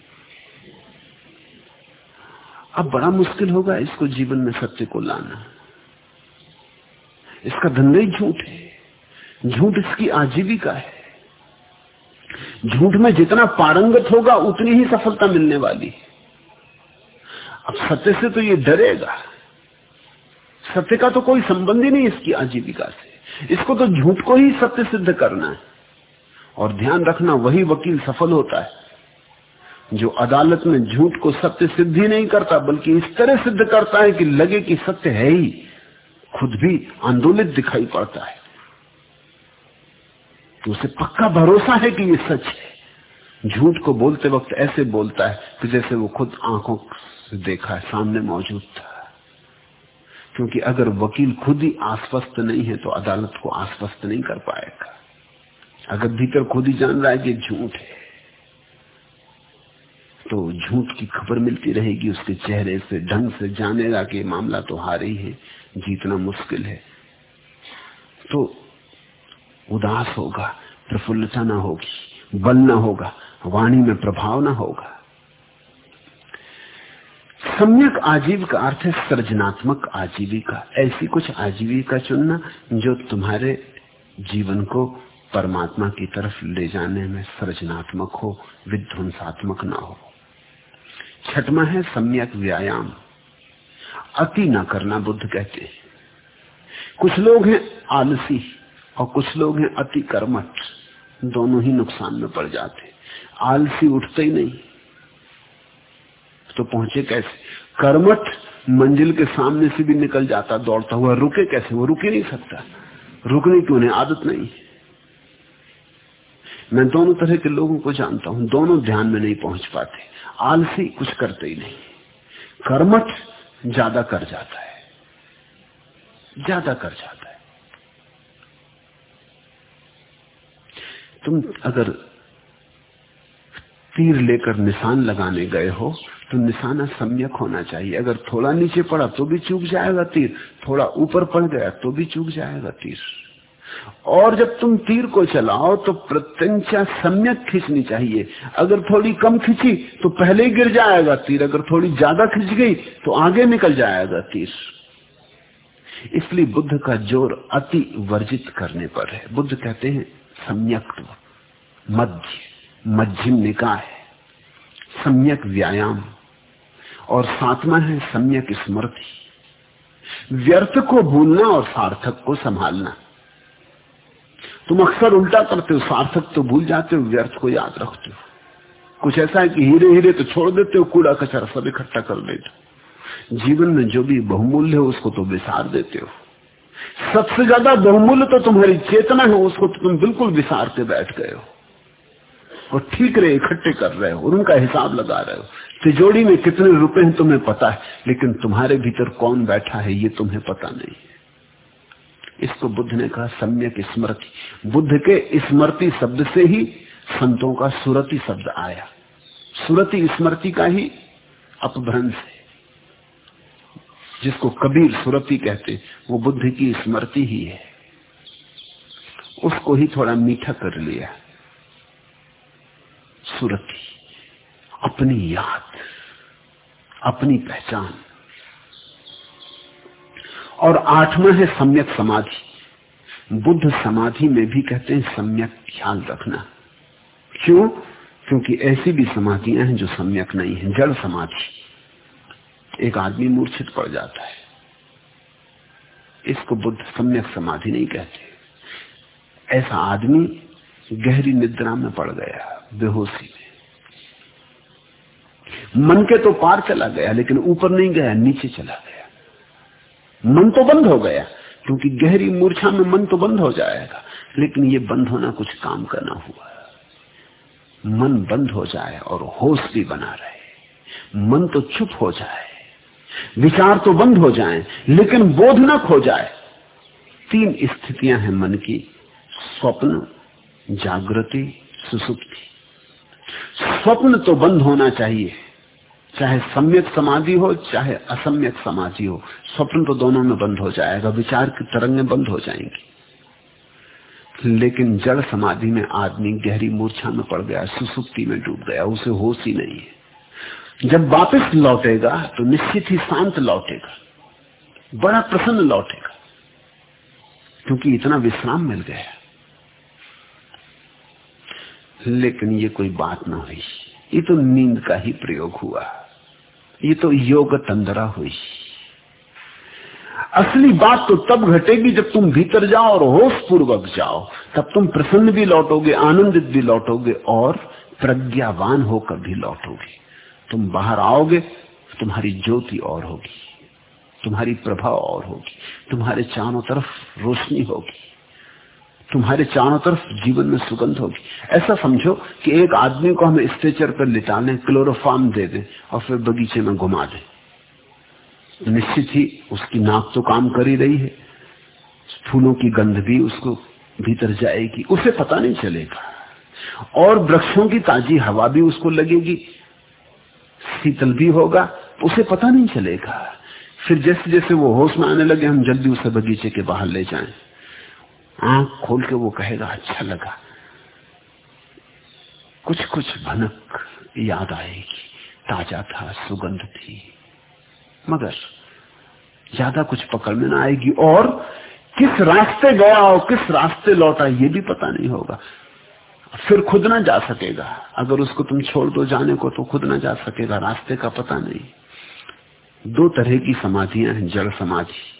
अब बड़ा मुश्किल होगा इसको जीवन में सत्य को लाना। इसका धंधा ही झूठ है। झूठ इसकी आजीविका है। झूठ में जितना पारंगत होगा, उतनी ही सफलता मिलने वाली है। अब सत्य से तो ये डरेगा। सत्य का तो कोई संबंध ही नहीं इसकी आजीविका से। इसको तो झूठ को ही सत्य सिद्ध करना है। और ध्यान रखना वही वकील सफल होता है, जो अदालत में झूठ को सत्य सिद्ध ही नहीं करता, बल्कि इस तरह सिद्ध करता है कि लगे कि सत्य है ही, खुद भी आंदोलित दिखाई पड़ता है। तो उसे पक्का भरोसा है कि ये सच है। झूठ को बोलते वक्त ऐसे बोलता है कि जैसे वो खुद आँखों से देखा है, सामने मौजूद था। क्योंकि अगर वकील खुद ही आश्वस्त नहीं है तो अदालत को आश्वस्त नहीं कर पाएगा। अगर भीतर खुद ही जान रहा है कि झूठ है तो झूठ की खबर मिलती रहेगी उसके चेहरे से, ढंग से जानेगा कि मामला तो हार ही है, जीतना मुश्किल है। तो उदास होगा, प्रफुल्लता ना होगी, बल ना होगा, वाणी में प्रभाव ना होगा। सम्यक आजीविका अर्थ है सृजनात्मक आजीविका। ऐसी कुछ आजीविका चुनना जो तुम्हारे जीवन को परमात्मा की तरफ़ ले जाने में सृजनात्मक हो, विध्वंसात्मक ना हो। छठवा है सम्यक व्यायाम। अति ना करना बुद्ध कहते हैं। कुछ लोग हैं आलसी और कुछ लोग हैं अति कर्मठ। दोनों ही नुकसान में पड़ जाते आलसी उठते ही नहीं। तो पहुँचे कैसे? कर्मठ मंजिल के सामने से भी निकल जाता, दौड़ता हुआ, रुके कैसे? वो रुक ही नहीं सकता। रुकने की उन्हें आदत नहीं मैं दोनों तरह के लोगों को जानता हूँ, दोनों ध्यान में नहीं पहुँच पाते। आलसी कुछ करते ही नहीं। कर्मठ ज़्यादा कर जाता है। ज़्यादा कर जाता है। तुम अगर तीर लेकर निशान लगाने गए हो तो निशाना सम्यक होना चाहिए। अगर थोड़ा नीचे पड़ा तो भी चूक जाएगा तीर। थोड़ा ऊपर पड़ गया तो भी चूक जाएगा तीर। और जब तुम तीर को चलाओ तो प्रत्यंचा सम्यक खींचनी चाहिए। अगर थोड़ी कम खींची तो पहले ही गिर जाएगा तीर। अगर थोड़ी ज़्यादा खींच गई तो आगे निकल जाएगा तीर। इसलिए बुद्ध का ज़ोर अति वर्जित करने पर है। बुद्ध कहते हैं सम्यक मध्य, मध्यम निकाय, सम्यक व्यायाम। और सातवा है, सम्यक स्मृति। व्यर्थ को भूलना और सार्थक को संभालना। तुम अक्सर उल्टा करते हो, सार्थक तो भूल जाते हो, व्यर्थ को याद रखते हो। कुछ ऐसा है कि हीरे हीरे तो छोड़ देते हो, कूड़ा कचरा सब इकट्ठा कर लेते हो। जीवन में जो भी बहुमूल्य है, उसको तो विसार देते हो। सबसे ज़्यादा बहुमूल्य तो तुम्हारी चेतना है, उसको तो तुम बिल्कुल विसार के बैठ गए हो। और ठीक रहे, इकट्ठे कर रहे हो, और उनका हिसाब लगा रहे हो। तिजोड़ी में कितने रुपए हैं, तुम्हें पता है, लेकिन तुम्हारे भीतर कौन बैठा है, ये तुम्हें पता नहीं। इसको बुद्ध ने कहा, सम्यक स्मृति। बुद्ध के स्मृति शब्द से ही संतों का सुरति शब्द आया। सुरति स्मृति का ही अपभ्रंश है। जिसको कबीर सुरति कहते, वो बुद्ध की स्मृति ही है। उसको ही थोड़ा मीठा कर लिया। सुरति, अपनी याद, अपनी पहचान। और आठवां है सम्यक समाधि। बुद्ध समाधि में भी कहते हैं सम्यक ख्याल रखना। क्यों? क्योंकि ऐसी भी समाधियाँ हैं जो सम्यक नहीं है, जड़ समाधि। एक आदमी मूर्छित पड़ जाता है। इसको बुद्ध सम्यक समाधि नहीं कहते। ऐसा आदमी गहरी निद्रा में पड़ गया, बेहोशी में। मन के तो पार चला गया, लेकिन ऊपर नहीं गया, नीचे चला गया। मन तो बंद हो गया, क्योंकि गहरी मूर्छा में मन तो बंद हो जाएगा, लेकिन ये बंद होना कुछ काम का ना हुआ। मन बंद हो जाए और होश भी बना रहे। मन तो चुप हो जाए, विचार तो बंद हो जाए, लेकिन बोध न खो जाए। तीन स्थितियाँ हैं मन की, स्वप्न, जागृति, सुसुप्ति। स्वप्न तो बंद होना चाहिए। चाहे सम्यक समाधि हो, चाहे असम्यक समाधि हो, स्वप्न तो दोनों में बंद हो जाएगा, विचार की तरंगें बंद हो जाएँगी। लेकिन जड़ समाधि में आदमी गहरी मूर्छा में पड़ गया, सुसुप्ति में डूब गया, उसे होश ही नहीं है। जब वापस लौटेगा तो निश्चित ही शांत लौटेगा, बड़ा प्रसन्न लौटेगा, क्योंकि इतना विश्राम मिल गया। लेकिन ये कोई बात ना हुई, ये तो नींद का ही प्रयोग हुआ। ये तो योग तंदरा हुई। असली बात तो तब घटेगी जब तुम भीतर जाओ और होश पूर्वक जाओ। तब तुम प्रसन्न भी लौटोगे, आनंदित भी लौटोगे और प्रज्ञावान होकर भी लौटोगे। तुम बाहर आओगे, तुम्हारी ज्योति और होगी। तुम्हारी प्रभाव और होगी। तुम्हारे चारों तरफ़ रोशनी होगी। तुम्हारे चारों तरफ़ जीवन में सुगंध होगी। ऐसा समझो कि एक आदमी को हम स्ट्रेचर पर लिटा लें क्लोरोफार्म दे दें और फिर बगीचे में घुमा दें। निश्चित ही उसकी नाक तो काम कर ही रही है। फूलों की गंध भी उसको भीतर जाएगी। उसे पता नहीं चलेगा। और वृक्षों की ताजी हवा भी उसको लगेगी। शीतल भी होगा, उसे पता नहीं चलेगा। फिर जैसे जैसे वो होश में आने लगे, हम जल्दी उसे बगीचे के बाहर ले जाएँ। आँख खोल के वो कहेगा अच्छा लगा। कुछ कुछ भनक याद आएगी। ताज़ा था, सुगंध थी। मगर ज़्यादा कुछ पकड़ में ना आएगी। और किस रास्ते गया और किस रास्ते लौटा, ये भी पता नहीं होगा। फिर खुद ना जा सकेगा। अगर उसको तुम छोड़ दो जाने को तो खुद ना जा सकेगा। रास्ते का पता नहीं। दो तरह की समाधियाँ हैं, जड़ समाधि।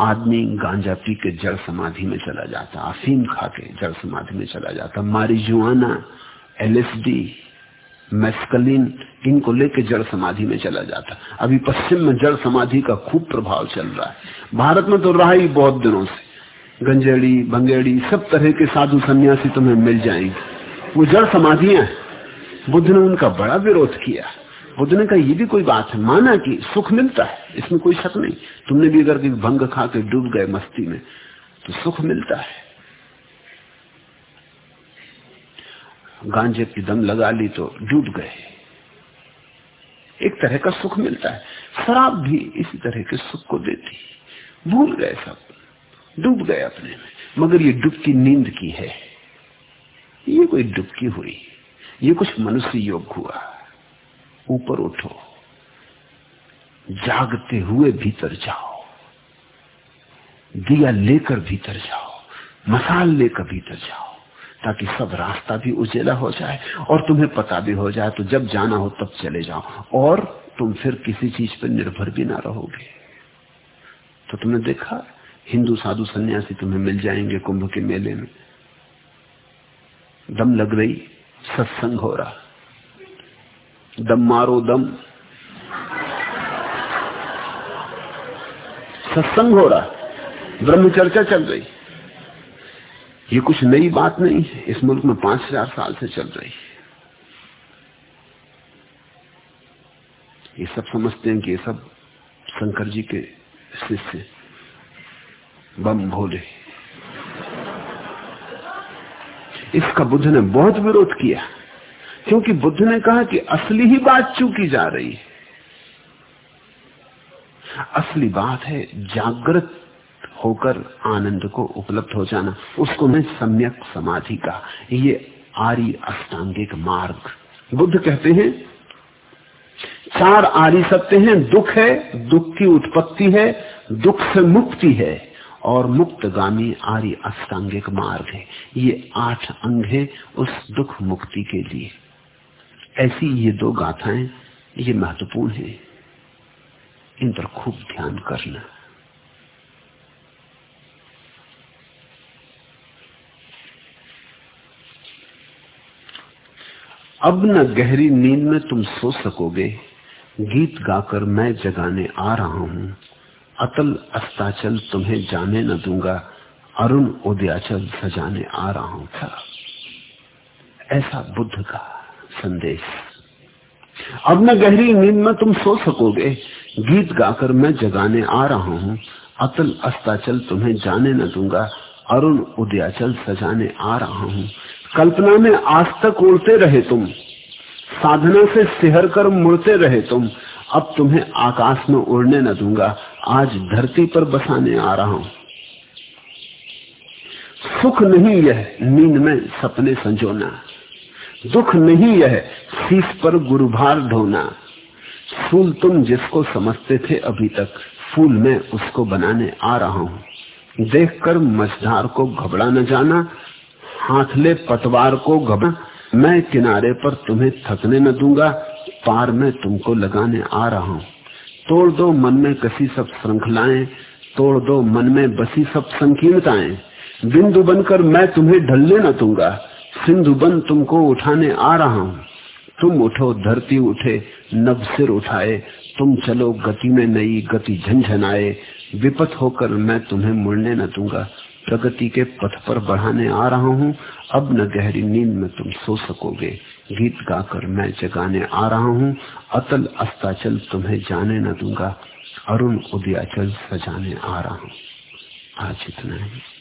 आदमी गांजा पी के जड़ समाधि में चला जाता, अफीम खा के जड़ समाधि में चला जाता मारी मारिजुआना, एलएसडी, मैस्कलिन, इनको लेके जड़ समाधि में चला जाता। अभी पश्चिम में जड़ समाधि का खूब प्रभाव चल रहा है। भारत में तो रहा ही बहुत दिनों से। गंजेड़ी भंगेड़ी सब तरह के साधु सन्यासी तुम्हें मिल जाएँगे। वो जड़ समाधियाँ बुद्ध ने उनका बड़ा विरोध किया। बुद्ध ने कहा, ये भी कोई बात है, माना कि सुख मिलता है, इसमें कोई शक नहीं। तुमने भी अगर भंग खा के डूब गए मस्ती में तो सुख मिलता है। गांजे की दम लगा ली तो डूब गए। एक तरह का सुख मिलता है। शराब भी इसी तरह के सुख को देती। भूल गए सब, डूब गए अपने में। मगर ये डुबकी नींद की है। ये कोई डुबकी हुई, ये कुछ मनुष्य योग हुआ। ऊपर उठो, जागते हुए भीतर जाओ, दिया लेकर भीतर जाओ, मसाल लेकर भीतर जाओ, ताकि सब रास्ता भी उजेला हो जाए और तुम्हें पता भी हो जाए तो जब जाना हो तब चले जाओ और तुम फिर किसी चीज़ पर निर्भर भी ना रहोगे। तो तुमने देखा, हिंदू साधु सन्यासी तुम्हें मिल जाएँगे कुंभ के मेले में। दम लग रही, सत्संग हो रहा। दम मारो दम। सत्संग हो रहा ब्रह्म चर्चा चल रही। ये कुछ नई बात नहीं है। इस मुल्क में पाँच हज़ार साल से चल रही है। ये सब समझते हैं कि ये सब शंकर जी के शिष्य बम भोले। इसका बुद्ध ने बहुत विरोध किया। क्योंकि बुद्ध ने कहा कि असली ही बात चूकी जा रही है। असली बात है जागृत होकर आनंद को उपलब्ध हो जाना। उसको मैं सम्यक समाधि का ये आर्य अष्टांगिक मार्ग। बुद्ध कहते हैं, चार आर्य सत्य हैं, दुख है, दुख की उत्पत्ति है, दुख से मुक्ति है, और मुक्तगामी आर्य अष्टांगिक मार्ग है। ये आठ अंग है उस दुख मुक्ति के लिए। ऐसी ये दो गाथाएँ, ये महत्वपूर्ण है। इन पर खूब ध्यान करना। अब न गहरी नींद में तुम सो सकोगे। गीत गाकर मैं जगाने आ रहा हूँ। अतल अस्ताचल तुम्हें जाने न दूँगा। अरुण उदयाचल सजाने आ रहा हूँ। था। ऐसा बुद्ध का संदेश। अब न गहरी नींद में तुम सो सकोगे। गीत गाकर मैं जगाने आ रहा हूँ। अतल अस्ताचल तुम्हें जाने न दूँगा। अरुण उदयाचल सजाने आ रहा हूँ। कल्पना में आज तक उड़ते रहे तुम। साधना से सिहर कर मुड़ते रहे तुम। अब तुम्हें आकाश में उड़ने न दूँगा। आज धरती पर बसाने आ रहा हूँ। सुख नहीं यह नींद में सपने संजोना। दुख नहीं यह, शीश पर गुरुभार ढोना। फूल तुम जिसको समझते थे अभी तक, फूल में उसको बनाने आ रहा हूँ। देखकर मझधार को घबरा न जाना हाथ ले पतवार को घबरा, मैं किनारे पर तुम्हें थकने न दूँगा, पार में तुमको लगाने आ रहा हूँ। तोड़ दो मन में कसी सब श्रृंखलाएँ, तोड़ दो मन में बसी सब संकीर्णताएँ। बिंदु बनकर मैं तुम्हें ढलने न दूँगा। सिंधु बन तुमको उठाने आ रहा हूँ। तुम उठो, धरती उठे नब सिर उठाए। तुम चलो, गति में नई गति झंझनाए विपत होकर मैं तुम्हें मुड़ने न दूँगा। प्रगति के पथ पर बढ़ाने आ रहा हूँ। अब न गहरी नींद में तुम सो सकोगे। गीत गाकर मैं जगाने आ रहा हूँ। अतल अस्ताचल तुम्हें जाने न दूँगा। अरुण उदयाचल सजाने आ रहा हूँ। आज इतना ही।